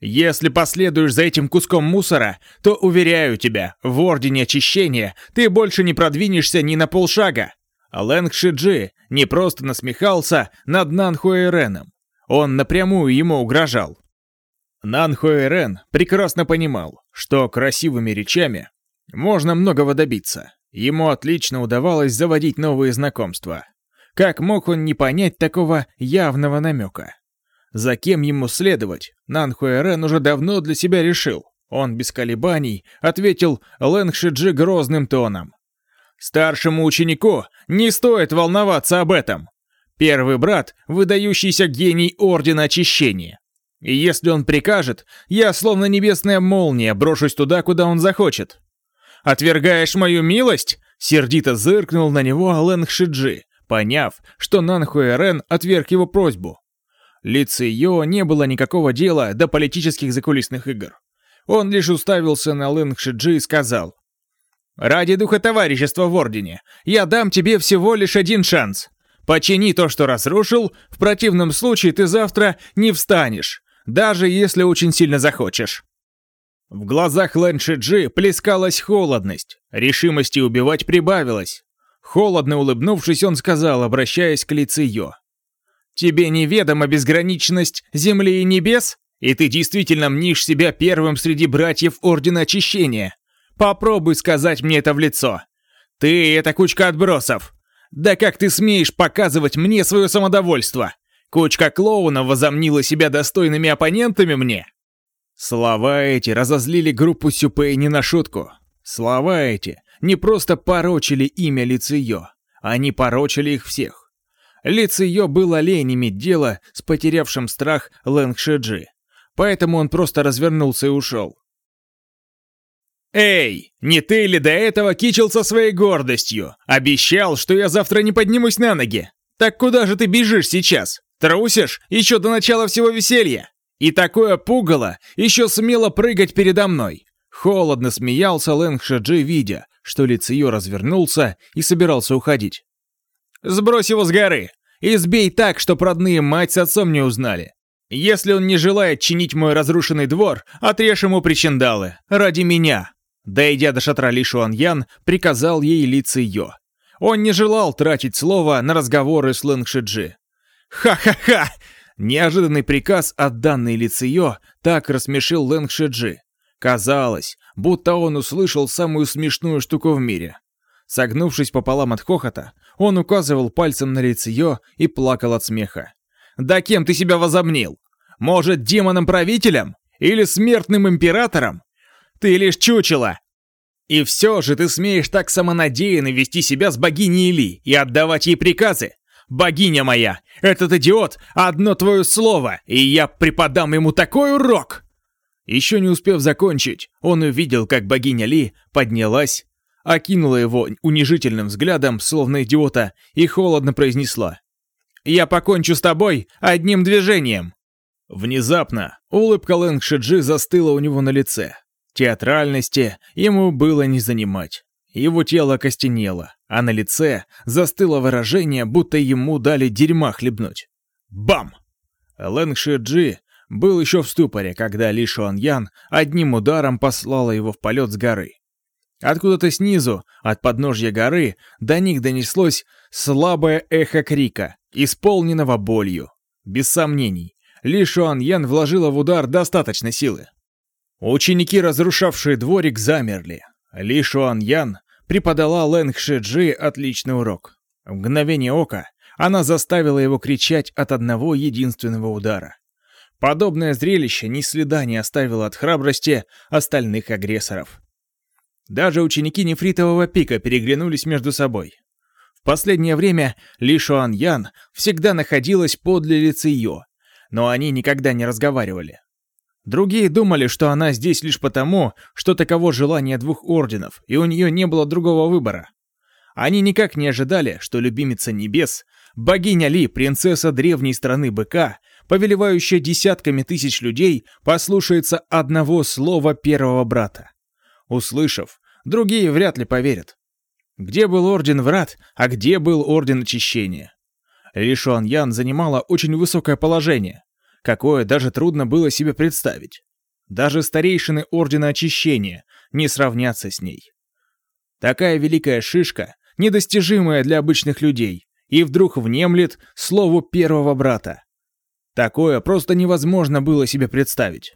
Если последуешь за этим куском мусора, то, уверяю тебя, в Ордене Очищения ты больше не продвинешься ни на полшага. Лэнг Шиджи не просто насмехался над Нанхуэреном. Он напрямую ему угрожал. Нанхуэрен прекрасно понимал, что красивыми речами можно многого добиться. Ему отлично удавалось заводить новые знакомства. Как мог он не понять такого явного намека? За кем ему следовать, Нанхуэрен уже давно для себя решил. Он без колебаний ответил Лэнгшиджи грозным тоном. «Старшему ученику не стоит волноваться об этом. Первый брат — выдающийся гений Ордена Очищения. И если он прикажет, я, словно небесная молния, брошусь туда, куда он захочет. Отвергаешь мою милость?» Сердито зыркнул на него Лэнг Шиджи, поняв, что Нанхуэрен отверг его просьбу. Лице Йо не было никакого дела до политических закулисных игр. Он лишь уставился на Лэнг Шиджи и сказал, «Ради духа товарищества в Ордене, я дам тебе всего лишь один шанс. Почини то, что разрушил, в противном случае ты завтра не встанешь даже если очень сильно захочешь. В глазах Лэн Шиджи плескалась холодность, решимости убивать прибавилось. Холодно улыбнувшись, он сказал, обращаясь к Лициё. «Тебе неведома безграничность земли и небес? И ты действительно мнишь себя первым среди братьев Ордена Очищения? Попробуй сказать мне это в лицо. Ты — это кучка отбросов. Да как ты смеешь показывать мне свое самодовольство? Кучка клоунов возомнила себя достойными оппонентами мне. Слова эти разозлили группу Сюпэй не на шутку. Слова эти не просто порочили имя Лициё, они порочили их всех. Лициё было лень иметь дело с потерявшим страх Лэнг Шиджи, поэтому он просто развернулся и ушел. «Эй, не ты ли до этого кичился своей гордостью? Обещал, что я завтра не поднимусь на ноги. Так куда же ты бежишь сейчас? Трусишь еще до начала всего веселья? И такое пугало еще смело прыгать передо мной. Холодно смеялся Лэнг Шаджи, видя, что Лицио развернулся и собирался уходить. «Сбрось его с горы! И сбей так, чтоб родные мать с отцом не узнали. Если он не желает чинить мой разрушенный двор, отрежь ему причиндалы. Ради меня!» Дойдя до шатра Ли Шуаньян, приказал ей Ли. Он не желал тратить слово на разговоры с Лэнг Шиджи. «Ха-ха-ха!» Неожиданный приказ, отданный Лициё, так рассмешил Лэнг Шиджи. Казалось, будто он услышал самую смешную штуку в мире. Согнувшись пополам от хохота, он указывал пальцем на лицеё и плакал от смеха. «Да кем ты себя возомнил? Может, демоном-правителем? Или смертным императором? Ты лишь чучело! И все же ты смеешь так самонадеянно вести себя с богиней Ли и отдавать ей приказы? Богиня моя, этот идиот — одно твое слово, и я преподам ему такой урок!» Еще не успев закончить, он увидел, как богиня Ли поднялась, окинула его унижительным взглядом, словно идиота, и холодно произнесла. «Я покончу с тобой одним движением!» Внезапно улыбка Лэнг Шиджи застыла у него на лице. Театральности ему было не занимать. Его тело костенело, а на лице застыло выражение, будто ему дали дерьма хлебнуть. Бам! Лэнг Шиджи был еще в ступоре, когда Ли Шуан Ян одним ударом послала его в полет с горы. Откуда-то снизу, от подножья горы, до них донеслось слабое эхо крика, исполненного болью. Без сомнений, Ли Шуан Ян вложила в удар достаточно силы. Ученики, разрушавшие дворик, замерли. Ли Шуан Ян преподала Лэнг Шиджи отличный урок. В мгновение ока она заставила его кричать от одного единственного удара. Подобное зрелище ни следа не оставило от храбрости остальных агрессоров. Даже ученики нефритового пика переглянулись между собой. В последнее время Ли Шуан Ян всегда находилась подле Лициё, но они никогда не разговаривали. Другие думали, что она здесь лишь потому, что таково желание двух орденов, и у нее не было другого выбора. Они никак не ожидали, что любимица небес, богиня Ли, принцесса древней страны быка, повелевающая десятками тысяч людей, послушается одного слова первого брата. Услышав, другие вряд ли поверят. Где был Орден Врат, а где был Орден Очищения? Ли Шуан Ян занимала очень высокое положение, какое даже трудно было себе представить. Даже старейшины Ордена Очищения не сравнятся с ней. Такая великая шишка, недостижимая для обычных людей, и вдруг внемлет слову первого брата. Такое просто невозможно было себе представить.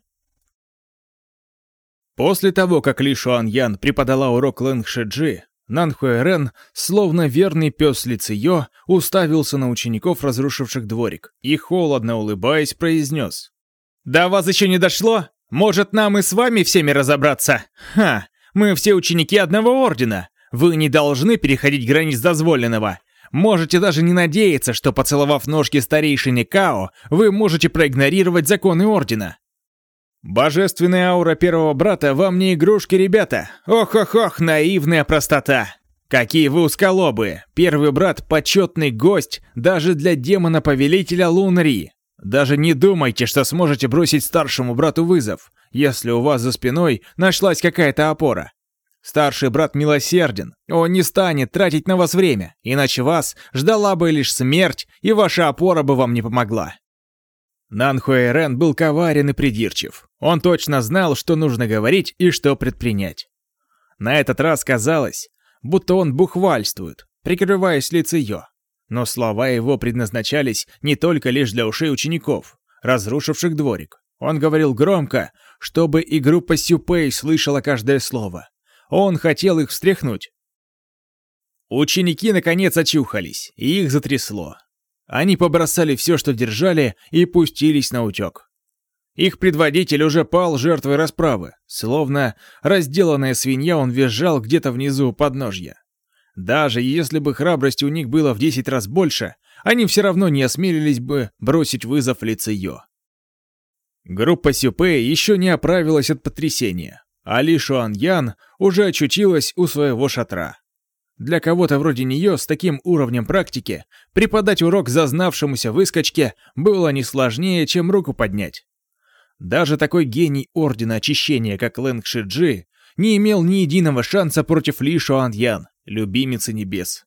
После того, как Ли Шуан Ян преподала урок Лэнг Шиджи, Нан Хуэрен, словно верный пес Лициё, уставился на учеников, разрушивших дворик, и, холодно улыбаясь, произнес. «До вас еще не дошло? Может, нам и с вами всеми разобраться? Ха! Мы все ученики одного ордена. Вы не должны переходить границ дозволенного. Можете даже не надеяться, что, поцеловав ножки старейшине Као, вы можете проигнорировать законы Ордена. Божественная аура первого брата вам не игрушки, ребята. Ох-ох-ох, наивная простота. Какие вы усколобы. Первый брат — почетный гость даже для демона-повелителя Лунри. Даже не думайте, что сможете бросить старшему брату вызов, если у вас за спиной нашлась какая-то опора. Старший брат милосерден, он не станет тратить на вас время, иначе вас ждала бы лишь смерть, и ваша опора бы вам не помогла. Нанхуэйрен был коварен и придирчив. Он точно знал, что нужно говорить и что предпринять. На этот раз казалось, будто он бухвальствует, прикрываясь лицеё. Но слова его предназначались не только лишь для ушей учеников, разрушивших дворик. Он говорил громко, чтобы и группа Сюпей слышала каждое слово. Он хотел их встряхнуть. Ученики наконец очухались, и их затрясло. Они побросали все, что держали, и пустились на утек. Их предводитель уже пал жертвой расправы. Словно разделанная свинья, он визжал где-то внизу подножья. Даже если бы храбрости у них было в 10 раз больше, они все равно не осмелились бы бросить вызов Лицеё. Группа Сюпе еще не оправилась от потрясения. Али Шуан Ян уже очутилась у своего шатра. Для кого-то вроде нее с таким уровнем практики преподать урок зазнавшемуся выскочке было не сложнее, чем руку поднять. Даже такой гений Ордена Очищения, как Лэнг Шиджи, не имел ни единого шанса против Ли Шуан Ян, любимицы небес.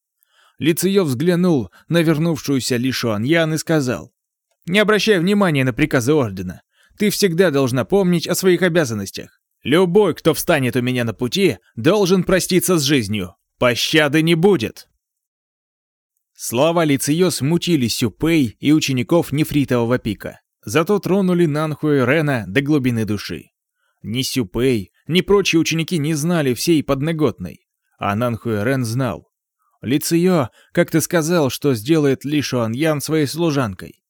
Лицеё взглянул на вернувшуюся Ли Шуан Ян и сказал, «Не обращай внимания на приказы Ордена. Ты всегда должна помнить о своих обязанностях. Любой, кто встанет у меня на пути, должен проститься с жизнью. Пощады не будет. Слова Лициё смутили Сюпей и учеников нефритового пика. Зато тронули Нанху Рена до глубины души. Ни Сюпэй, ни прочие ученики не знали всей подноготной. А Нанхуэрен знал. Ли Циё как-то сказал, что сделает Ли Шуаньян своей служанкой.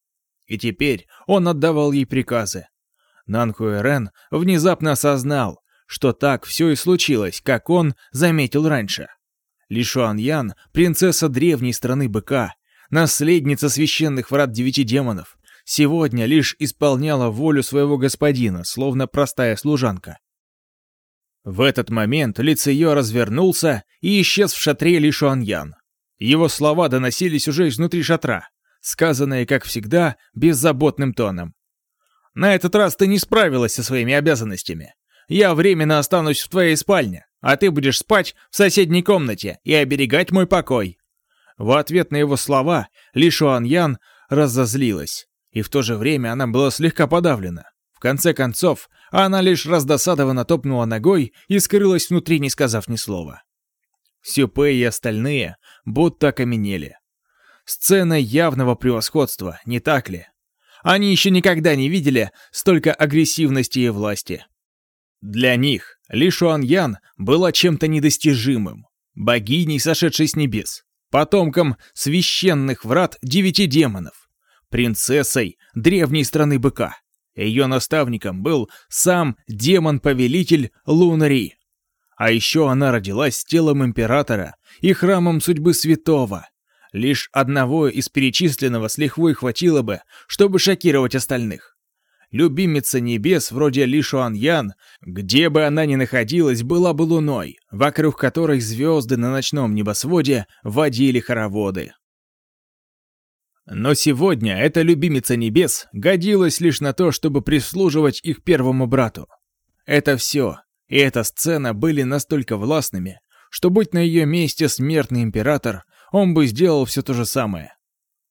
И теперь он отдавал ей приказы. Нанхуэрен внезапно осознал, что так все и случилось, как он заметил раньше. Ли Шуаньян, принцесса древней страны быка, наследница священных врат девяти демонов, сегодня лишь исполняла волю своего господина, словно простая служанка. В этот момент лицеё развернулся и исчез в шатре Ли Шуаньян. Его слова доносились уже изнутри шатра, сказанные, как всегда, беззаботным тоном. «На этот раз ты не справилась со своими обязанностями. Я временно останусь в твоей спальне, а ты будешь спать в соседней комнате и оберегать мой покой». В ответ на его слова Ли Шуаньян разозлилась, и в то же время она была слегка подавлена. В конце концов, она лишь раздосадованно топнула ногой и скрылась внутри, не сказав ни слова. Сюпе и остальные будто окаменели. Сцена явного превосходства, не так ли? Они еще никогда не видели столько агрессивности и власти. Для них Ли Шуан Ян была чем-то недостижимым, богиней, сошедшей с небес, потомком священных врат девяти демонов, принцессой древней страны быка. Ее наставником был сам демон-повелитель Лунари. А еще она родилась телом императора и храмом судьбы святого. Лишь одного из перечисленного с лихвой хватило бы, чтобы шокировать остальных. Любимица небес вроде Ли Шуан Ян, где бы она ни находилась, была бы луной, вокруг которой звезды на ночном небосводе водили хороводы. Но сегодня эта любимица небес годилась лишь на то, чтобы прислуживать их первому брату. Это все, и эта сцена были настолько властными, что будь на ее месте смертный император, он бы сделал все то же самое.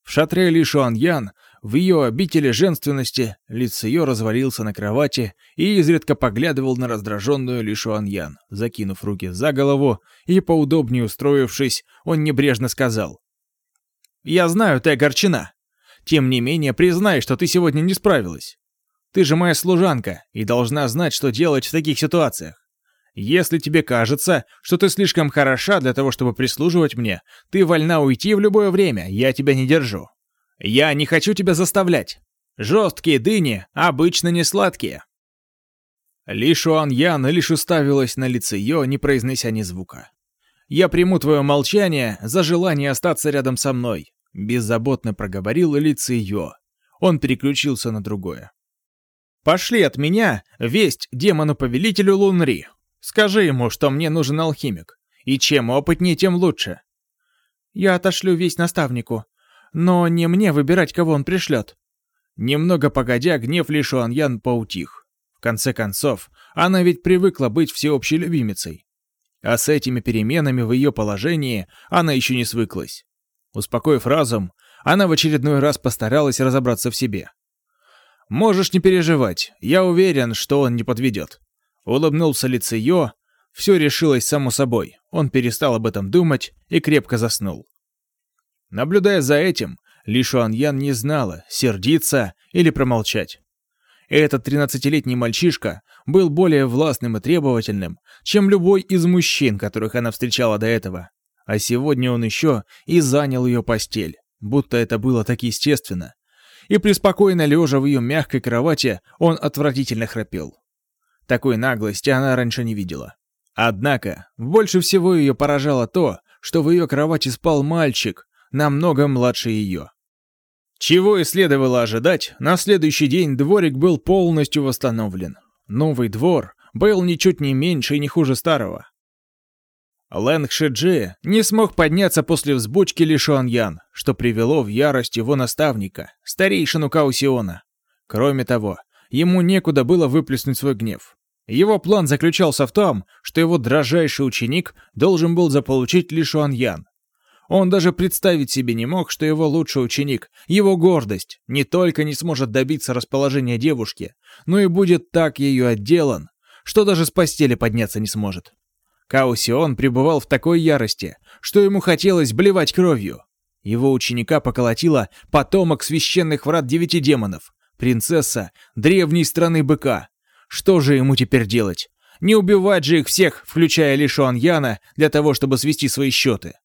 В шатре Ли Шуан Ян в ее обители женственности лицо ее развалился на кровати и изредка поглядывал на раздраженную Лишуаньян. Закинув руки за голову и поудобнее устроившись, он небрежно сказал. «Я знаю, ты огорчена. Тем не менее, признай, что ты сегодня не справилась. Ты же моя служанка и должна знать, что делать в таких ситуациях. Если тебе кажется, что ты слишком хороша для того, чтобы прислуживать мне, ты вольна уйти в любое время, я тебя не держу. Я не хочу тебя заставлять. Жесткие дыни обычно не сладкие. Ли Шуан Ян лишь уставилась на лице ее, не произнеся ни звука. «Я приму твое молчание за желание остаться рядом со мной», — беззаботно проговорил лице ее. Он переключился на другое. «Пошли от меня весть демону-повелителю Лунри. Скажи ему, что мне нужен алхимик, и чем опытнее, тем лучше». «Я отошлю весть наставнику», но не мне выбирать, кого он пришлет. Немного погодя, гнев Ли Шуаньян поутих. В конце концов, она ведь привыкла быть всеобщей любимицей. А с этими переменами в ее положении она еще не свыклась. Успокоив разум, она в очередной раз постаралась разобраться в себе. «Можешь не переживать, я уверен, что он не подведет». Улыбнулся лицеё, все решилось само собой, он перестал об этом думать и крепко заснул. Наблюдая за этим, Ли Шуаньян не знала, сердиться или промолчать. Этот тринадцатилетний мальчишка был более властным и требовательным, чем любой из мужчин, которых она встречала до этого. А сегодня он еще и занял ее постель, будто это было так естественно. И преспокойно лежа в ее мягкой кровати, он отвратительно храпел. Такой наглости она раньше не видела. Однако, больше всего ее поражало то, что в ее кровати спал мальчик, намного младше ее. Чего и следовало ожидать, на следующий день дворик был полностью восстановлен. Новый двор был ничуть не меньше и не хуже старого. Лэнг Шиджи не смог подняться после взбучки Лишуаньян, что привело в ярость его наставника, старейшину Каусиона. Кроме того, ему некуда было выплеснуть свой гнев. Его план заключался в том, что его дрожайший ученик должен был заполучить Лишуаньян, он даже представить себе не мог, что его лучший ученик, его гордость, не только не сможет добиться расположения девушки, но и будет так ее отделан, что даже с постели подняться не сможет. Каусион пребывал в такой ярости, что ему хотелось блевать кровью. Его ученика поколотила потомок священных врат девяти демонов, принцесса древней страны быка. Что же ему теперь делать? Не убивать же их всех, включая Ли Яна, для того, чтобы свести свои счеты.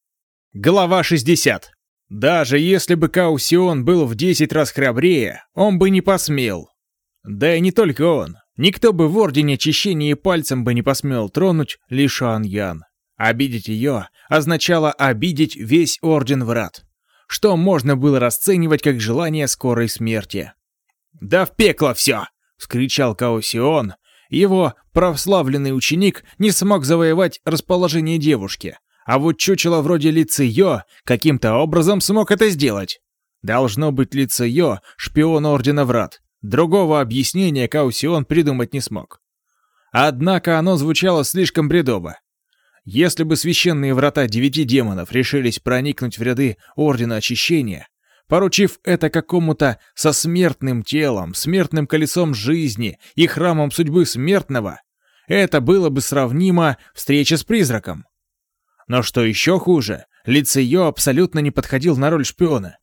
Глава 60. Даже если бы Каусион был в 10 раз храбрее, он бы не посмел. Да и не только он. Никто бы в Ордене Очищения пальцем бы не посмел тронуть Ли Ян. Обидеть ее означало обидеть весь Орден Врат, что можно было расценивать как желание скорой смерти. «Да в пекло все!» — вскричал Каосион. Его прославленный ученик не смог завоевать расположение девушки, а вот чучело вроде Лицеё каким-то образом смог это сделать. Должно быть Лицеё — шпион Ордена Врат. Другого объяснения Каусион придумать не смог. Однако оно звучало слишком бредово. Если бы священные врата девяти демонов решились проникнуть в ряды Ордена Очищения, поручив это какому-то со смертным телом, смертным колесом жизни и храмом судьбы смертного, это было бы сравнимо встрече с призраком. Но что еще хуже, Лицеё абсолютно не подходил на роль шпиона.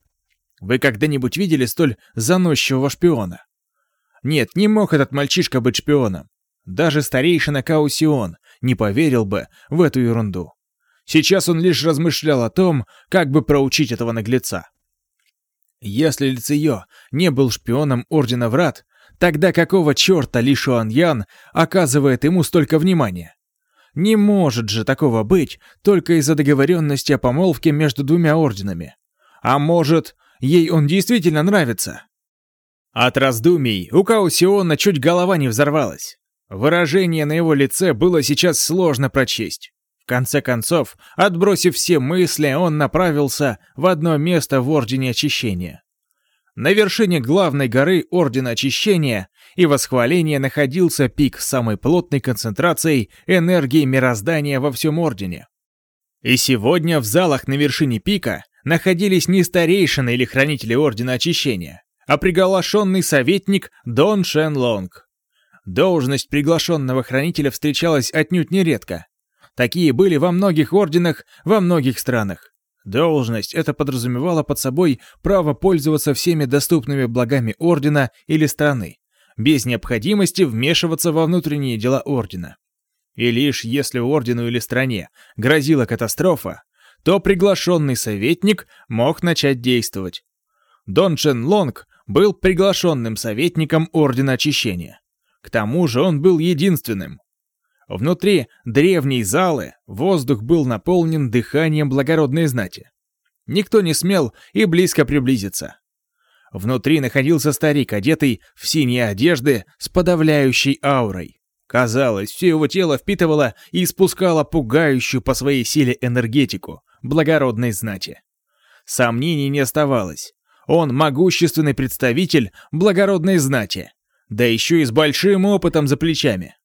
Вы когда-нибудь видели столь заносчивого шпиона? Нет, не мог этот мальчишка быть шпионом. Даже старейшина Каусион не поверил бы в эту ерунду. Сейчас он лишь размышлял о том, как бы проучить этого наглеца. Если Лицеё не был шпионом Ордена Врат, тогда какого черта Ли Шуаньян оказывает ему столько внимания? Не может же такого быть только из-за договоренности о помолвке между двумя орденами. А может, ей он действительно нравится? От раздумий у Каусиона чуть голова не взорвалась. Выражение на его лице было сейчас сложно прочесть. В конце концов, отбросив все мысли, он направился в одно место в Ордене Очищения. На вершине главной горы Ордена Очищения и Восхваления находился пик самой плотной концентрацией энергии мироздания во всем Ордене. И сегодня в залах на вершине пика находились не старейшины или хранители Ордена Очищения, а приглашенный советник Дон Шен Лонг. Должность приглашенного хранителя встречалась отнюдь нередко. Такие были во многих орденах, во многих странах. Должность это подразумевала под собой право пользоваться всеми доступными благами ордена или страны, без необходимости вмешиваться во внутренние дела ордена. И лишь если ордену или стране грозила катастрофа, то приглашенный советник мог начать действовать. Дон Чен Лонг был приглашенным советником Ордена Очищения. К тому же он был единственным. Внутри древней залы воздух был наполнен дыханием благородной знати. Никто не смел и близко приблизиться. Внутри находился старик, одетый в синие одежды с подавляющей аурой. Казалось, все его тело впитывало и испускало пугающую по своей силе энергетику благородной знати. Сомнений не оставалось. Он могущественный представитель благородной знати, да еще и с большим опытом за плечами.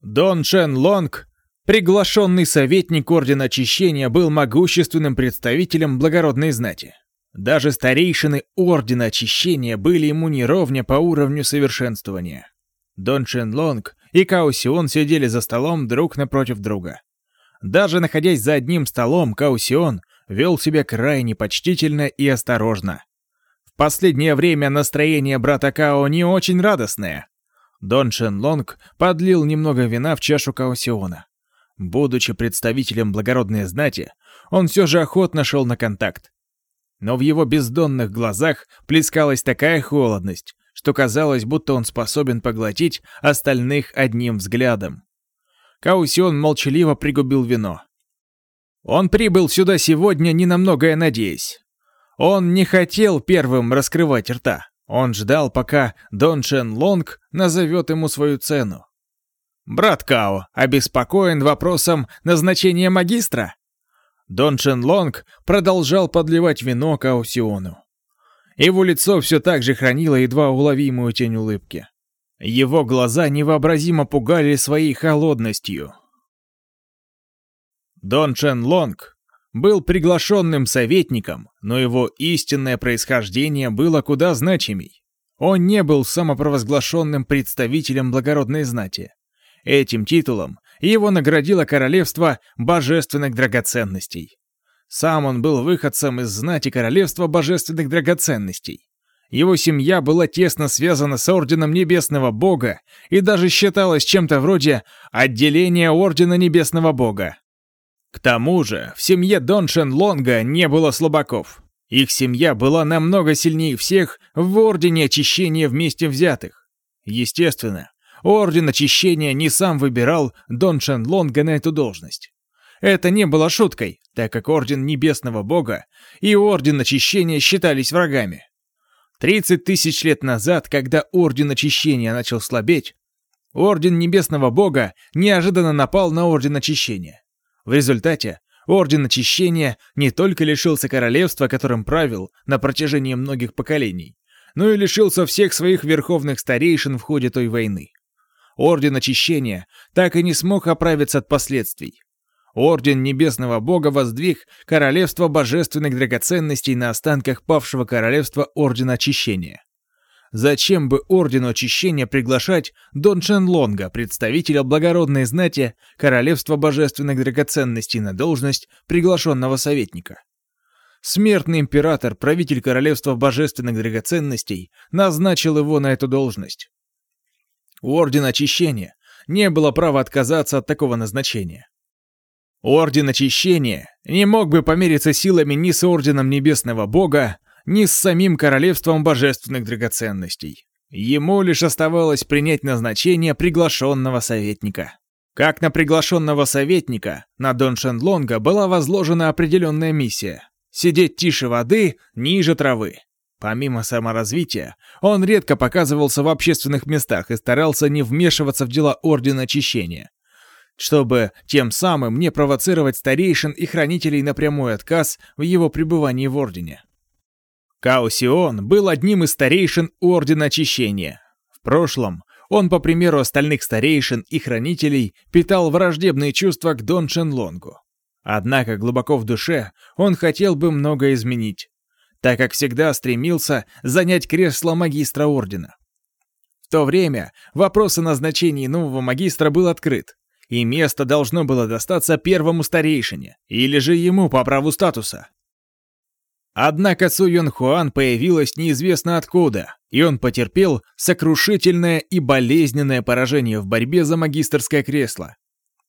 Дон Чен Лонг, приглашенный советник Ордена Очищения, был могущественным представителем благородной знати. Даже старейшины Ордена Очищения были ему неровня по уровню совершенствования. Дон Чен Лонг и Као Сион сидели за столом друг напротив друга. Даже находясь за одним столом, Као Сион вел себя крайне почтительно и осторожно. В последнее время настроение брата Као не очень радостное. Дон Шен Лонг подлил немного вина в чашу Каосиона. Будучи представителем благородной знати, он все же охотно шел на контакт. Но в его бездонных глазах плескалась такая холодность, что казалось, будто он способен поглотить остальных одним взглядом. Каусион молчаливо пригубил вино. Он прибыл сюда сегодня, не на многое надеясь. Он не хотел первым раскрывать рта. Он ждал, пока Дон Чен Лонг назовет ему свою цену. «Брат Као обеспокоен вопросом назначения магистра?» Дон Чен Лонг продолжал подливать вино Као Сиону. Его лицо все так же хранило едва уловимую тень улыбки. Его глаза невообразимо пугали своей холодностью. Дон Чен Лонг был приглашенным советником, но его истинное происхождение было куда значимей. Он не был самопровозглашенным представителем благородной знати. Этим титулом его наградило королевство божественных драгоценностей. Сам он был выходцем из знати королевства божественных драгоценностей. Его семья была тесно связана с Орденом Небесного Бога и даже считалась чем-то вроде отделения Ордена Небесного Бога. К тому же, в семье Доншен Лонга не было слабаков. Их семья была намного сильнее всех в Ордене Очищения вместе взятых. Естественно, Орден Очищения не сам выбирал Доншен Лонга на эту должность. Это не было шуткой, так как Орден Небесного Бога и Орден Очищения считались врагами. 30 тысяч лет назад, когда Орден Очищения начал слабеть, Орден Небесного Бога неожиданно напал на Орден Очищения. В результате Орден Очищения не только лишился королевства, которым правил на протяжении многих поколений, но и лишился всех своих верховных старейшин в ходе той войны. Орден Очищения так и не смог оправиться от последствий. Орден Небесного Бога воздвиг королевство божественных драгоценностей на останках павшего королевства Ордена Очищения. Зачем бы Ордену Очищения приглашать Дон Лонга, представителя благородной знати Королевства Божественных Драгоценностей на должность приглашенного советника? Смертный император, правитель Королевства Божественных Драгоценностей, назначил его на эту должность. У Ордена Очищения не было права отказаться от такого назначения. Орден Очищения не мог бы помериться силами ни с Орденом Небесного Бога, ни с самим Королевством Божественных Драгоценностей. Ему лишь оставалось принять назначение приглашенного советника. Как на приглашенного советника, на Дон Шенлонга была возложена определенная миссия — сидеть тише воды, ниже травы. Помимо саморазвития, он редко показывался в общественных местах и старался не вмешиваться в дела Ордена Очищения чтобы тем самым не провоцировать старейшин и хранителей на прямой отказ в его пребывании в Ордене. Каосион был одним из старейшин Ордена Очищения. В прошлом он, по примеру остальных старейшин и хранителей, питал враждебные чувства к Дон Шенлонгу. Однако глубоко в душе он хотел бы многое изменить, так как всегда стремился занять кресло магистра Ордена. В то время вопрос о назначении нового магистра был открыт, и место должно было достаться первому старейшине, или же ему по праву статуса. Однако Цу Юн Хуан появилась неизвестно откуда, и он потерпел сокрушительное и болезненное поражение в борьбе за магистрское кресло.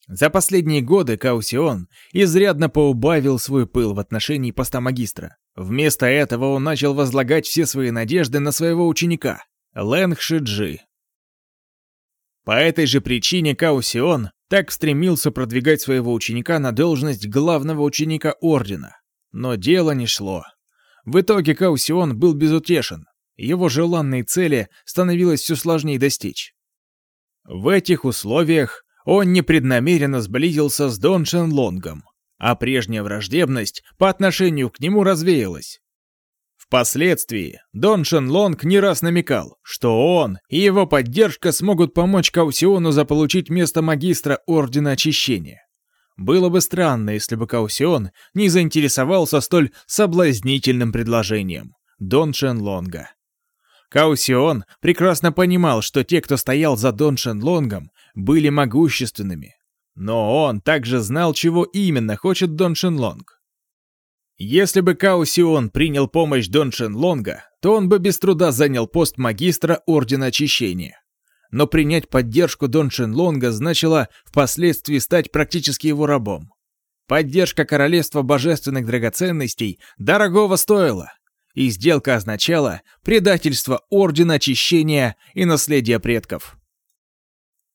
За последние годы Каусион изрядно поубавил свой пыл в отношении поста магистра. Вместо этого он начал возлагать все свои надежды на своего ученика, Лэнг Шиджи. По этой же причине Каусион так стремился продвигать своего ученика на должность главного ученика Ордена. Но дело не шло. В итоге Каусион был безутешен. Его желанные цели становилось все сложнее достичь. В этих условиях он непреднамеренно сблизился с Дон Лонгом, а прежняя враждебность по отношению к нему развеялась. Впоследствии Дон Лонг не раз намекал, что он и его поддержка смогут помочь Каусиону заполучить место магистра Ордена Очищения. Было бы странно, если бы Каусион не заинтересовался столь соблазнительным предложением Дон Лонга. Каусион прекрасно понимал, что те, кто стоял за Дон Лонгом, были могущественными. Но он также знал, чего именно хочет Дон Лонг. Если бы Као Сион принял помощь Дон Лонга, то он бы без труда занял пост магистра Ордена Очищения. Но принять поддержку Дон Лонга значило впоследствии стать практически его рабом. Поддержка Королевства Божественных Драгоценностей дорогого стоила, и сделка означала предательство Ордена Очищения и наследие предков.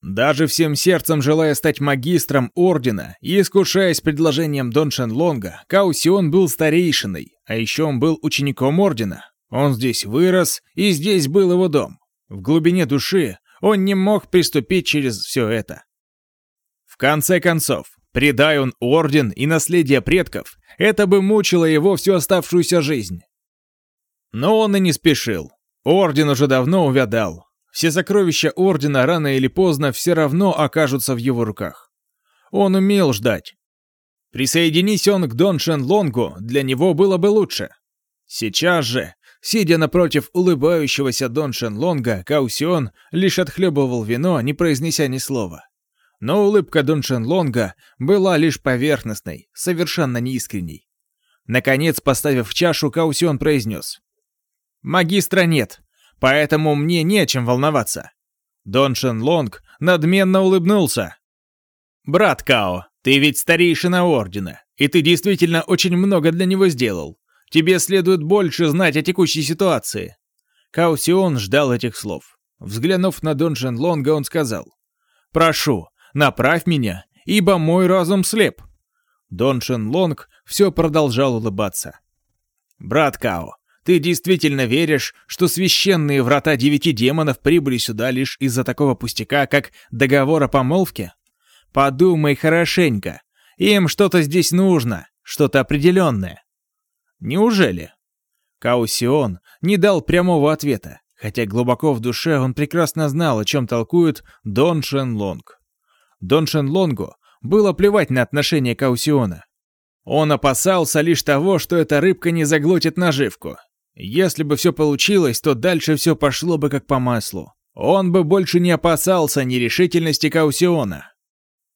Даже всем сердцем желая стать магистром Ордена и искушаясь предложением Дон Шенлонга, Каусион был старейшиной, а еще он был учеником Ордена. Он здесь вырос, и здесь был его дом. В глубине души он не мог приступить через все это. В конце концов, предай он Орден и наследие предков, это бы мучило его всю оставшуюся жизнь. Но он и не спешил. Орден уже давно увядал, все сокровища Ордена рано или поздно все равно окажутся в его руках. Он умел ждать. Присоединись он к Дон Шен Лонгу, для него было бы лучше. Сейчас же, сидя напротив улыбающегося Дон Шен Лонга, Каусион лишь отхлебывал вино, не произнеся ни слова. Но улыбка Дон Шен Лонга была лишь поверхностной, совершенно неискренней. Наконец, поставив чашу, Каусион произнес. Магистра нет, поэтому мне не о чем волноваться. Дон Шен Лонг надменно улыбнулся. «Брат Као, ты ведь старейшина Ордена, и ты действительно очень много для него сделал. Тебе следует больше знать о текущей ситуации». Као Сион ждал этих слов. Взглянув на Дон Шен Лонга, он сказал, «Прошу, направь меня, ибо мой разум слеп». Дон Шен Лонг все продолжал улыбаться. «Брат Као, ты действительно веришь, что священные врата девяти демонов прибыли сюда лишь из-за такого пустяка, как договор о помолвке? Подумай хорошенько. Им что-то здесь нужно, что-то определенное. Неужели? Каусион не дал прямого ответа, хотя глубоко в душе он прекрасно знал, о чем толкует Дон Шен Лонг. Дон Шен Лонгу было плевать на отношение Каусиона. Он опасался лишь того, что эта рыбка не заглотит наживку, если бы все получилось, то дальше все пошло бы как по маслу. Он бы больше не опасался нерешительности Каусиона.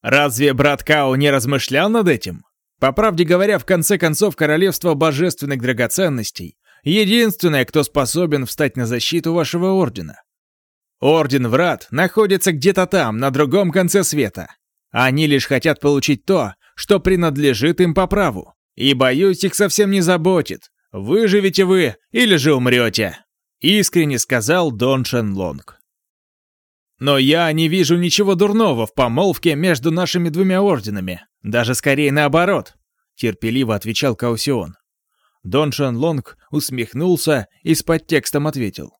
Разве брат Као не размышлял над этим? По правде говоря, в конце концов, королевство божественных драгоценностей — единственное, кто способен встать на защиту вашего ордена. Орден Врат находится где-то там, на другом конце света. Они лишь хотят получить то, что принадлежит им по праву. И, боюсь, их совсем не заботит, Выживете вы или же умрете», — искренне сказал Дон Шенлонг. «Но я не вижу ничего дурного в помолвке между нашими двумя орденами, даже скорее наоборот», — терпеливо отвечал Каусион. Дон Шенлонг усмехнулся и с подтекстом ответил.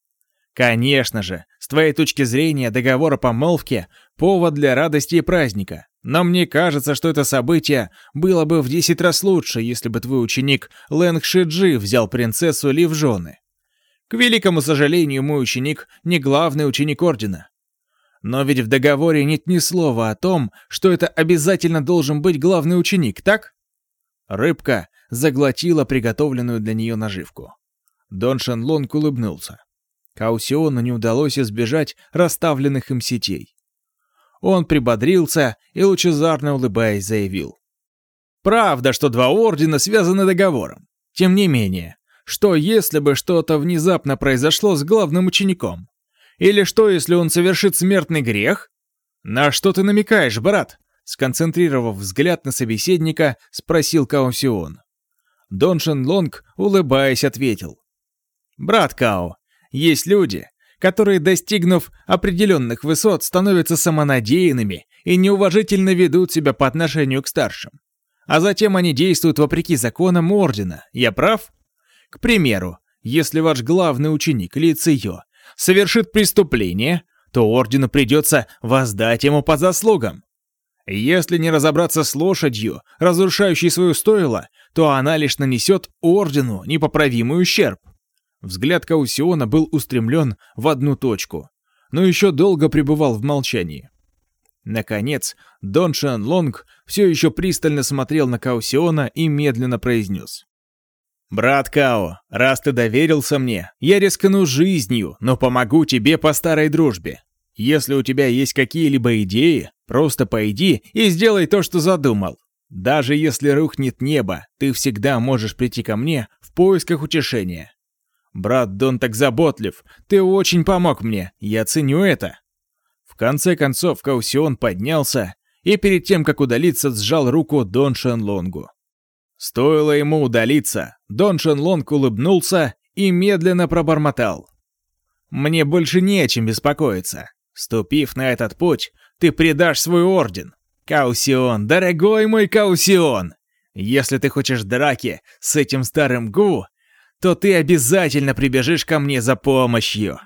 «Конечно же, с твоей точки зрения договор о помолвке — повод для радости и праздника. Но мне кажется, что это событие было бы в десять раз лучше, если бы твой ученик Лэнг Шиджи взял принцессу Ли в жены. К великому сожалению, мой ученик не главный ученик Ордена. Но ведь в договоре нет ни слова о том, что это обязательно должен быть главный ученик, так? Рыбка заглотила приготовленную для нее наживку. Дон Шенлонг улыбнулся. Каусиону не удалось избежать расставленных им сетей. Он прибодрился и, лучезарно улыбаясь, заявил. «Правда, что два ордена связаны договором. Тем не менее, что если бы что-то внезапно произошло с главным учеником? Или что, если он совершит смертный грех? На что ты намекаешь, брат?» Сконцентрировав взгляд на собеседника, спросил Каосион. Доншен Лонг, улыбаясь, ответил. «Брат Као, есть люди, которые, достигнув определенных высот, становятся самонадеянными и неуважительно ведут себя по отношению к старшим. А затем они действуют вопреки законам Ордена. Я прав? К примеру, если ваш главный ученик Лицио совершит преступление, то Ордену придется воздать ему по заслугам. Если не разобраться с лошадью, разрушающей свою стойло, то она лишь нанесет Ордену непоправимый ущерб. Взгляд Каусиона был устремлен в одну точку, но еще долго пребывал в молчании. Наконец, Дон Шан Лонг все еще пристально смотрел на Каусиона и медленно произнес. «Брат Као, раз ты доверился мне, я рискну жизнью, но помогу тебе по старой дружбе. Если у тебя есть какие-либо идеи, просто пойди и сделай то, что задумал. Даже если рухнет небо, ты всегда можешь прийти ко мне в поисках утешения. «Брат Дон так заботлив, ты очень помог мне, я ценю это». В конце концов Каусион поднялся и перед тем, как удалиться, сжал руку Дон Шенлонгу. Стоило ему удалиться, Дон Шенлонг улыбнулся и медленно пробормотал. «Мне больше не о чем беспокоиться. Ступив на этот путь, ты предашь свой орден. Каусион, дорогой мой Каусион! Если ты хочешь драки с этим старым Гу, то ты обязательно прибежишь ко мне за помощью.